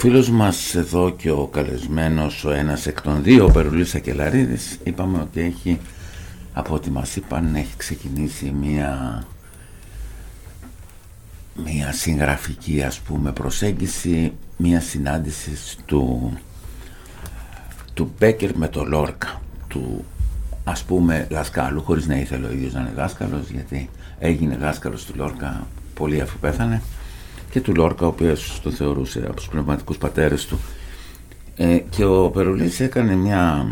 φίλος μας εδώ και ο καλεσμένος ο ένας εκ των δύο, ο Περουλής Ακελαρίδης, είπαμε ότι έχει, από ό,τι μας είπαν, έχει ξεκινήσει μία, μία συγγραφική ας πούμε προσέγγιση, μία συνάντηση του, του Μπέκερ με το Λόρκα, του ας πούμε δασκάλου, χωρίς να ήθελε ο ίδιος να είναι δάσκαλος, γιατί έγινε δάσκαλος του Λόρκα πολύ αφού πέθανε και του Λόρκα, ο οποίος το θεωρούσε από τους πνευματικούς πατέρες του. Ε, και ο Περουλής έκανε μια,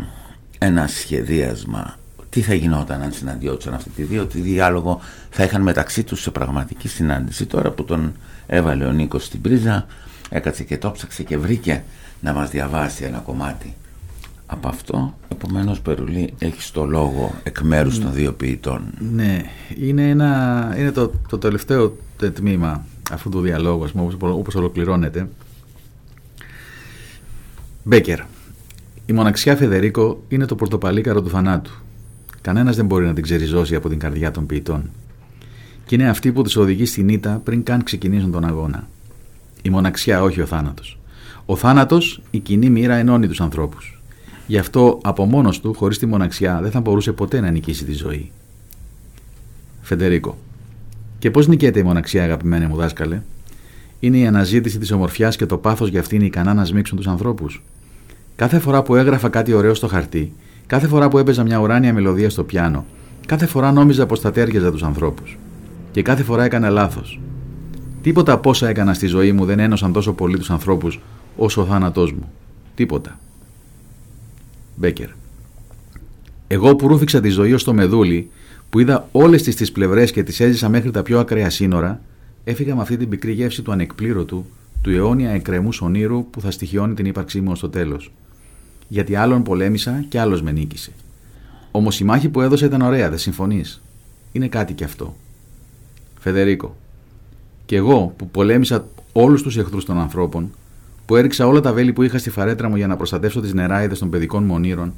ένα σχεδίασμα τι θα γινόταν αν συναντιόντουσαν αυτοί οι δύο, τι διάλογο θα είχαν μεταξύ τους σε πραγματική συνάντηση. Τώρα που τον έβαλε ο Νίκος στην πρίζα, έκατσε και το ψάξε και βρήκε να μας διαβάσει ένα κομμάτι από αυτό. Επομένως Περουλή έχεις το λόγο εκ μέρους των δύο ποιητών. Ναι, είναι, ένα, είναι το, το τελευταίο τμήμα αυτού του διαλόγου, ας πούμε, όπως, όπως ολοκληρώνεται. Μπέκερ. Η μοναξιά Φεδερίκο είναι το πορτοπαλίκαρο του θανάτου. Κανένας δεν μπορεί να την ξεριζώσει από την καρδιά των ποιητών. Και είναι αυτή που τους οδηγεί στην ήττα πριν καν ξεκινήσουν τον αγώνα. Η μοναξιά, όχι ο θάνατος. Ο θάνατος, η κοινή μοίρα ενώνει τους ανθρώπους. Γι' αυτό από μόνος του, χωρίς τη μοναξιά, δεν θα μπορούσε ποτέ να νικήσει τη ζωή. Φεντερίκο. Και πώς νικέται η μοναξιά, αγαπημένε μου δάσκαλε, Είναι η αναζήτηση της ομορφιάς και το πάθος για αυτήν ικανά να σμίξουν τους ανθρώπους. Κάθε φορά που έγραφα κάτι ωραίο στο χαρτί, κάθε φορά που έπαιζα μια ουράνια μελωδία στο πιάνο, κάθε φορά νόμιζα πως θα τέριαζα τους ανθρώπους. Και κάθε φορά έκανα λάθος. Τίποτα από όσα έκανα στη ζωή μου δεν ένωσαν τόσο πολύ τους ανθρώπους όσο ο θάνατός μου. Τίποτα. Μπέκερ. Εγώ που ρούφηξα τη ζωή ως το μεδούλι, που είδα όλες τις τις πλευρές και τις έζησα μέχρι τα πιο ακραία σύνορα, έφυγα με αυτή την πικρή γεύση του ανεκπλήρωτου, του αιώνια εκκρεμού ονείρου που θα στοιχειώνει την ύπαρξή μου ως το τέλος. Γιατί άλλον πολέμησα και άλλος με νίκησε. Όμως η μάχη που έδωσε ήταν ωραία, δεν συμφωνείς; Είναι κάτι κι αυτό. Φεδερίκο. Κι εγώ που πολέμησα όλους τους εχθρούς των ανθρώπων, που έριξα όλα τα βέλη που είχα στη φαρέτρα μου για να προστατεύσω τις νεράιδες των παιδικών μου ονείρων,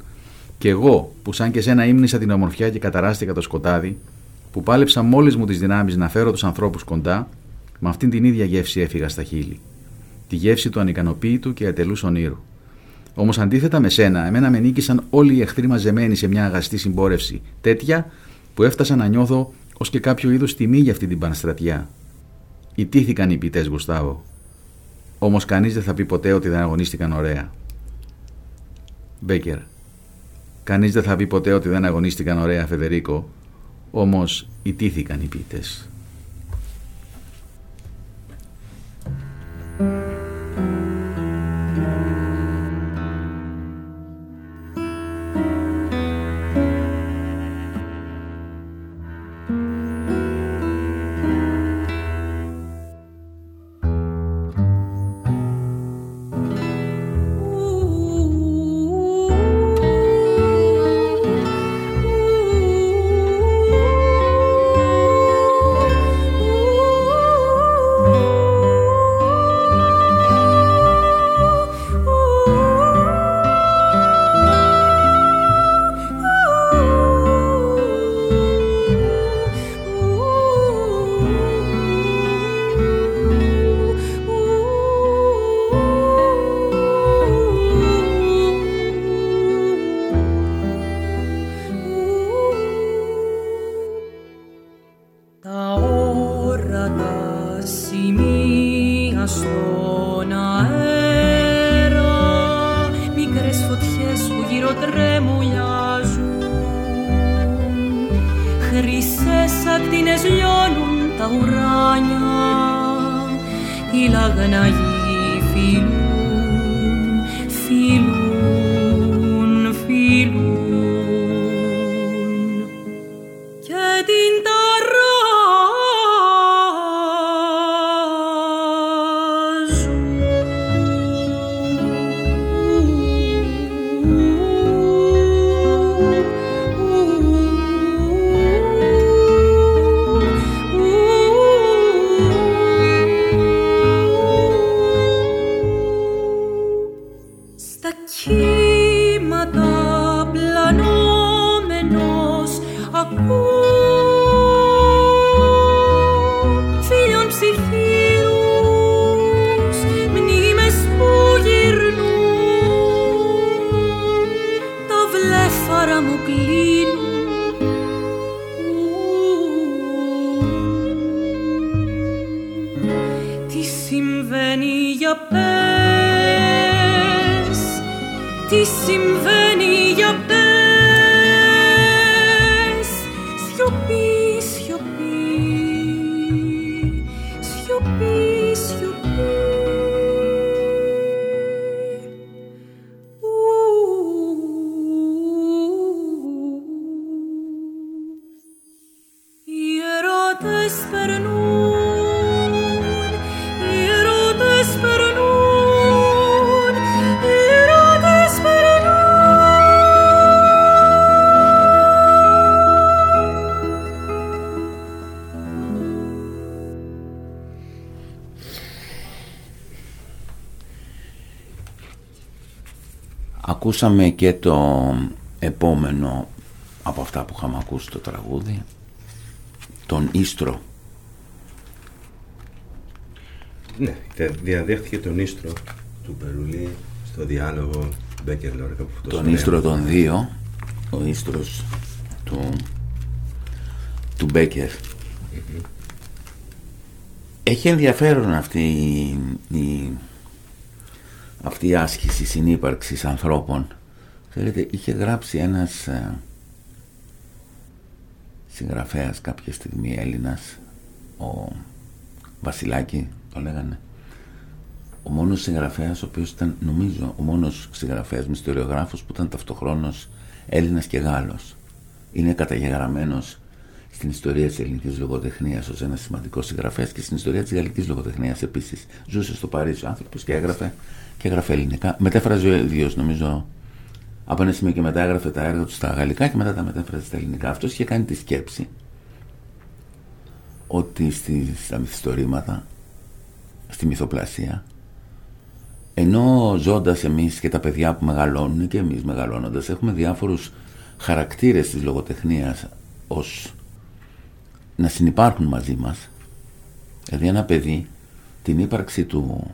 και εγώ που σαν και σένα ύμνησα την ομορφιά και καταράστηκα το σκοτάδι, που πάλεψα μόλις μου τις δυνάμεις να φέρω τους ανθρώπους κοντά, με αυτήν την ίδια γεύση έφυγα στα χείλη. Τη γεύση του ανικανοποίητου και ατελούς ονείρου. Όμως αντίθετα με σένα, εμένα με νίκησαν όλοι οι εχθροί μαζεμένοι σε μια αγαστή συμπόρευση, τέτοια που έφτασα να νιώθω ως και κάποιο είδου τιμή για αυτή την πανστρατιά. Ιτήθηκαν οι ποιητές, Γουστάβο. Όμως κανείς δεν θα πει ποτέ ότι δεν αγωνίστηκαν ωραία. Μπέκερ. Κανείς δεν θα πει ποτέ ότι δεν αγωνίστηκαν ωραία, Φεδερίκο. Όμως ιτήθηκαν οι ποιητέ. Ακούσαμε και το επόμενο από αυτά που είχαμε ακούσει το τραγούδι, τον Ίστρο. Ναι, τε- διαδέχτηκε τον Ίστρο του Περουλή στο διάλογο Μπέκερ Λόρεκα. που αυτό τον στο Ίστρο νέο. των δύο, ο Ίστρος του, του Μπέκερ. Έχει ενδιαφέρον αυτή η, η- αυτή η άσκηση συνύπαρξης ανθρώπων. Ξέρετε, είχε γράψει ένας ε, συγγραφέας κάποια στιγμή Έλληνας, ο Βασιλάκη το λέγανε, ο μόνος συγγραφέας ο οποίος ήταν νομίζω ο μόνος συγγραφέας μυστηριογράφος που ήταν ταυτοχρόνως Έλληνας και Γάλλος. Είναι καταγεγραμμένος στην ιστορία της ελληνικής λογοτεχνίας ως ένας σημαντικός συγγραφέας και στην ιστορία της γαλλικής λογοτεχνίας επίσης. Ζούσε στο Παρίσι ο άνθρωπος και έγραφε, και έγραφε ελληνικά. Μετέφραζε ο ίδιος νομίζω από ένα σημείο και μετά έγραφε τα έργα του στα γαλλικά και μετά τα μετέφραζε στα ελληνικά. Αυτός είχε κάνει τη σκέψη ότι στη, στα μυθιστορήματα, στη μυθοπλασία, ενώ ζώντας εμείς και τα παιδιά που μεγαλώνουν και εμείς μεγαλώνοντας έχουμε διάφορους χαρακτήρες της λογοτεχνίας ως να συνεπάρχουν μαζί μας δηλαδή ένα παιδί την ύπαρξη του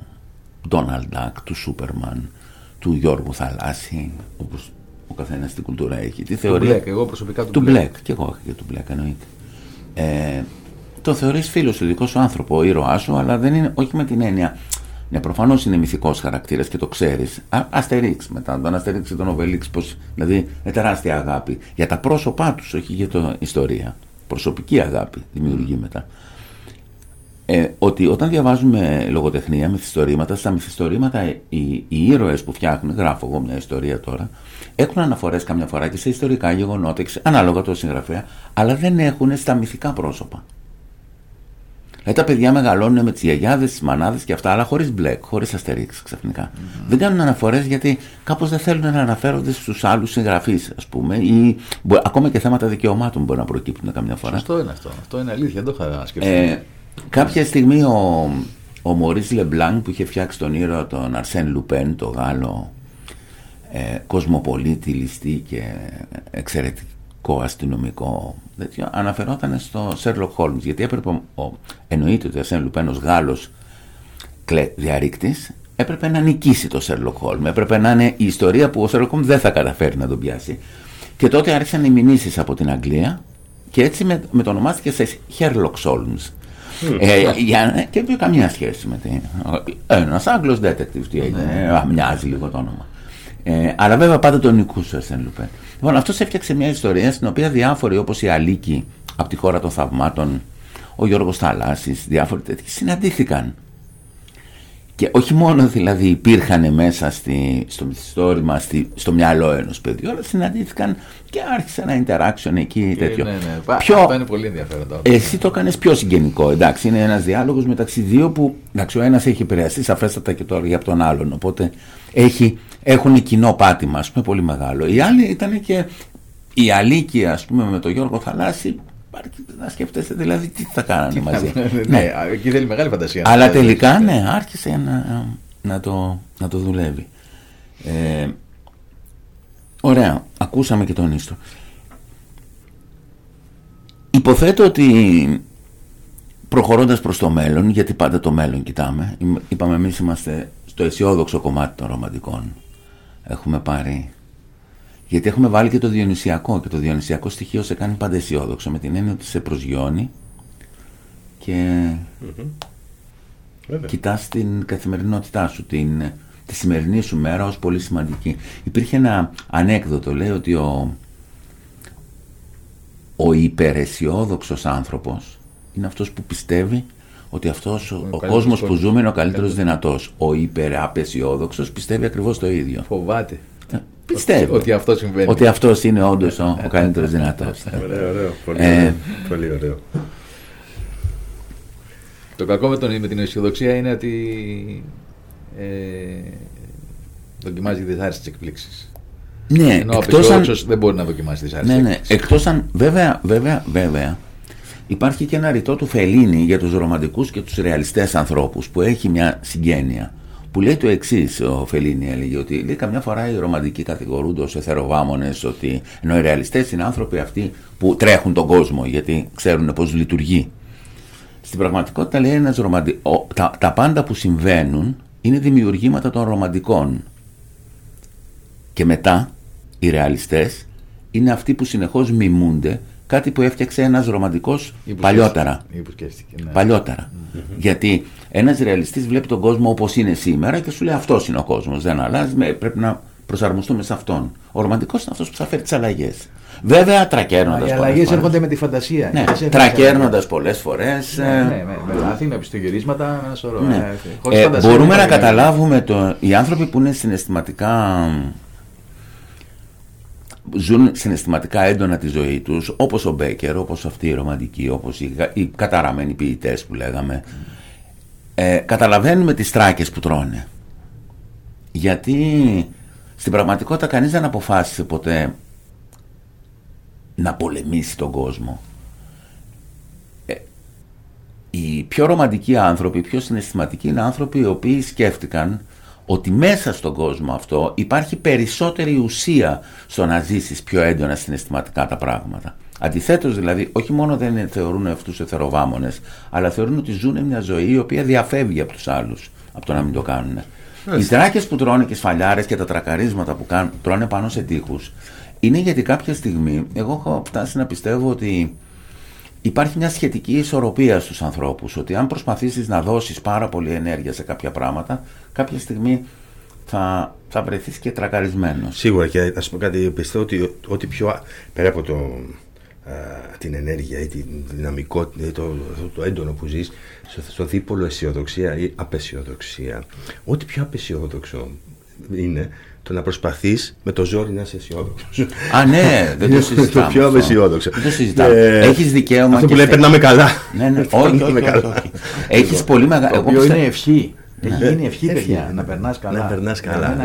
Ντόναλντ Ντάκ, του Σούπερμαν του Γιώργου Θαλάσση όπως ο καθένας στην κουλτούρα έχει τη Του θεωρεί Μπλεκ, εγώ προσωπικά του του Μπλεκ. Μπλεκ. Και εγώ είχα και του Μπλεκ, εννοείται. Ε, το θεωρείς φίλος του, δικός σου άνθρωπο, ο ήρωάς σου, αλλά δεν είναι, όχι με την έννοια. Ναι, προφανώς είναι μυθικός χαρακτήρας και το ξέρεις. Αστερίξ μετά, τον Αστερίξ και τον Οβελίξ, πως, δηλαδή με τεράστια αγάπη για τα πρόσωπά τους, όχι για την ιστορία. Προσωπική αγάπη δημιουργεί μετά. Ε, ότι όταν διαβάζουμε λογοτεχνία, μυθιστορήματα, στα μυθιστορήματα οι, οι ήρωες που φτιάχνουν, γράφω εγώ μια ιστορία τώρα, έχουν αναφορές καμιά φορά και σε ιστορικά γεγονότα, και σε- ανάλογα το συγγραφέα, αλλά δεν έχουν στα μυθικά πρόσωπα. Δηλαδή τα παιδιά μεγαλώνουν με τις γιαγιάδες, τις μανάδες και αυτά, αλλά χωρίς μπλεκ, χωρίς αστερίξ ξαφνικά. Δεν κάνουν αναφορές γιατί κάπως δεν θέλουν να αναφέρονται στους άλλους συγγραφείς, ας πούμε, ή μπο- ακόμα και θέματα δικαιωμάτων μπορεί να προκύπτουν καμιά φορά. Σωστό είναι αυτό. Αυτό είναι αλήθεια. Δεν το είχα σκεφτεί. Ε, κάποια στιγμή ο, ο Μωρίς Λεμπλάνκ που είχε φτιάξει τον ήρωα τον Αρσέν Λουπέν, το Γάλλο ε, κοσμοπολίτη, ληστή και εξαιρετικό αστυνομικό τέτοιο, αναφερόταν στο Sherlock Holmes γιατί έπρεπε, ο, εννοείται ότι ο Αρσέν Λουπέν ως Γάλλος κλε, διαρρήκτης έπρεπε να νικήσει το Sherlock Holmes έπρεπε να είναι η ιστορία που ο Sherlock Holmes δεν θα καταφέρει να τον πιάσει και τότε άρχισαν οι μηνύσεις από την Αγγλία και έτσι με, με το ονομάστηκε σε Sherlock Holmes ε, για, και δεν είχε καμία σχέση με την. Ένας Άγγλος detective τι έγινε. ε, μοιάζει λίγο το όνομα. Ε, αλλά βέβαια πάντα τον νικούσε ο Αρσέν Λουπέν. Λοιπόν, αυτός έφτιαξε μια ιστορία στην οποία διάφοροι όπως η Αλίκη από τη χώρα των θαυμάτων, ο Γιώργος Θαλάσσης, διάφοροι τέτοιοι συναντήθηκαν. Και όχι μόνο δηλαδή υπήρχαν μέσα στη, στο μυθιστόρημα, στη, στο μυαλό ενός παιδιού, αλλά συναντήθηκαν και άρχισε ένα interaction εκεί τέτοιο. Ναι, ναι. Πα- Πιο- Αυτό είναι πολύ ενδιαφέρον. τώρα. εσύ το έκανες πιο συγγενικό. Εντάξει, είναι ένας διάλογος μεταξύ δύο που εντάξει, ο ένας έχει επηρεαστεί σαφέστατα και το αργεί από τον άλλον. Οπότε έχει, έχουν κοινό πάτημα, ας πούμε, πολύ μεγάλο. Η άλλη ήταν και η Αλίκη, ας πούμε, με τον Γιώργο Θαλάσση. Άρχισε Να σκέφτεσαι δηλαδή τι θα κάνανε μαζί. ναι, εκεί θέλει μεγάλη φαντασία. Αλλά Ναι, τελικά ναι. ναι, άρχισε να, να, το, να το δουλεύει. Ε, ωραία, ακούσαμε και τον Ίστρο. Υποθέτω ότι προχωρώντας προς το μέλλον, γιατί πάντα το μέλλον κοιτάμε, Είμαι- είπαμε εμείς είμαστε στο αισιόδοξο κομμάτι των ρομαντικών. Έχουμε πάρει... Γιατί έχουμε βάλει και το διονυσιακό και το διονυσιακό στοιχείο σε κάνει πάντα αισιόδοξο με την έννοια ότι σε προσγειώνει και Βέβαια. Κοιτάς την καθημερινότητά σου, την, τη σημερινή σου μέρα ως πολύ σημαντική. Υπήρχε ένα ανέκδοτο, λέει ότι ο, ο υπεραισιόδοξος άνθρωπος είναι αυτός που πιστεύει ότι αυτός ο, ο καλύτερος κόσμος που κόσμος. ζούμε είναι ο καλύτερος δυνατός. Ο υπεραπεσιόδοξος πιστεύει ακριβώς το ίδιο. Φοβάται. Ε, Πιστεύει. Ότι αυτό συμβαίνει. Ότι αυτός είναι όντως ο, ο καλύτερος δυνατός. <laughs> Ωραίο, ωραίο. Πολύ, Ε, ωραίο. πολύ ωραίο. Το κακό με, τον, με την αισιοδοξία είναι ότι ε, δοκιμάζει δυσάρεστες εκπλήξεις. Ναι, Ενώ ο εκτός αν, απεσιόδοξος δεν μπορεί να δοκιμάσει δυσάρεστες ναι, ναι, εκπλήξεις. εκτός αν, βέβαια, βέβαια, βέβαια, υπάρχει και ένα ρητό του Φελίνη για τους ρομαντικούς και τους ρεαλιστές ανθρώπους που έχει μια συγγένεια. Που λέει το εξής, ο Φελίνη έλεγε ότι λέει, καμιά φορά οι ρομαντικοί κατηγορούνται ως εθεροβάμονες ότι ενώ οι ρεαλιστές είναι άνθρωποι αυτοί που τρέχουν τον κόσμο γιατί ξέρουν πώς λειτουργεί. Στην πραγματικότητα λέει ένας ρομαντι... ο- τα, τα πάντα που συμβαίνουν είναι δημιουργήματα των ρομαντικών. Και μετά οι ρεαλιστές είναι αυτοί που συνεχώς μιμούνται κάτι που έφτιαξε ένας ρομαντικός Ή που παλιότερα. σκέφτηκε, ή που σκέφτηκε, ναι. Παλιότερα. Γιατί ένας ρεαλιστής βλέπει τον κόσμο όπως είναι σήμερα και σου λέει αυτός είναι ο κόσμος, δεν αλλάζει, με- πρέπει να προσαρμοστούμε σε αυτόν. Ο ρομαντικός είναι αυτός που θα φέρει τις αλλαγές. Βέβαια Μα τρακέρνοντας Οι πολλές αλλαγές φορές. έρχονται με τη φαντασία. Ναι, Και σε τρακέρνοντας πολλές φορές. Ναι, ε, ναι, ναι, με λάθη, με πιστογυρίσματα, με ένα σωρό. ναι. ε, χωρίς Ε, φαντασία μπορούμε δεν να υπάρχει καταλάβουμε το, οι άνθρωποι που είναι συναισθηματικά ζουν συναισθηματικά έντονα τη ζωή τους όπως ο Μπέκερ, όπως αυτοί οι ρομαντικοί όπως οι, γα- οι καταραμένοι ποιητές που λέγαμε. Ε, καταλαβαίνουμε τις τράκες που τρώνε. Γιατί στην πραγματικότητα κανείς δεν αποφάσισε ποτέ να πολεμήσει τον κόσμο. Οι πιο ρομαντικοί άνθρωποι, οι πιο συναισθηματικοί είναι άνθρωποι οι οποίοι σκέφτηκαν ότι μέσα στον κόσμο αυτό υπάρχει περισσότερη ουσία στο να ζήσεις πιο έντονα συναισθηματικά τα πράγματα. Αντιθέτως δηλαδή, όχι μόνο δεν είναι- θεωρούν αυτούς εθεροβάμονες, αλλά θεωρούν ότι ζουν μια ζωή η οποία διαφεύγει από τους άλλους, από το να μην το κάνουν. Οι τράκες που τρώνε και οι σφαλιάρες και τα τρακαρίσματα που κάνουν, τρώνε πάνω σε τείχους, είναι γιατί κάποια στιγμή, εγώ έχω φτάσει να πιστεύω ότι υπάρχει μια σχετική ισορροπία στους ανθρώπους ότι αν προσπαθήσεις να δώσεις πάρα πολύ ενέργεια σε κάποια πράγματα κάποια στιγμή θα, θα βρεθείς και τρακαρισμένος. Σίγουρα και ας πούμε κάτι, πιστεύω ότι ό,τι πιο α- πέρα από το, α, την ενέργεια ή την δυναμικότητα ή το, το, το έντονο που ζεις στο, στο δίπολο αισιοδοξία ή απεσιοδοξία ό,τι πιο απεσιόδοξο είναι το να προσπαθείς με το ζόρι να είσαι αισιόδοξος. Α ναι, <laughs> δεν το Είναι συζητάμε το πιο αυτό. απεσιόδοξο. Δεν το συζητάμε. Ε, Έχεις δικαίωμα Αυτό και που λέει θε- περνάμε καλά. Ναι, ναι, όχι, <laughs> Περνάμε όχι, όχι, καλά. όχι. Έχεις πολύ μεγάλο... Το εγώ οποίο πιστεύω- είναι ευχή. Έχει γίνει ευχή, Ευχή, παιδιά. ναι. Να περνάς καλά. Να περνάς καλά.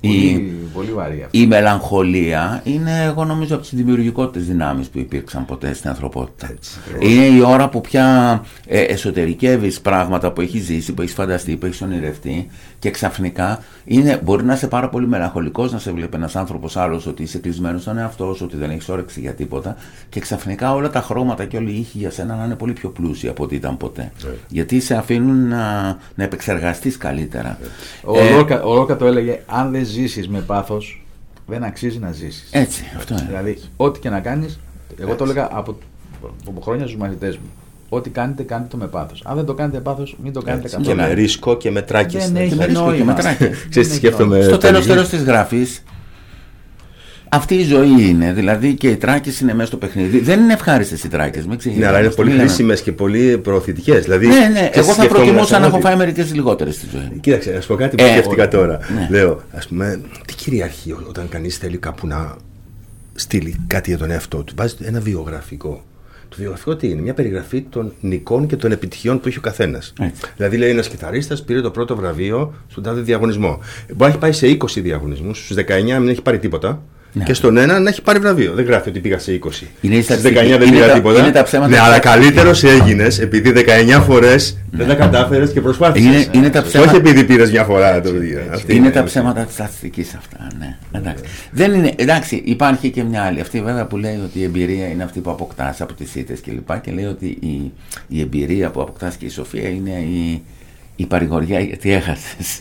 Για μένα Όχι. Είναι Η- πολύ, πολύ βαρύ αυτό. Η μελαγχολία είναι, εγώ νομίζω, από τις δημιουργικότητες δυνάμεις που υπήρξαν ποτέ στην ανθρωπότητα. Είναι η ώρα που πια ε, εσωτερικεύεις πράγματα που έχεις ζήσει, που έχεις φανταστεί, που έχεις ονειρευτεί και ξαφνικά είναι, μπορεί να είσαι πάρα πολύ μελαγχολικός, να σε βλέπει ένας άνθρωπος άλλος ότι είσαι κλεισμένος στον εαυτό σου, ότι δεν έχεις όρεξη για τίποτα και ξαφνικά όλα τα χρώματα και όλοι οι ήχοι για σένα να είναι πολύ πιο πλούσιοι από ό,τι ήταν ποτέ. Γιατί σε αφήνουν να, να επεξεργαστείς καλύτερα. Ο Ε, Λόρκα, ο Λόρκα το έλεγε: Αν δεν ζήσεις με πάθος, δεν αξίζει να ζήσεις. Έτσι, αυτό είναι. Δηλαδή, ό,τι και να κάνεις, εγώ το έλεγα από, από χρόνια στους μαθητές μου. Ό,τι κάνετε, κάντε το με πάθος. Αν δεν το κάνετε πάθος, μην το κάνετε Έτσι, καθόλου. Και με ρίσκο και με τράκες. Δεν να έχει με ξέρεις. ρίσκο και νόημα. με τράκες. Ξέρεις τι Δεν έχει σκέφτομαι. Στο τέλος Παντελή; τέλος της γραφής αυτή η ζωή είναι, δηλαδή και οι τράκες είναι μέσα στο παιχνίδι. Δεν είναι ευχάριστες οι τράκες, μην Ναι, αλλά είναι πολύ Μην λέμε. χρήσιμες και πολύ προωθητικές. Δηλαδή, Ναι, ναι, ξέρεις, εγώ θα σκεφτόμουν, προτιμούσα ας να πούμε, έχω φάει μερικές λιγότερες στη ζωή. μου. Κοίταξε, να σου πω κάτι που Ε, σκέφτηκα ο- τώρα. ναι. Λέω, ας πούμε, τι κυριαρχεί όταν κανείς θέλει κάπου να στείλει κάτι για τον εαυτό του. Βάζει ένα βιογραφικό. Το βιογραφικό τι είναι, μια περιγραφή των νικών και των επιτυχιών που έχει ο καθένας. Έτσι. Δηλαδή, λέει ένας κιθαρίστας πήρε το πρώτο βραβείο στον τάδε διαγωνισμό. Μπορεί να έχει πάει σε 20 διαγωνισμούς, στους 19 μην έχει πάρει τίποτα. Ναι. Και στον ένα να έχει πάρει βραβείο. Δεν γράφει ότι πήγα σε 20. Είναι η Στις στατιστική. 19 δεν Είναι πήγα τα- τίποτα. είναι τα ψέματα. Ναι, αλλά καλύτερος έγινες επειδή 19 φορές δεν τα κατάφερες και προσπάθησες. Είναι- είναι τα ψέματα- Όχι επειδή πήρες μια φορά το Αυτή Είναι τα ψέματα της στατιστικής αυτά. Ναι. Εντάξει. Δεν είναι, εντάξει, υπάρχει και μια άλλη. Αυτή βέβαια που λέει ότι η εμπειρία είναι αυτή που αποκτάς από τις ήττες κλπ. Και, και λέει ότι η, η εμπειρία που αποκτάς και η σοφία είναι η, η παρηγοριά γιατί έχασες.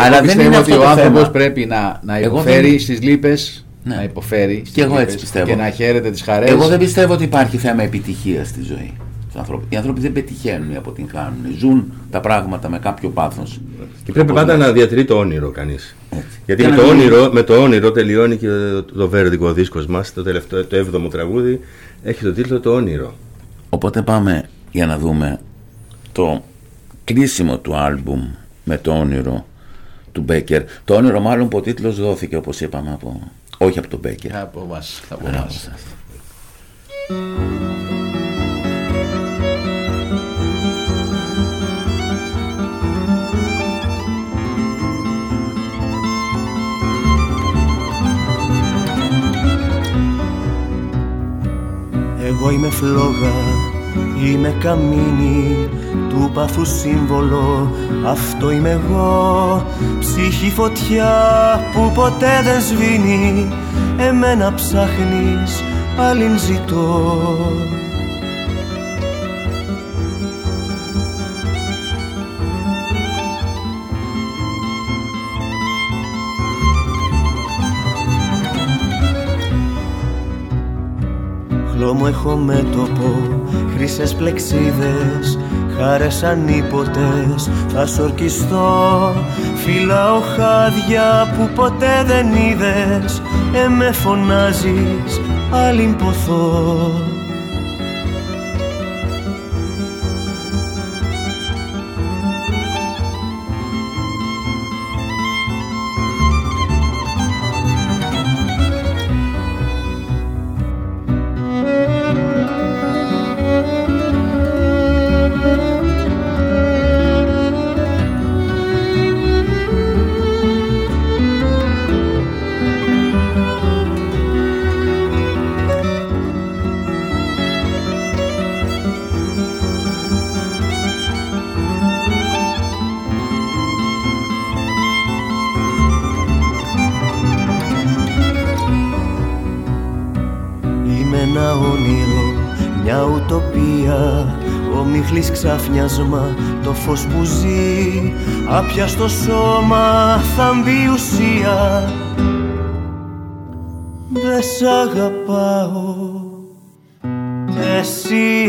Αλλά δεν είναι ότι αυτό ο το άνθρωπος θέμα. πρέπει να, να Εγώ υποφέρει δεν- στις λύπες. Ναι. Να υποφέρει στις Και εγώ έτσι λύπες πιστεύω. Και να χαίρεται τις χαρές. Εγώ δεν πιστεύω ότι υπάρχει θέμα επιτυχίας στη ζωή. τους ανθρώπους. Οι άνθρωποι δεν πετυχαίνουν ή αποτυγχάνουν. Ζουν τα πράγματα με κάποιο πάθος. Και πρέπει Όπως πάντα λέμε. να διατηρεί το όνειρο κανείς. Έτσι. Γιατί Και με να το, μην- όνειρο, με το όνειρο τελειώνει και το, το βέρδικο δίσκος μας, το τελευταίο, το έβδομο τραγούδι, έχει τον τίτλο Το όνειρο. Οπότε πάμε για να δούμε το κλείσιμο του άλμπουμ με το όνειρο του Μπέκερ. Το όνειρο μάλλον που ο τίτλος δόθηκε όπως είπαμε από... Όχι από τον Μπέκερ. Από εμάς. Από Μπράβο εμάς. σας. Εγώ είμαι φλόγα, είμαι καμίνι του πάθου σύμβολο, αυτό είμαι εγώ. Ψυχή φωτιά που ποτέ δεν σβήνει. Εμένα ψάχνεις, άλλην ζητώ. Χλώμο έχω μέτωπο, χρυσές πλεξίδες Χάρες ανίποτες, θα σ' ορκιστώ. Φυλάω χάδια που ποτέ δεν είδες Ε, με φωνάζεις, άλλην ποθώ ξαφνιάσμα, το φως που ζει Άπιαστο σώμα, θαμπή ουσία. Δε σ' αγαπάω Εσύ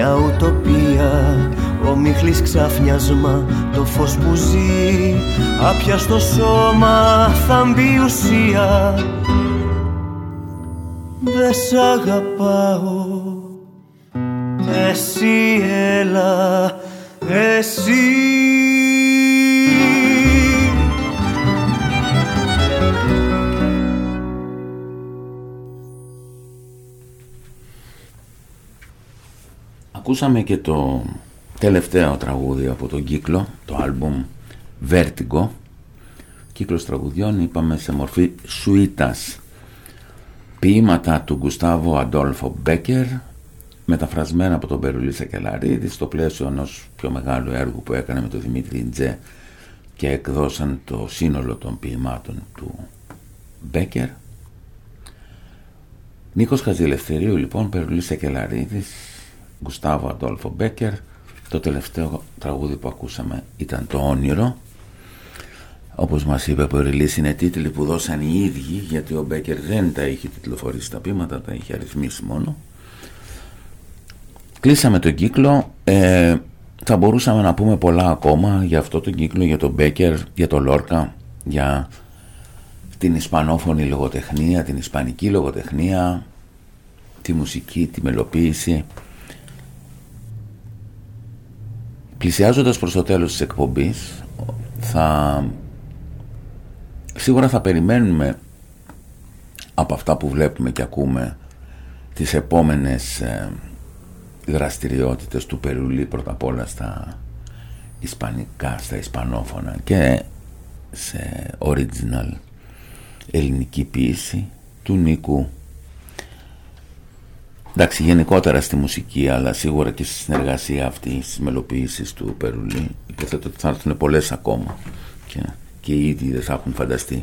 μια ουτοπία. Ομίχλης ξαφνιάσμα, το φως που ζει. Άπιαστο σώμα, θαμπή ουσία. Δε σ' αγαπάω. Εσύ έλα, εσύ Ακούσαμε και το τελευταίο τραγούδι από τον κύκλο, το άλμπουμ Vertigo. Κύκλος τραγουδιών είπαμε σε μορφή σουίτας. Ποίηματα του Γκουστάβο Αντόλφο Μπέκερ, μεταφρασμένα από τον Περουλή Σακελαρίδη στο πλαίσιο ενός πιο μεγάλου έργου που έκανε με τον Δημήτρη Ντζέ και εκδώσαν το σύνολο των ποιημάτων του Μπέκερ. Νίκος Χαζηλευθερίου λοιπόν, Περουλής Σακελαρίδης, Γκουστάβο Αντόλφο Μπέκερ. Το τελευταίο τραγούδι που ακούσαμε ήταν το όνειρο. Όπως μας είπε ο Περιλής είναι τίτλοι που δώσαν οι ίδιοι γιατί ο Μπέκερ δεν τα είχε τιτλοφορήσει τα πείματα, τα είχε αριθμίσει μόνο. Κλείσαμε τον κύκλο. Ε, θα μπορούσαμε να πούμε πολλά ακόμα για αυτό τον κύκλο, για τον Μπέκερ, για τον Λόρκα, για την ισπανόφωνη λογοτεχνία, την ισπανική λογοτεχνία, τη μουσική, τη μελοποίηση. Πλησιάζοντας προς το τέλος της εκπομπής θα σίγουρα θα περιμένουμε από αυτά που βλέπουμε και ακούμε τις επόμενες ε, δραστηριότητες του Περουλή πρώτα απ' όλα στα ισπανικά, στα ισπανόφωνα και σε original ελληνική ποίηση του Νίκου Εντάξει, γενικότερα στη μουσική, αλλά σίγουρα και στη συνεργασία αυτή, στις μελοποιήσεις του Περουλή, υποθέτω ότι θα έρθουν πολλές ακόμα και, και οι ίδιοι δεν θα έχουν φανταστεί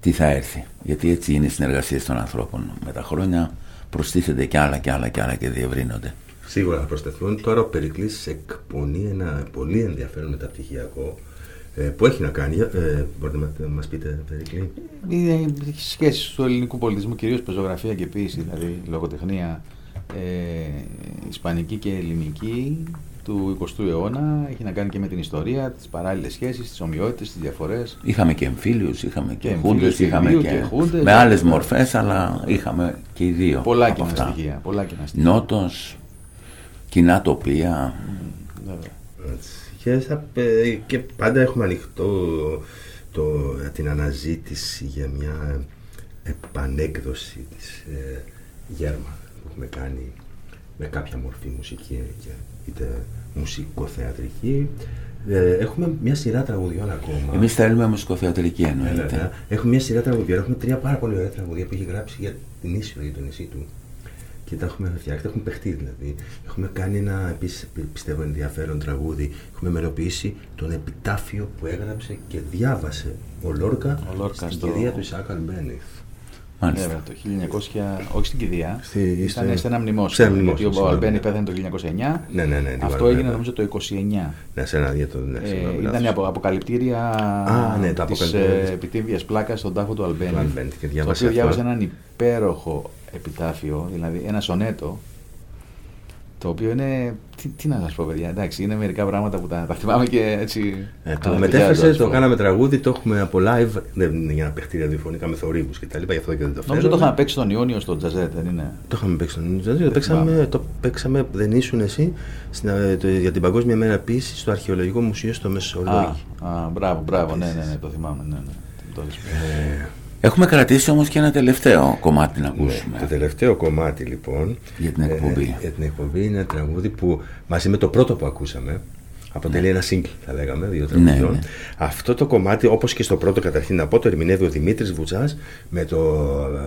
τι θα έρθει. Γιατί έτσι είναι οι συνεργασίες των ανθρώπων. Με τα χρόνια προστίθενται κι άλλα κι άλλα κι άλλα και διευρύνονται. Σίγουρα θα προσθεθούν. Τώρα ο Περικλής εκπονεί ένα πολύ ενδιαφέρον μεταπτυχιακό ε, που έχει να κάνει. Ε, μπορείτε να μας πείτε, Περικλή. Είναι σχέσεις του ελληνικού πολιτισμού, κυρίως πεζογραφία και ποίηση, δηλαδή λογοτεχνία ε, ισπανική και ελληνική του 20ου αιώνα. Έχει να κάνει και με την ιστορία, τις παράλληλες σχέσεις, τις ομοιότητες, τις διαφορές. Είχαμε και εμφύλιους, είχαμε και, Και χούντες, εμφύλιους και είχαμε εμφύλιους και, και χούντες. με άλλες μορφές, αλλά είχαμε και οι δύο. Πολλά από κοινά αυτά. στοιχεία. Πολλά κοινά στοιχεία. Νότος, κοινά τοπία. Βέβαια. Έτσι. Και, θα, ε, και πάντα έχουμε ανοιχτό το, την αναζήτηση για μια επανέκδοση της ε, Γέρμα που έχουμε κάνει με κάποια μορφή μουσική και είτε μουσικοθεατρική. Ε, έχουμε μια σειρά τραγουδιών ακόμα. Εμείς θέλουμε μουσικοθεατρική Ε, εννοείται. βέβαια. Έχουμε μια σειρά τραγουδιών. Έχουμε τρία πάρα πολύ ωραία τραγουδία που έχει γράψει για την Ίσιο, για το νησί του. Και τα έχουμε φτιάξει, τα έχουμε παιχτεί δηλαδή. Έχουμε κάνει ένα επίσης πιστεύω ενδιαφέρον τραγούδι. Έχουμε μελοποιήσει τον επιτάφιο που έγραψε και διάβασε ο Λόρκα, Ο Λόρκας στην στο- κηδεία του Ισaac Αλμπένιθ. Μάλιστα. Βέβαια, το 1900, όχι στην κηδεία, Στη- ήταν στο- σε ένα μνημόσυνο. σε ένα μνημόσυνο, Γιατί ο συγγνώμη. Αλμπένι πέθανε το 1909. Ναι, ναι, ναι. την Αυτό βάλαμε, έγινε ναι. νομίζω το 29. Ναι, σε ένα για το. Ναι, Ε, συγγνώμη, ήταν λάθος. η απο, αποκαλυπτήρια Α, ναι, τα της αποκαλυπτήρια. ε, επιτύμβιας πλάκας στον τάφο του Αλμπένι. Του Αλμπένι, και το διάβασε οποίο αυτό. διάβασε έναν υπέροχο επιτάφιο, δηλαδή ένα σονέτο, το οποίο είναι. Τι, τι να σας πω, παιδιά, εντάξει, είναι μερικά πράγματα που τα, τα θυμάμαι και έτσι. Ε, το ανατριχιάζω, μετέφρασε, ας το πω. κάναμε τραγούδι, το έχουμε από live. Δεν είναι για να παιχτεί ραδιοφωνικά με θορύβους και τα λοιπά, γι' αυτό και δεν το Νομίζω το φέραμε. είχαμε παίξει τον Ιούνιο στο Τζαζέτ, δεν είναι; Το είχαμε παίξει στον Νιτζάζι, το παίξαμε, θυμάμαι. το παίξαμε, δεν ήσουν εσύ, στην, ε, το- για την Παγκόσμια Μέρα Ποιήση στο Αρχαιολογικό Μουσείο στο Α, Μεσολόγιο. α, μπράβο, μπράβο, ναι, ναι, ναι, το θυμάμαι. Ναι, ναι. Το έχεις πει. Έχουμε κρατήσει όμως και ένα τελευταίο κομμάτι να Ναι, ακούσουμε. το τελευταίο κομμάτι λοιπόν Για την εκπομπή. ε, για την εκπομπή είναι ένα τραγούδι που μαζί με το πρώτο που ακούσαμε αποτελεί ένα single θα λέγαμε, δύο τραγουδιών. Ναι, ναι. Αυτό το κομμάτι όπως και στο πρώτο καταρχήν να πω το ερμηνεύει ο Δημήτρης Βουτσάς με το,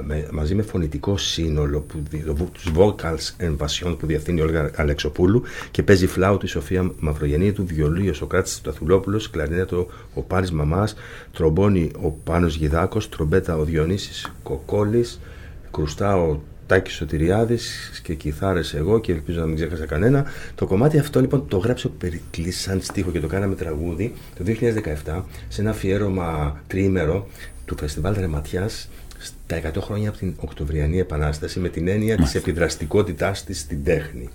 με, μαζί με φωνητικό σύνολο που, δι- το, τους vocals and passion που διευθύνει η Όλγα Αλεξοπούλου και παίζει φλάουτη η Σοφία Μαυρογεννήτου, βιολί ο Σοκράτης Ταθουλόπουλος, κλαρινέτο ο Πάρης Μαμάς, τρομπόνι ο Πάνος Γιδάκος, τρομπέτα ο Διονύσης Κοκόλης, κρουστά ο Τάκης Σωτηριάδης και κιθάρες εγώ και ελπίζω να μην ξέχασα κανένα. Το κομμάτι αυτό λοιπόν το γράψε ο Περικλής σαν στίχο και το κάναμε τραγούδι το 2017 σε ένα αφιέρωμα τριήμερο του Φεστιβάλ Ρεματιάς στα 100 χρόνια από την Οκτωβριανή Επανάσταση με την έννοια της επιδραστικότητάς της στην τέχνη.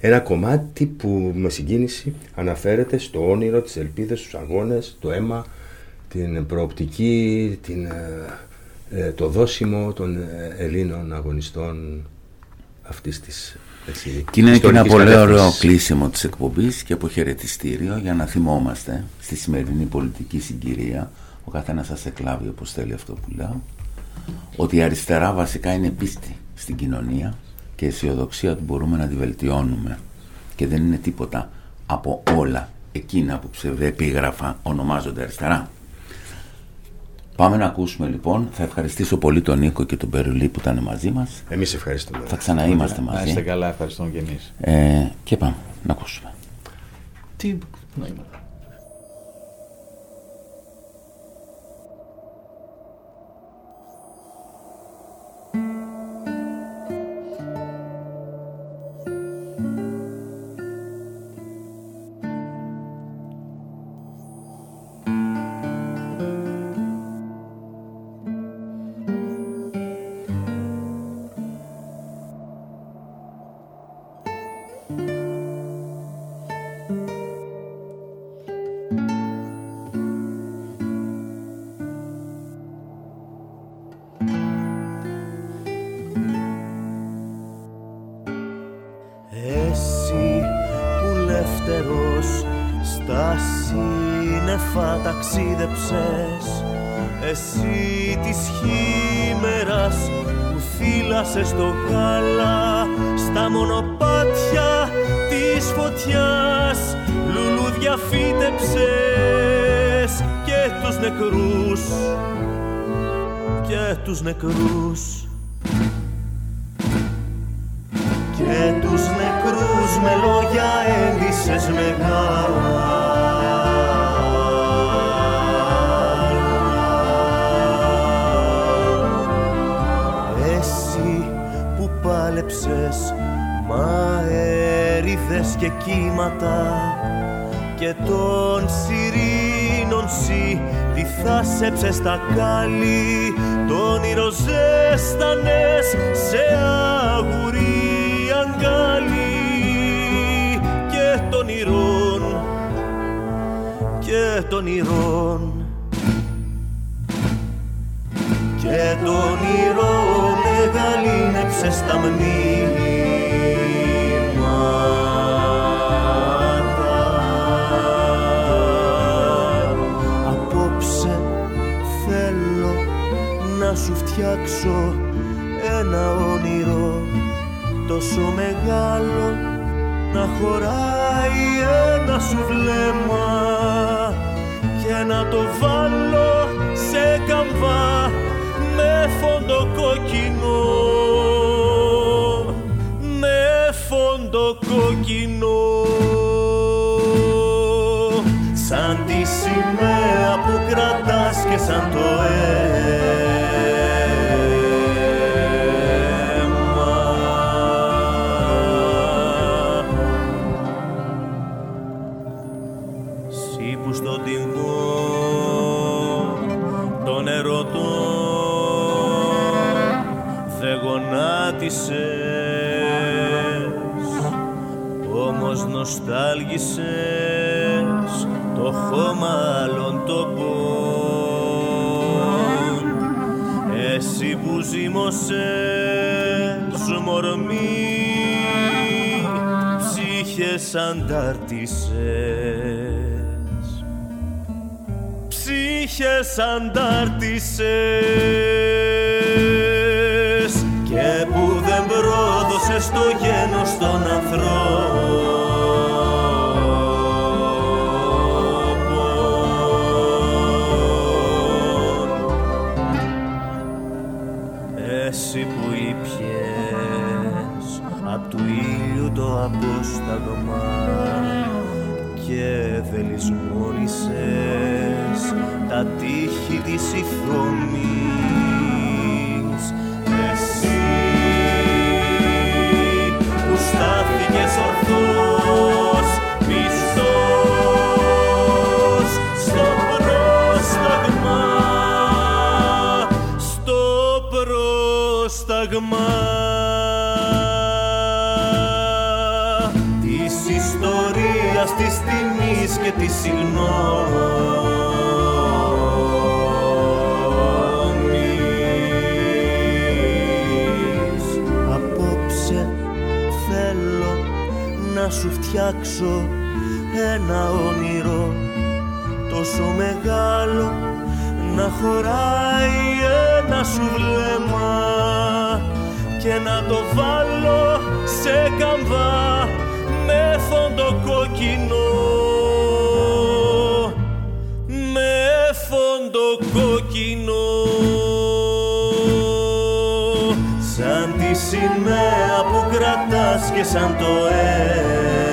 Ένα κομμάτι που με συγκίνηση αναφέρεται στο όνειρο, τις ελπίδες, τους αγώνες, το αίμα, την προοπτική, την, ε, ε, το δόσιμο των ε, Ελλήνων αγωνιστών αυτής της έτσι, Και είναι και ένα ιστορικής πολύ ωραίο κατεύθυνσης. κλείσιμο της εκπομπής και αποχαιρετιστήριο για να θυμόμαστε στη σημερινή πολιτική συγκυρία ο καθένας σας εκλάβει όπως θέλει αυτό που λέω ότι η αριστερά βασικά είναι πίστη στην κοινωνία και αισιοδοξία ότι μπορούμε να τη βελτιώνουμε και δεν είναι τίποτα από όλα εκείνα που ψευδεπίγραφα ονομάζονται αριστερά. Πάμε να ακούσουμε λοιπόν. Θα ευχαριστήσω πολύ τον Νίκο και τον Περουλή που ήταν μαζί μας. Εμείς ευχαριστούμε. Θα ξαναείμαστε Να είστε μαζί. καλά, ευχαριστούμε και εμείς. Ε, και πάμε να ακούσουμε. Τι νόημα. Θάλασσες και κύματα και των σιρήνων σι τι θάσεψε στα κάλλη το όνειρο ζέστανες σε αγουρί αγκάλι και των ηρών και των ηρών. Και τον ήρω μεγαλύνεψες στα μνήματα φτιάξω ένα όνειρο τόσο μεγάλο να χωράει ένα σου βλέμμα και να το βάλω σε καμβά με φόντο κόκκινο. Με φόντο κόκκινο. Σαν τη σημαία που κρατάς και σαν το αίμα νοστάλγησες το χώμα άλλων τοπών. Εσύ που ζήμωσες μορμή ψύχες αντάρτησες. Ψύχες αντάρτησες. Και που δεν πρόδωσες το γένος των ανθρώπων τιμής και της συγγνώμης Απόψε θέλω να σου φτιάξω ένα όνειρο τόσο μεγάλο να χωράει ένα σου βλέμμα και να το βάλω σε καμβά με φόντο σημαία που κρατάς και σαν το αίμα